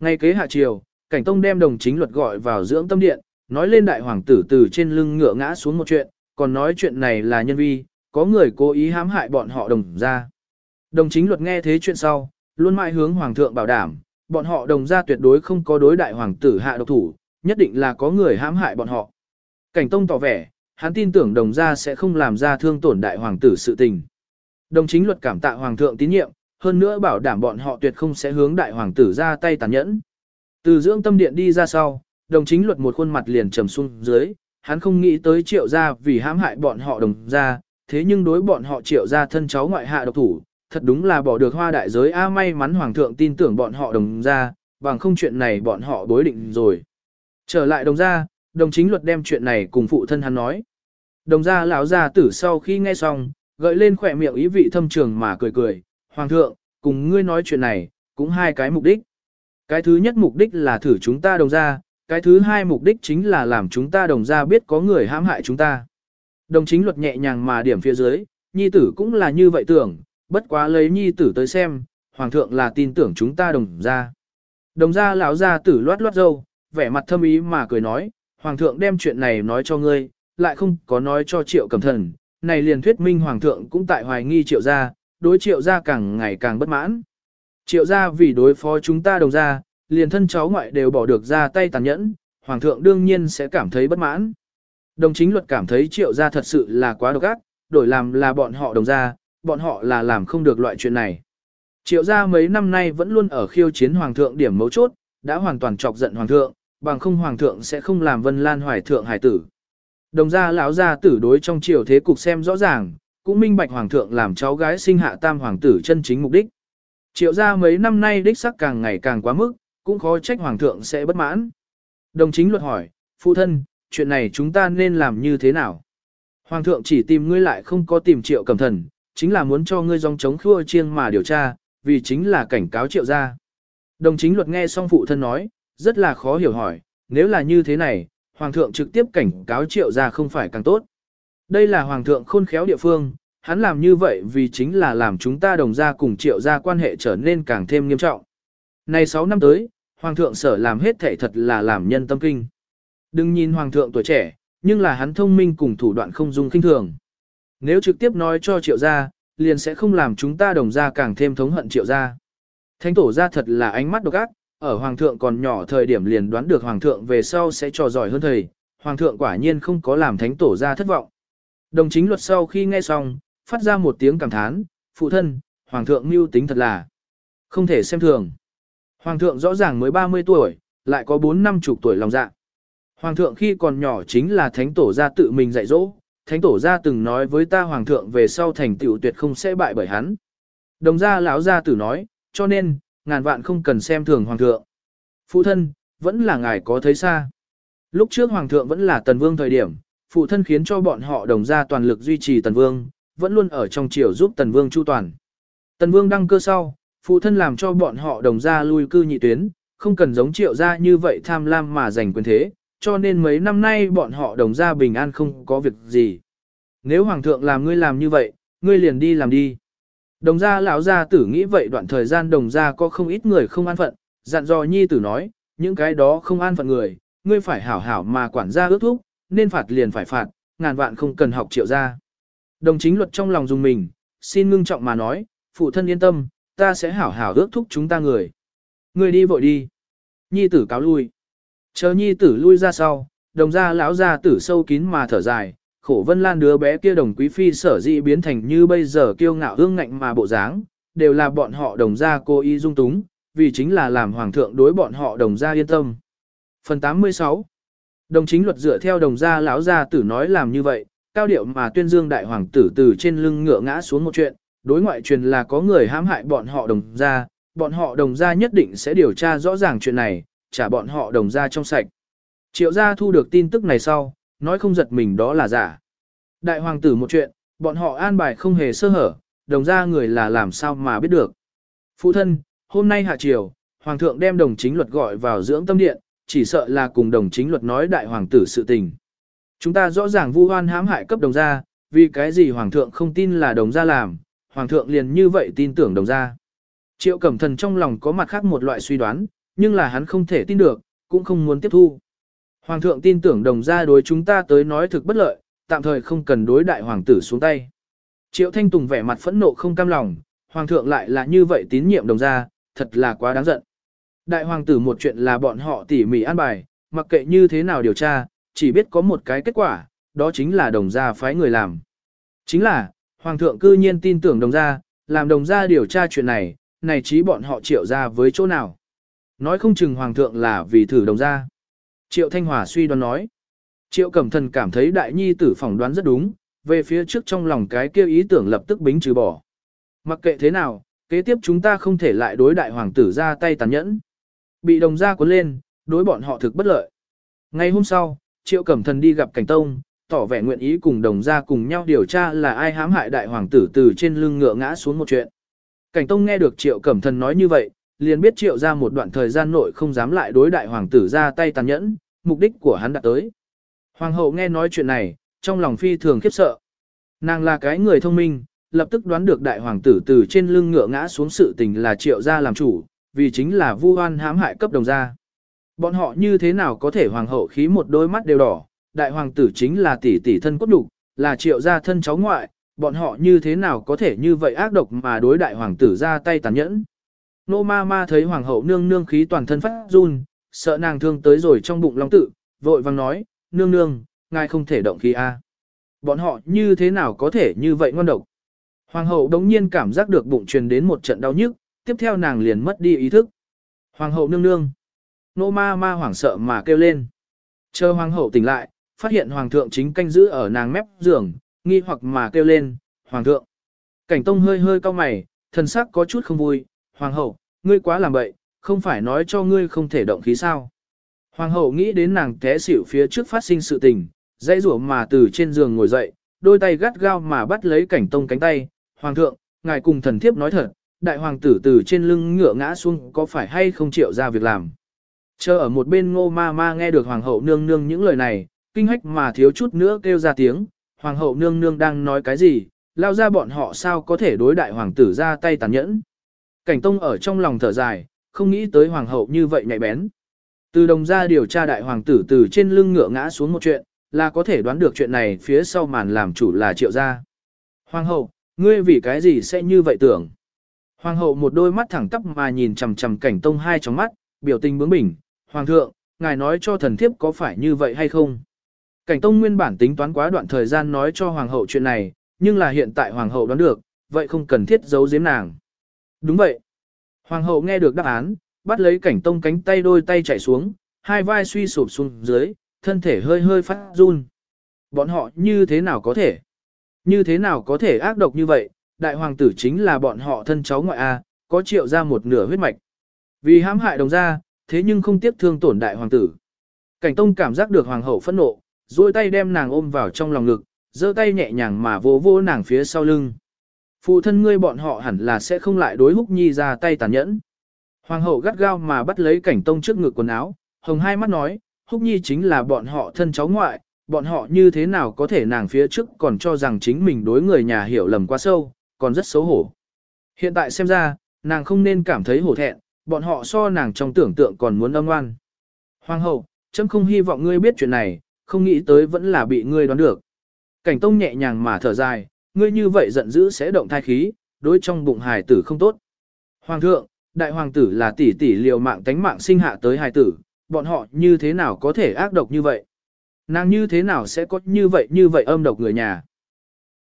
S1: Ngay kế hạ triều, cảnh tông đem đồng chính luật gọi vào dưỡng tâm điện, nói lên đại hoàng tử từ trên lưng ngựa ngã xuống một chuyện, còn nói chuyện này là nhân vi, có người cố ý hãm hại bọn họ đồng ra. Đồng chính luật nghe thế chuyện sau, luôn mãi hướng hoàng thượng bảo đảm, bọn họ đồng ra tuyệt đối không có đối đại hoàng tử hạ độc thủ, nhất định là có người hãm hại bọn họ. Cảnh tông tỏ vẻ, hắn tin tưởng đồng gia sẽ không làm ra thương tổn đại hoàng tử sự tình. Đồng chính luật cảm tạ hoàng thượng tín nhiệm, hơn nữa bảo đảm bọn họ tuyệt không sẽ hướng đại hoàng tử ra tay tàn nhẫn. Từ dưỡng tâm điện đi ra sau, đồng chính luật một khuôn mặt liền trầm xuống dưới, hắn không nghĩ tới triệu gia vì hãm hại bọn họ đồng gia, thế nhưng đối bọn họ triệu ra thân cháu ngoại hạ độc thủ, thật đúng là bỏ được hoa đại giới a may mắn hoàng thượng tin tưởng bọn họ đồng gia, bằng không chuyện này bọn họ bối định rồi. Trở lại đồng gia, đồng chính luật đem chuyện này cùng phụ thân hắn nói. Đồng gia lão ra tử sau khi nghe xong, gợi lên khỏe miệng ý vị thâm trường mà cười cười, hoàng thượng, cùng ngươi nói chuyện này, cũng hai cái mục đích. Cái thứ nhất mục đích là thử chúng ta đồng gia, cái thứ hai mục đích chính là làm chúng ta đồng gia biết có người hãm hại chúng ta. Đồng chính luật nhẹ nhàng mà điểm phía dưới, nhi tử cũng là như vậy tưởng, bất quá lấy nhi tử tới xem, hoàng thượng là tin tưởng chúng ta đồng gia. Đồng gia lão gia tử loát loát dâu, vẻ mặt thâm ý mà cười nói, hoàng thượng đem chuyện này nói cho ngươi, lại không có nói cho triệu cầm thần, này liền thuyết minh hoàng thượng cũng tại hoài nghi triệu gia, đối triệu gia càng ngày càng bất mãn. Triệu gia vì đối phó chúng ta đồng gia, liền thân cháu ngoại đều bỏ được ra tay tàn nhẫn, hoàng thượng đương nhiên sẽ cảm thấy bất mãn. Đồng chính luật cảm thấy triệu gia thật sự là quá độc ác, đổi làm là bọn họ đồng gia, bọn họ là làm không được loại chuyện này. Triệu gia mấy năm nay vẫn luôn ở khiêu chiến hoàng thượng điểm mấu chốt, đã hoàn toàn chọc giận hoàng thượng, bằng không hoàng thượng sẽ không làm vân lan hoài thượng hải tử. Đồng gia lão gia tử đối trong triều thế cục xem rõ ràng, cũng minh bạch hoàng thượng làm cháu gái sinh hạ tam hoàng tử chân chính mục đích. Triệu gia mấy năm nay đích sắc càng ngày càng quá mức, cũng khó trách hoàng thượng sẽ bất mãn. Đồng chính luật hỏi, phụ thân, chuyện này chúng ta nên làm như thế nào? Hoàng thượng chỉ tìm ngươi lại không có tìm triệu cầm thần, chính là muốn cho ngươi dòng chống khua chiêng mà điều tra, vì chính là cảnh cáo triệu gia. Đồng chính luật nghe xong phụ thân nói, rất là khó hiểu hỏi, nếu là như thế này, hoàng thượng trực tiếp cảnh cáo triệu gia không phải càng tốt. Đây là hoàng thượng khôn khéo địa phương, hắn làm như vậy vì chính là làm chúng ta đồng gia cùng triệu gia quan hệ trở nên càng thêm nghiêm trọng. Này 6 năm tới, hoàng thượng sở làm hết thể thật là làm nhân tâm kinh. Đừng nhìn hoàng thượng tuổi trẻ, nhưng là hắn thông minh cùng thủ đoạn không dung kinh thường. Nếu trực tiếp nói cho triệu gia, liền sẽ không làm chúng ta đồng gia càng thêm thống hận triệu gia. Thánh tổ gia thật là ánh mắt độc ác, ở hoàng thượng còn nhỏ thời điểm liền đoán được hoàng thượng về sau sẽ trò giỏi hơn thầy, hoàng thượng quả nhiên không có làm thánh tổ gia thất vọng. Đồng chính luật sau khi nghe xong, phát ra một tiếng cảm thán, phụ thân, hoàng thượng mưu tính thật là không thể xem thường. Hoàng thượng rõ ràng mới 30 tuổi, lại có 4 năm chục tuổi lòng dạ. Hoàng thượng khi còn nhỏ chính là thánh tổ gia tự mình dạy dỗ, thánh tổ gia từng nói với ta hoàng thượng về sau thành tựu tuyệt không sẽ bại bởi hắn. Đồng gia lão gia tử nói, cho nên, ngàn vạn không cần xem thường hoàng thượng. Phụ thân, vẫn là ngài có thấy xa. Lúc trước hoàng thượng vẫn là tần vương thời điểm, phụ thân khiến cho bọn họ đồng gia toàn lực duy trì tần vương, vẫn luôn ở trong triều giúp tần vương chu toàn. Tần vương đăng cơ sau, phụ thân làm cho bọn họ đồng gia lui cư nhị tuyến, không cần giống triệu gia như vậy tham lam mà giành quyền thế, cho nên mấy năm nay bọn họ đồng gia bình an không có việc gì. Nếu hoàng thượng làm ngươi làm như vậy, ngươi liền đi làm đi. Đồng gia lão gia tử nghĩ vậy đoạn thời gian đồng gia có không ít người không an phận, dặn dò nhi tử nói, những cái đó không an phận người, ngươi phải hảo hảo mà quản gia ước thúc, nên phạt liền phải phạt, ngàn vạn không cần học triệu gia. Đồng chính luật trong lòng dùng mình, xin ngưng trọng mà nói, phụ thân yên tâm, ta sẽ hảo hảo ước thúc chúng ta người. Ngươi đi vội đi. Nhi tử cáo lui. Chờ nhi tử lui ra sau, đồng gia lão gia tử sâu kín mà thở dài, khổ vân lan đứa bé kia đồng quý phi sở dĩ biến thành như bây giờ kiêu ngạo hương ngạnh mà bộ dáng, đều là bọn họ đồng gia cô y dung túng, vì chính là làm hoàng thượng đối bọn họ đồng gia yên tâm. Phần 86 Đồng chính luật dựa theo đồng gia lão gia tử nói làm như vậy, cao điệu mà tuyên dương đại hoàng tử từ trên lưng ngựa ngã xuống một chuyện, đối ngoại truyền là có người hãm hại bọn họ đồng gia, bọn họ đồng gia nhất định sẽ điều tra rõ ràng chuyện này, trả bọn họ đồng gia trong sạch. Triệu gia thu được tin tức này sau, nói không giật mình đó là giả. Đại hoàng tử một chuyện, bọn họ an bài không hề sơ hở, đồng ra người là làm sao mà biết được. Phụ thân, hôm nay hạ triều, hoàng thượng đem đồng chính luật gọi vào dưỡng tâm điện, chỉ sợ là cùng đồng chính luật nói đại hoàng tử sự tình. Chúng ta rõ ràng vu hoan hãm hại cấp đồng gia, vì cái gì hoàng thượng không tin là đồng gia làm, hoàng thượng liền như vậy tin tưởng đồng gia. Triệu cẩm thần trong lòng có mặt khác một loại suy đoán, nhưng là hắn không thể tin được, cũng không muốn tiếp thu. Hoàng thượng tin tưởng đồng gia đối chúng ta tới nói thực bất lợi, tạm thời không cần đối đại hoàng tử xuống tay. Triệu Thanh Tùng vẻ mặt phẫn nộ không cam lòng, hoàng thượng lại là như vậy tín nhiệm đồng gia, thật là quá đáng giận. Đại hoàng tử một chuyện là bọn họ tỉ mỉ an bài, mặc kệ như thế nào điều tra, chỉ biết có một cái kết quả, đó chính là đồng gia phái người làm. Chính là, hoàng thượng cư nhiên tin tưởng đồng gia, làm đồng gia điều tra chuyện này, này trí bọn họ triệu ra với chỗ nào. Nói không chừng hoàng thượng là vì thử đồng gia. Triệu Thanh Hòa suy đoán nói. Triệu Cẩm Thần cảm thấy đại nhi tử phỏng đoán rất đúng, về phía trước trong lòng cái kia ý tưởng lập tức bính trừ bỏ. Mặc kệ thế nào, kế tiếp chúng ta không thể lại đối đại hoàng tử ra tay tàn nhẫn. Bị đồng gia cuốn lên, đối bọn họ thực bất lợi. Ngày hôm sau, Triệu Cẩm Thần đi gặp Cảnh Tông, tỏ vẻ nguyện ý cùng đồng gia cùng nhau điều tra là ai hãm hại đại hoàng tử từ trên lưng ngựa ngã xuống một chuyện. Cảnh Tông nghe được Triệu Cẩm Thần nói như vậy, liền biết Triệu ra một đoạn thời gian nội không dám lại đối đại hoàng tử ra tay tàn nhẫn, mục đích của hắn đã tới. Hoàng hậu nghe nói chuyện này, trong lòng phi thường khiếp sợ. Nàng là cái người thông minh, lập tức đoán được đại hoàng tử từ trên lưng ngựa ngã xuống sự tình là Triệu gia làm chủ, vì chính là vu oan hãm hại cấp đồng gia. Bọn họ như thế nào có thể hoàng hậu khí một đôi mắt đều đỏ, đại hoàng tử chính là tỷ tỷ thân cốt đục, là triệu gia thân cháu ngoại, bọn họ như thế nào có thể như vậy ác độc mà đối đại hoàng tử ra tay tàn nhẫn. Nô ma ma thấy hoàng hậu nương nương khí toàn thân phát run, sợ nàng thương tới rồi trong bụng long tự, vội vàng nói, nương nương, ngài không thể động khí a. Bọn họ như thế nào có thể như vậy ngon độc. Hoàng hậu đống nhiên cảm giác được bụng truyền đến một trận đau nhức, tiếp theo nàng liền mất đi ý thức. Hoàng hậu nương nương. Nô ma ma hoảng sợ mà kêu lên. Chờ hoàng hậu tỉnh lại, phát hiện hoàng thượng chính canh giữ ở nàng mép giường, nghi hoặc mà kêu lên, hoàng thượng. Cảnh tông hơi hơi cau mày, thần sắc có chút không vui, hoàng hậu, ngươi quá làm bậy, không phải nói cho ngươi không thể động khí sao. Hoàng hậu nghĩ đến nàng té xỉu phía trước phát sinh sự tình, dãy rủa mà từ trên giường ngồi dậy, đôi tay gắt gao mà bắt lấy cảnh tông cánh tay, hoàng thượng, ngài cùng thần thiếp nói thật, đại hoàng tử từ trên lưng ngựa ngã xuống có phải hay không chịu ra việc làm. Chờ ở một bên ngô ma ma nghe được hoàng hậu nương nương những lời này, kinh hách mà thiếu chút nữa kêu ra tiếng, hoàng hậu nương nương đang nói cái gì, lao ra bọn họ sao có thể đối đại hoàng tử ra tay tàn nhẫn. Cảnh tông ở trong lòng thở dài, không nghĩ tới hoàng hậu như vậy nhạy bén. Từ đồng ra điều tra đại hoàng tử từ trên lưng ngựa ngã xuống một chuyện, là có thể đoán được chuyện này phía sau màn làm chủ là triệu gia. Hoàng hậu, ngươi vì cái gì sẽ như vậy tưởng? Hoàng hậu một đôi mắt thẳng tắp mà nhìn chằm chằm cảnh tông hai trong mắt, biểu tình bướng bỉnh. Hoàng thượng, ngài nói cho thần thiếp có phải như vậy hay không? Cảnh tông nguyên bản tính toán quá đoạn thời gian nói cho hoàng hậu chuyện này, nhưng là hiện tại hoàng hậu đoán được, vậy không cần thiết giấu giếm nàng. Đúng vậy. Hoàng hậu nghe được đáp án, bắt lấy cảnh tông cánh tay đôi tay chạy xuống, hai vai suy sụp xuống dưới, thân thể hơi hơi phát run. Bọn họ như thế nào có thể? Như thế nào có thể ác độc như vậy? Đại hoàng tử chính là bọn họ thân cháu ngoại A, có triệu ra một nửa huyết mạch. Vì hãm hại đồng gia, thế nhưng không tiếc thương tổn đại hoàng tử. Cảnh tông cảm giác được hoàng hậu phẫn nộ, duỗi tay đem nàng ôm vào trong lòng ngực, giơ tay nhẹ nhàng mà vỗ vỗ nàng phía sau lưng. Phụ thân ngươi bọn họ hẳn là sẽ không lại đối húc nhi ra tay tàn nhẫn. Hoàng hậu gắt gao mà bắt lấy cảnh tông trước ngực quần áo, hồng hai mắt nói, húc nhi chính là bọn họ thân cháu ngoại, bọn họ như thế nào có thể nàng phía trước còn cho rằng chính mình đối người nhà hiểu lầm quá sâu, còn rất xấu hổ. Hiện tại xem ra, nàng không nên cảm thấy hổ thẹn, bọn họ so nàng trong tưởng tượng còn muốn âm ngoan. Hoàng hậu, chấm không hy vọng ngươi biết chuyện này, không nghĩ tới vẫn là bị ngươi đoán được. Cảnh tông nhẹ nhàng mà thở dài, ngươi như vậy giận dữ sẽ động thai khí, đối trong bụng hài tử không tốt. Hoàng thượng, đại hoàng tử là tỷ tỷ liều mạng tánh mạng sinh hạ tới hài tử, bọn họ như thế nào có thể ác độc như vậy? Nàng như thế nào sẽ có như vậy như vậy âm độc người nhà?